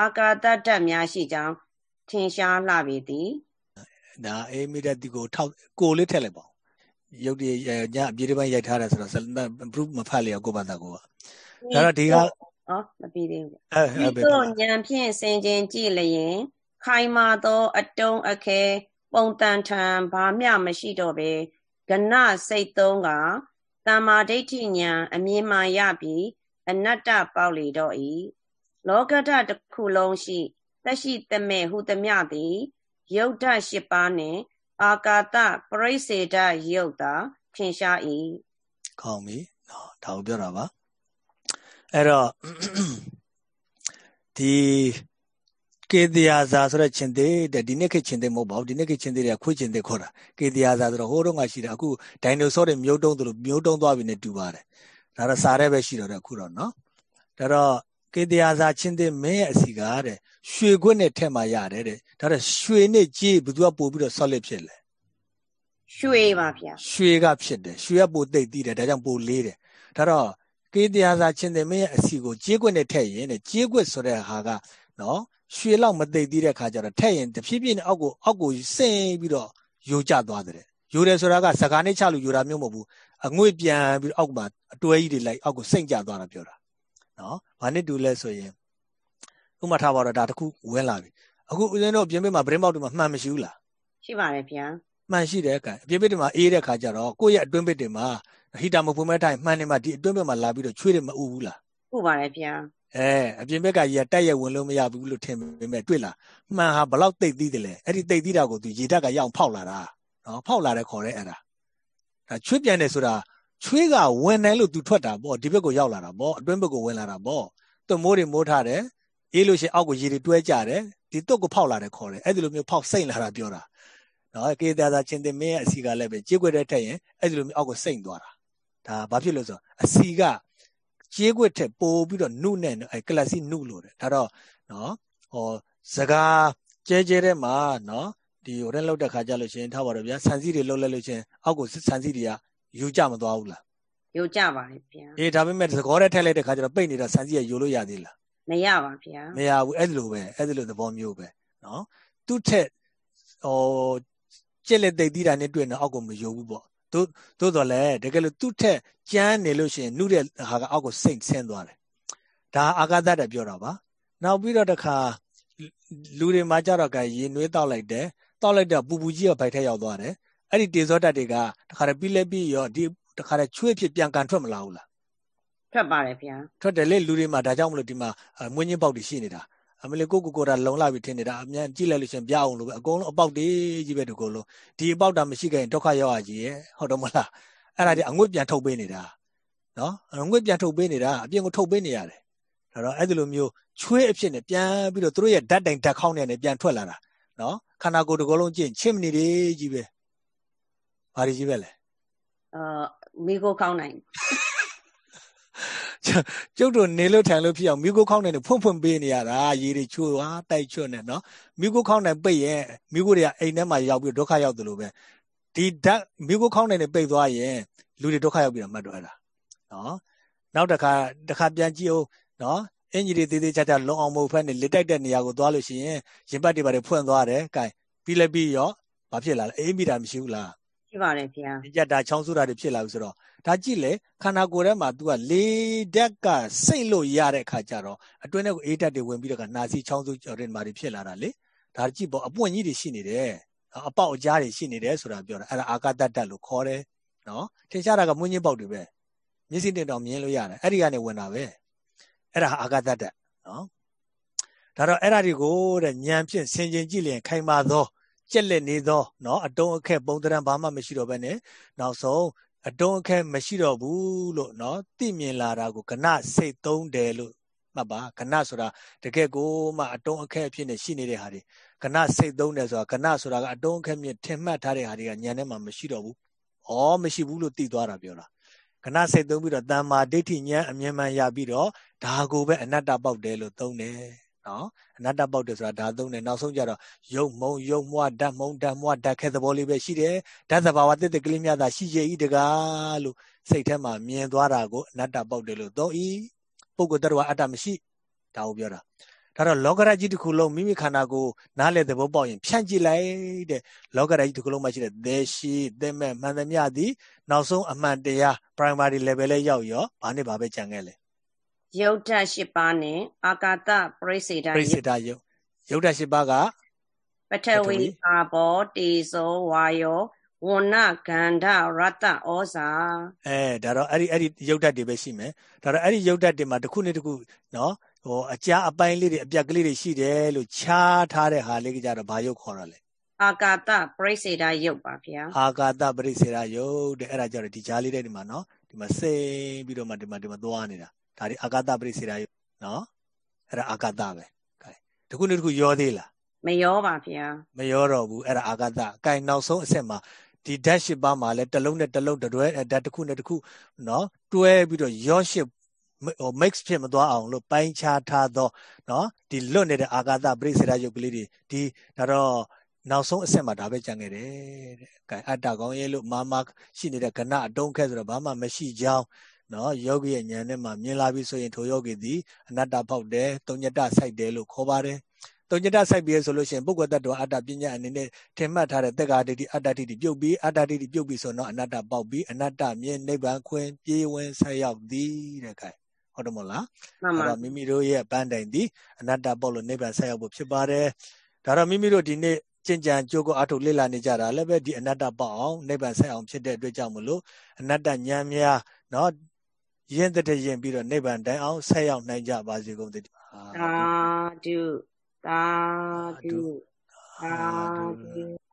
အာကာတဓာတ်များရှိကြောင်းထင်ရှားလှပေသည်ဒါအေးမိတတ်သည်ကိုထောက်ကိုလေးထည့်လိုက်ပါရုပ်တည်းညအပြေးတစ်ပိုင်းရိုက်ထားတယ်ဆိုတော့ proof မဖတ်လျောကိုပါတာကိုကဒါတော့ဒီကအော်မပြီးသေးဘူးအဲဒီတော့ညံဖြင့်စင်ကျင်ကြည့်လျင် ခိုင်မာသော အတုံးအခဲ ပုံတန်ထံဘာမျှမရှိတော့ပဲကဏစိတ်သုံးကတမ္မာဒိဋ္ဌိဉာဏ်အမြင်မှန်ရပြီးအနတ္တပေါက်လေတော့၏လောကဓာတ်တစ်ခုလုံးရှိသက်ရှိတမဲ့ဟုသမျှသည်ယုတ်ဓာတ်၈ပါးနှင့် အာကာသပရိစေဒယုတ်သာထင်ရှား၏ကောင်းပြီနော်ဒါကိုပြောတာပါအဲ့တော့ဒီ ကေတရာဇာဆိုတဲ့ချင်းသေးတဲ့ဒီနေ့ခေတ်ချင်းသေးမဟုတ်ပါဘူးဒီနေ့ခေတ်ချင်းသေးတွေကခွေးချင်းသေးခေါ်တာကေတရာဇာဆိုတော့ဟိုးတော့ကရှိတာအခုဒိုင်နိုဆောတွေမျိုးတုံးသလိုမျိုးတုံးသွားပြီနဲ့တူပါတယ်ဒါတော့စားရဲပဲရှိတော့တယ်အခုတော့နော်ဒါတော့ကေတရာဇာချင်းသေးမင်းရဲ့အစီကားတဲ့ရွှေခွက်နဲ့ထက်မှရတယ်တဲ့ဒါတော့ရွှေနဲ့ကြေးဘယ်သူကပို့ပြီးတော့ solid ဖြစ်လဲရွှေပါဗျာရွှေကဖြစ်တယ်ရွှေကပိုသိပ်တည်တယ်ဒါကြောင့်ပိုလေးတယ်ဒါတော့ကေတရာဇာချင်းသေးမင်းရဲ့အစီကိုကြေးခွက်နဲ့ထက်ရင်တဲ့ကြေးခွက်ဆိုတဲ့ဟာကနော် ရွှေလောက်မသိသေးတဲ့ခါကျတော့ထက်ရင်တဖြည်းဖြည်းနဲ့အောက်ကိုအောက်ကိုဆင်းပြီးတော့ယိုကျသွားတယ်ယိုတယ်ဆိုတာကစကားနဲ့ချလို့ယိုတာမျိုးမဟုတ်ဘူးအငွေ့ပြန်ပြီးအောက်မှာအတွဲကြီးတွေလိုက်အောက်ကိုစိမ့်ကျသွားတာပြောတာနော်ဘာနဲ့တူလဲဆိုရင်ဥမာထားပါတော့ဒါတခုဝင်လာပြီအခုဦးဇင်းတို့ပြင်ပမှာဗရင်ပေါက်တွေမှာမှန်မရှိဘူးလားရှိပါတယ်ဗျာမှန်ရှိတယ်ကဲအပြင်ပစ်တွေမှာအေးတဲ့ခါကျတော့ကိုယ့်ရဲ့အတွင်းပစ်တွေမှာဟီတာမဖုံးမဲတိုင်းမှန်နေမှာဒီအတွင်းပစ်မှာလာပြီးတော့ချွေးတယ်မအူဘူးလားဥပါတယ်ဗျာ အဲအပြင်ဘက်ကကြီးကတက်ရက်ဝင်လို့မရဘူးလို့ထင်ပေမဲ့တွေ့လားမှန်ဟာဘလောက်တိတ်သီးတယ်လဲအဲ့ဒီတိတ်သီးတာကိုသူရေဓာတ်ကရောက်ဖောက်လာတာနော်ဖောက်လာတဲ့ခေါ်တဲ့အဲ့ဒါဒါချွေးပြန်တယ်ဆိုတာချွေးကဝင်တယ်လို့သူထွက်တာပေါ့ဒီဘက်ကိုရောက်လာတာပေါ့အတွင်းဘက်ကိုဝင်လာတာပေါ့သူမိုးတွေမိုးထားတယ်အေးလို့ရှိရင်အောက်ကိုရေတွေတွဲကြတယ်ဒီတုတ်ကိုဖောက်လာတယ်ခေါ်တယ်အဲ့ဒီလိုမျိုးဖောက်စိမ့်လာတာပြောတာနော်ကေသာသာချင်းတင်မင်းရဲ့အစီကလည်းပဲကြေးွက်တဲ့ထက်ရင်အဲ့ဒီလိုမျိုးအောက်ကိုစိမ့်သွားတာဒါဘာဖြစ်လို့ဆိုအစီက ကြေးကွက်ထက်ပိုပြီးတော့နုနဲ့အဲကလစီနုလို့တယ်ဒါတော့နော်ဟောစကားကျဲကျဲတဲ့မှာနော်ဒီဟိုတဲ့လောက်တဲ့ခါကြလို့ရှိရင်ထားပါတော့ဗျာဆန်စီတွေလှုပ်လိုက်လို့ရှိရင်အောက်ကိုဆန်စီတွေကယူကြမသွားဘူးလားယူကြပါလေဗျာအေးဒါပေမဲ့သကောထဲထည့်လိုက်တဲ့ခါကျတော့ပိတ်နေတာဆန်စီကယူလို့ရသေးလားမရပါဗျာမရဘူးအဲ့လိုပဲအဲ့လိုသဘောမျိုးပဲနော်သူ့ထက်ဟိုကြက်လက်သိပ်သီးတာနဲ့တွေ့နေအောက်ကိုမယူဘူးပေါ့ သို့သို့တော်လည်းတကယ်လို့သူ့ထက်ကြမ်းနေလို့ရှိရင်နှုတဲ့ဟာကအောက်ကိုစိတ်ဆင်းသွားတယ်ဒါအာဂတတပြောတာပါနောက်ပြီးတော့တခါလူတွေမှာကြတော့ကရေနွေးတောက်လိုက်တယ်တောက်လိုက်တော့ပူပူကြီးကဗိုက်ထက်ရောက်သွားတယ်အဲ့ဒီတေဇောတတ်တွေကတခါတည်းပြီးလဲပြီးရောဒီတခါတည်းချွေးဖြစ်ပြန်ကန်ထွက်မလာဘူးလားထွက်ပါတယ်ဗျာထွက်တယ်လေလူတွေမှာဒါကြောင့်မလို့ဒီမှာမွေးညင်းပေါက်တွေရှိနေတာ အမလေးကိုကိုကိုတာလုံလာပြီထင်နေတာအမြန်ကြည့်လိုက်လို့ရှင်ပြအောင်လို့ပဲအကုန်လုံးအပေါက်တွေကြီးပဲဒီကိုလုံးဒီအပေါက်တာမရှိခဲ့ရင်ဒုက္ခရောက်ရကြီးရဲ့ဟုတ်တော့မလားအဲ့ဒါဒီအငွေ့ပြန်ထုတ်ပေးနေတာနော်အငွေ့ပြန်ထုတ်ပေးနေတာအပြင်ကိုထုတ်ပေးနေရတယ်ဒါတော့အဲ့ဒီလိုမျိုးချွေးအဖြစ်နဲ့ပြန်ပြီးတော့သူတို့ရဲ့ဓာတ်တိုင်ဓာတ်ခေါင်းနဲ့ပြန်ထွက်လာတာနော်ခန္ဓာကိုယ်တစ်ခုလုံးကျင့်ချစ်မနေတွေကြီးပဲဘာကြီးပဲလဲအာမိကိုခေါင်းနိုင် ကျုပ်တို့နေလို့ထိုင်လို့ဖြစ်အောင်မိကိုခေါင်းနဲ့ဖွင့်ဖွင့်ပေးနေရတာရေတွေချိုးသွားတိုက်ချွတ်နေနော်မိကိုခေါင်းနဲ့ပိတ်ရင်မိကိုတွေကအိမ်ထဲမှာရောက်ပြီးဒုက္ခရောက်တယ်လို့ပဲဒီဓာတ်မိကိုခေါင်းနဲ့ပိတ်သွားရင်လူတွေဒုက္ခရောက်ပြီးတော့မှတ်တော့အဲ့ဒါနော်နောက်တစ်ခါတစ်ခါပြန်ကြည့်အောင်နော်အင်ဂျီတွေသေးသေးချာချာလုံအောင်မဟုတ်ဖက်နဲ့လက်တိုက်တဲ့နေရာကိုသွားလို့ရှိရင်ရင်ပတ်တွေပါတွေဖွင့်သွားတယ်။ကဲပြီးလည်းပြီးရောဘာဖြစ်လာလဲအေးမိတာမရှိဘူးလား ရှိပါတယ်ခင်ဗျာ။ညက်တာချောင်းဆူတာတွေဖြစ်လာပြီဆိုတော့ဒါကြည့်လေခန္ဓာကိုယ်ထဲမှာ तू ကလေဓာတ်ကစိတ်လို့ရတဲ့အခါကျတော့အတွင်းထဲကိုအေးဓာတ်တွေဝင်ပြီးတော့ကနာစီချောင်းဆူကြော်တဲ့မာတွေဖြစ်လာတာလေ။ဒါကြည့်ပေါ့အပွင့်ကြီးတွေရှိနေတယ်။အပေါက်အကြားတွေရှိနေတယ်ဆိုတာပြောတာအဲ့ဒါအာကတတ္တလို့ခေါ်တယ်နော်။ထင်ရှားတာကမွှင်းချင်းပေါက်တွေပဲ။မျက်စိနဲ့တော့မြင်လို့ရတယ်။အဲ့ဒီကနေဝင်တာပဲ။အဲ့ဒါအာကတတ္တနော်။ဒါတော့အဲ့ဒါတွေကိုတဲ့ဉာဏ်ဖြင့်ဆင်ခြင်ကြည့်လျင်ခိုင်မာသော ကြက်လက်နေသောနော်အတုံးအခက်ပုံတရံဘာမှမရှိတော့ဘဲနဲ့နောက်ဆုံးအတုံးအခက်မရှိတော့ဘူးလို့နော်သိမြင်လာတာကိုကဏစိတ်သုံးတယ်လို့မှတ်ပါကဏဆိုတာတကယ်ကိုမှအတုံးအခက်အဖြစ်နဲ့ရှိနေတဲ့ဟာတွေကဏစိတ်သုံးတယ်ဆိုတာကဏဆိုတာကအတုံးအခက်မြင့်ထင်မှတ်ထားတဲ့ဟာတွေကညံထဲမှာမရှိတော့ဘူး။ဩမရှိဘူးလို့သိသွားတာပြောတာ။ကဏစိတ်သုံးပြီးတော့တမ္မာဒိဋ္ဌိဉာဏ်အမြင်မှန်ရပြီးတော့ဒါကိုပဲအနတ္တပေါက်တယ်လို့သုံးတယ် နော်အနတ္တပေါက်တယ်ဆိုတာဒါသုံးတယ်နောက်ဆုံးကြတော့ယုံမုံယုံမွားဓာတ်မုံဓာတ်မွားဓာတ်ခဲသဘောလေးပဲရှိတယ်ဓာတ်သဘာဝတစ်တက်ကလေးများသာရှိရဲ့ဤတကားလို့စိတ်ထဲမှာမြင်သွားတာကိုအနတ္တပေါက်တယ်လို့သုံးဤပုဂ္ဂိုလ်တ attva အတ္တမရှိဒါကိုပြောတာဒါတော့လောကရကြီးတစ်ခုလုံးမိမိခန္ဓာကိုနားလေသဘောပေါက်ရင်ဖြန့်ကြည့်လိုက်တဲ့လောကရကြီးတစ်ခုလုံးမှာရှိတဲ့သေရှိသေမဲ့မှန်သမျှသည်နောက်ဆုံးအမှန်တရား primary level လေးရောက်ရောဘာနဲ့ဘာပဲကြံခဲ့လဲ ယုတ်ဓာတ်၈ပါးနဲ့အာကာသပရိစေဒပရိစေဒယုတ်ယုတ်ဓာတ်၈ပါးကပထဝီအာဘောတေဇောဝါယောဝဝဏဂန္ဓရတ္တဩဇာအဲဒါတော့အဲ့ဒီအဲ့ဒီရုပ်ဓာတ်တွေပဲရှိမယ်ဒါတော့အဲ့ဒီရုပ်ဓာတ်တွေမှာတစ်ခုနဲ့တစ်ခုနော်ဟိုအကြားအပိုင်းလေးတွေအပြက်ကလေးတွေရှိတယ်လို့ခြားထားတဲ့ဟာလေးကကြတော့ဘာရုပ်ခေါ်ရလဲအာကာတပရိစေဒယုတ်ပါဗျာအာကာသပရိစေရယုတ်တဲ့အဲ့ဒါကြတော့ဒီကြားလေးတဲ့ဒီမှာနော်ဒီမှာစိမ့်ပြီးတော့မှဒီမှာဒီမှာသွားနေတာ ဒါဒီအာကာသပရိစေရယုတ်နော်အဲ့ဒါအာကာသပဲကဲတစ်ခုနဲ့တစ်ခုရောသေးလားမရောပါဗျာမရောတော့ဘူးအဲ့ဒါအာဂတကဲနောက်ဆုံးအဆင့်မှာဒီဓာတ်ရှိပါမှာလဲတစ်လုံးနဲ့တစ်လုံးတတွဲဓာတ်တစ်ခုနဲ့တစ်ခုနော်တွဲပြီးတော့ရောရှိဟို mix ဖြစ်မသွားအောင်လို့ပိုင်းခြားထားသောနော်ဒီလွတ်နေတဲ့အာဂတပရိစေရယုတ်ကလေးတွေဒီဒါတော့နောက်ဆုံးအဆင့်မှာဒါပဲကြံခဲ့တယ်တဲ့။ကဲအတ္တကောင်းရဲ့လို့မာမရှိနေတဲ့ကဏအတုံးခဲဆိုတော့ဘာမှမရှိကြောင်း နော်ယောဂီရဲ့ဉာဏ်နဲ့မှမြင်လာပြီဆိုရင်ထိုယောဂီသည်အနတ္တပေါက်တယ်၊တုံညတစိုက်တယ်လို့ခေါ်ပါတယ်။တုံညတစိုက်ပြီးဆိုလို့ရှိရင်ပုဂ္ဂိုလ်တ attva အတ္တပညာအနေနဲ့ထင်မှတ်ထားတဲ့သက်္ကာဒိဋ္ဌိအတ္တဒိဋ္ဌိပြုတ်ပြီးအတ္တဒိဋ္ဌိပြုတ်ပြီးဆိုတော့အနတ္တပေါက်ပြီးအနတ္တမြင်နိဗ္ဗာန်ခွင်ပြေးဝင်ဆက်ရောက်သည်တဲ့ကဲဟုတ်တယ်မို့လားမှန်အဲ့ပါတော့မိမိတို့ရဲ့ပန်းတိုင်သည်အနတ္တပေါက်လို့နိဗ္ဗာန်ဆက်ရောက်ဖို့ဖြစ်ပါတယ်ဒါတော့မိမိတို့ဒီနေ့ကျင့်ကြံကြိုးကိုအထုလေ့လာနေကြတာလည်းပဲဒီအနတ္တပေါက်အောင်နိဗ္ဗာန်ဆက်အောင်ဖြစ်တဲ့အတွက်ကြောင့်မလို့အနတ္တဉာဏ်များเယဉ်တဲ့ယဉ်ပြီးတော့နိဗ္ဗာန်တိုင်အောင်ဆက်ရောက်နိုင်ကြပါစေကုန်သတည်းသာဓုသာဓုသာဓု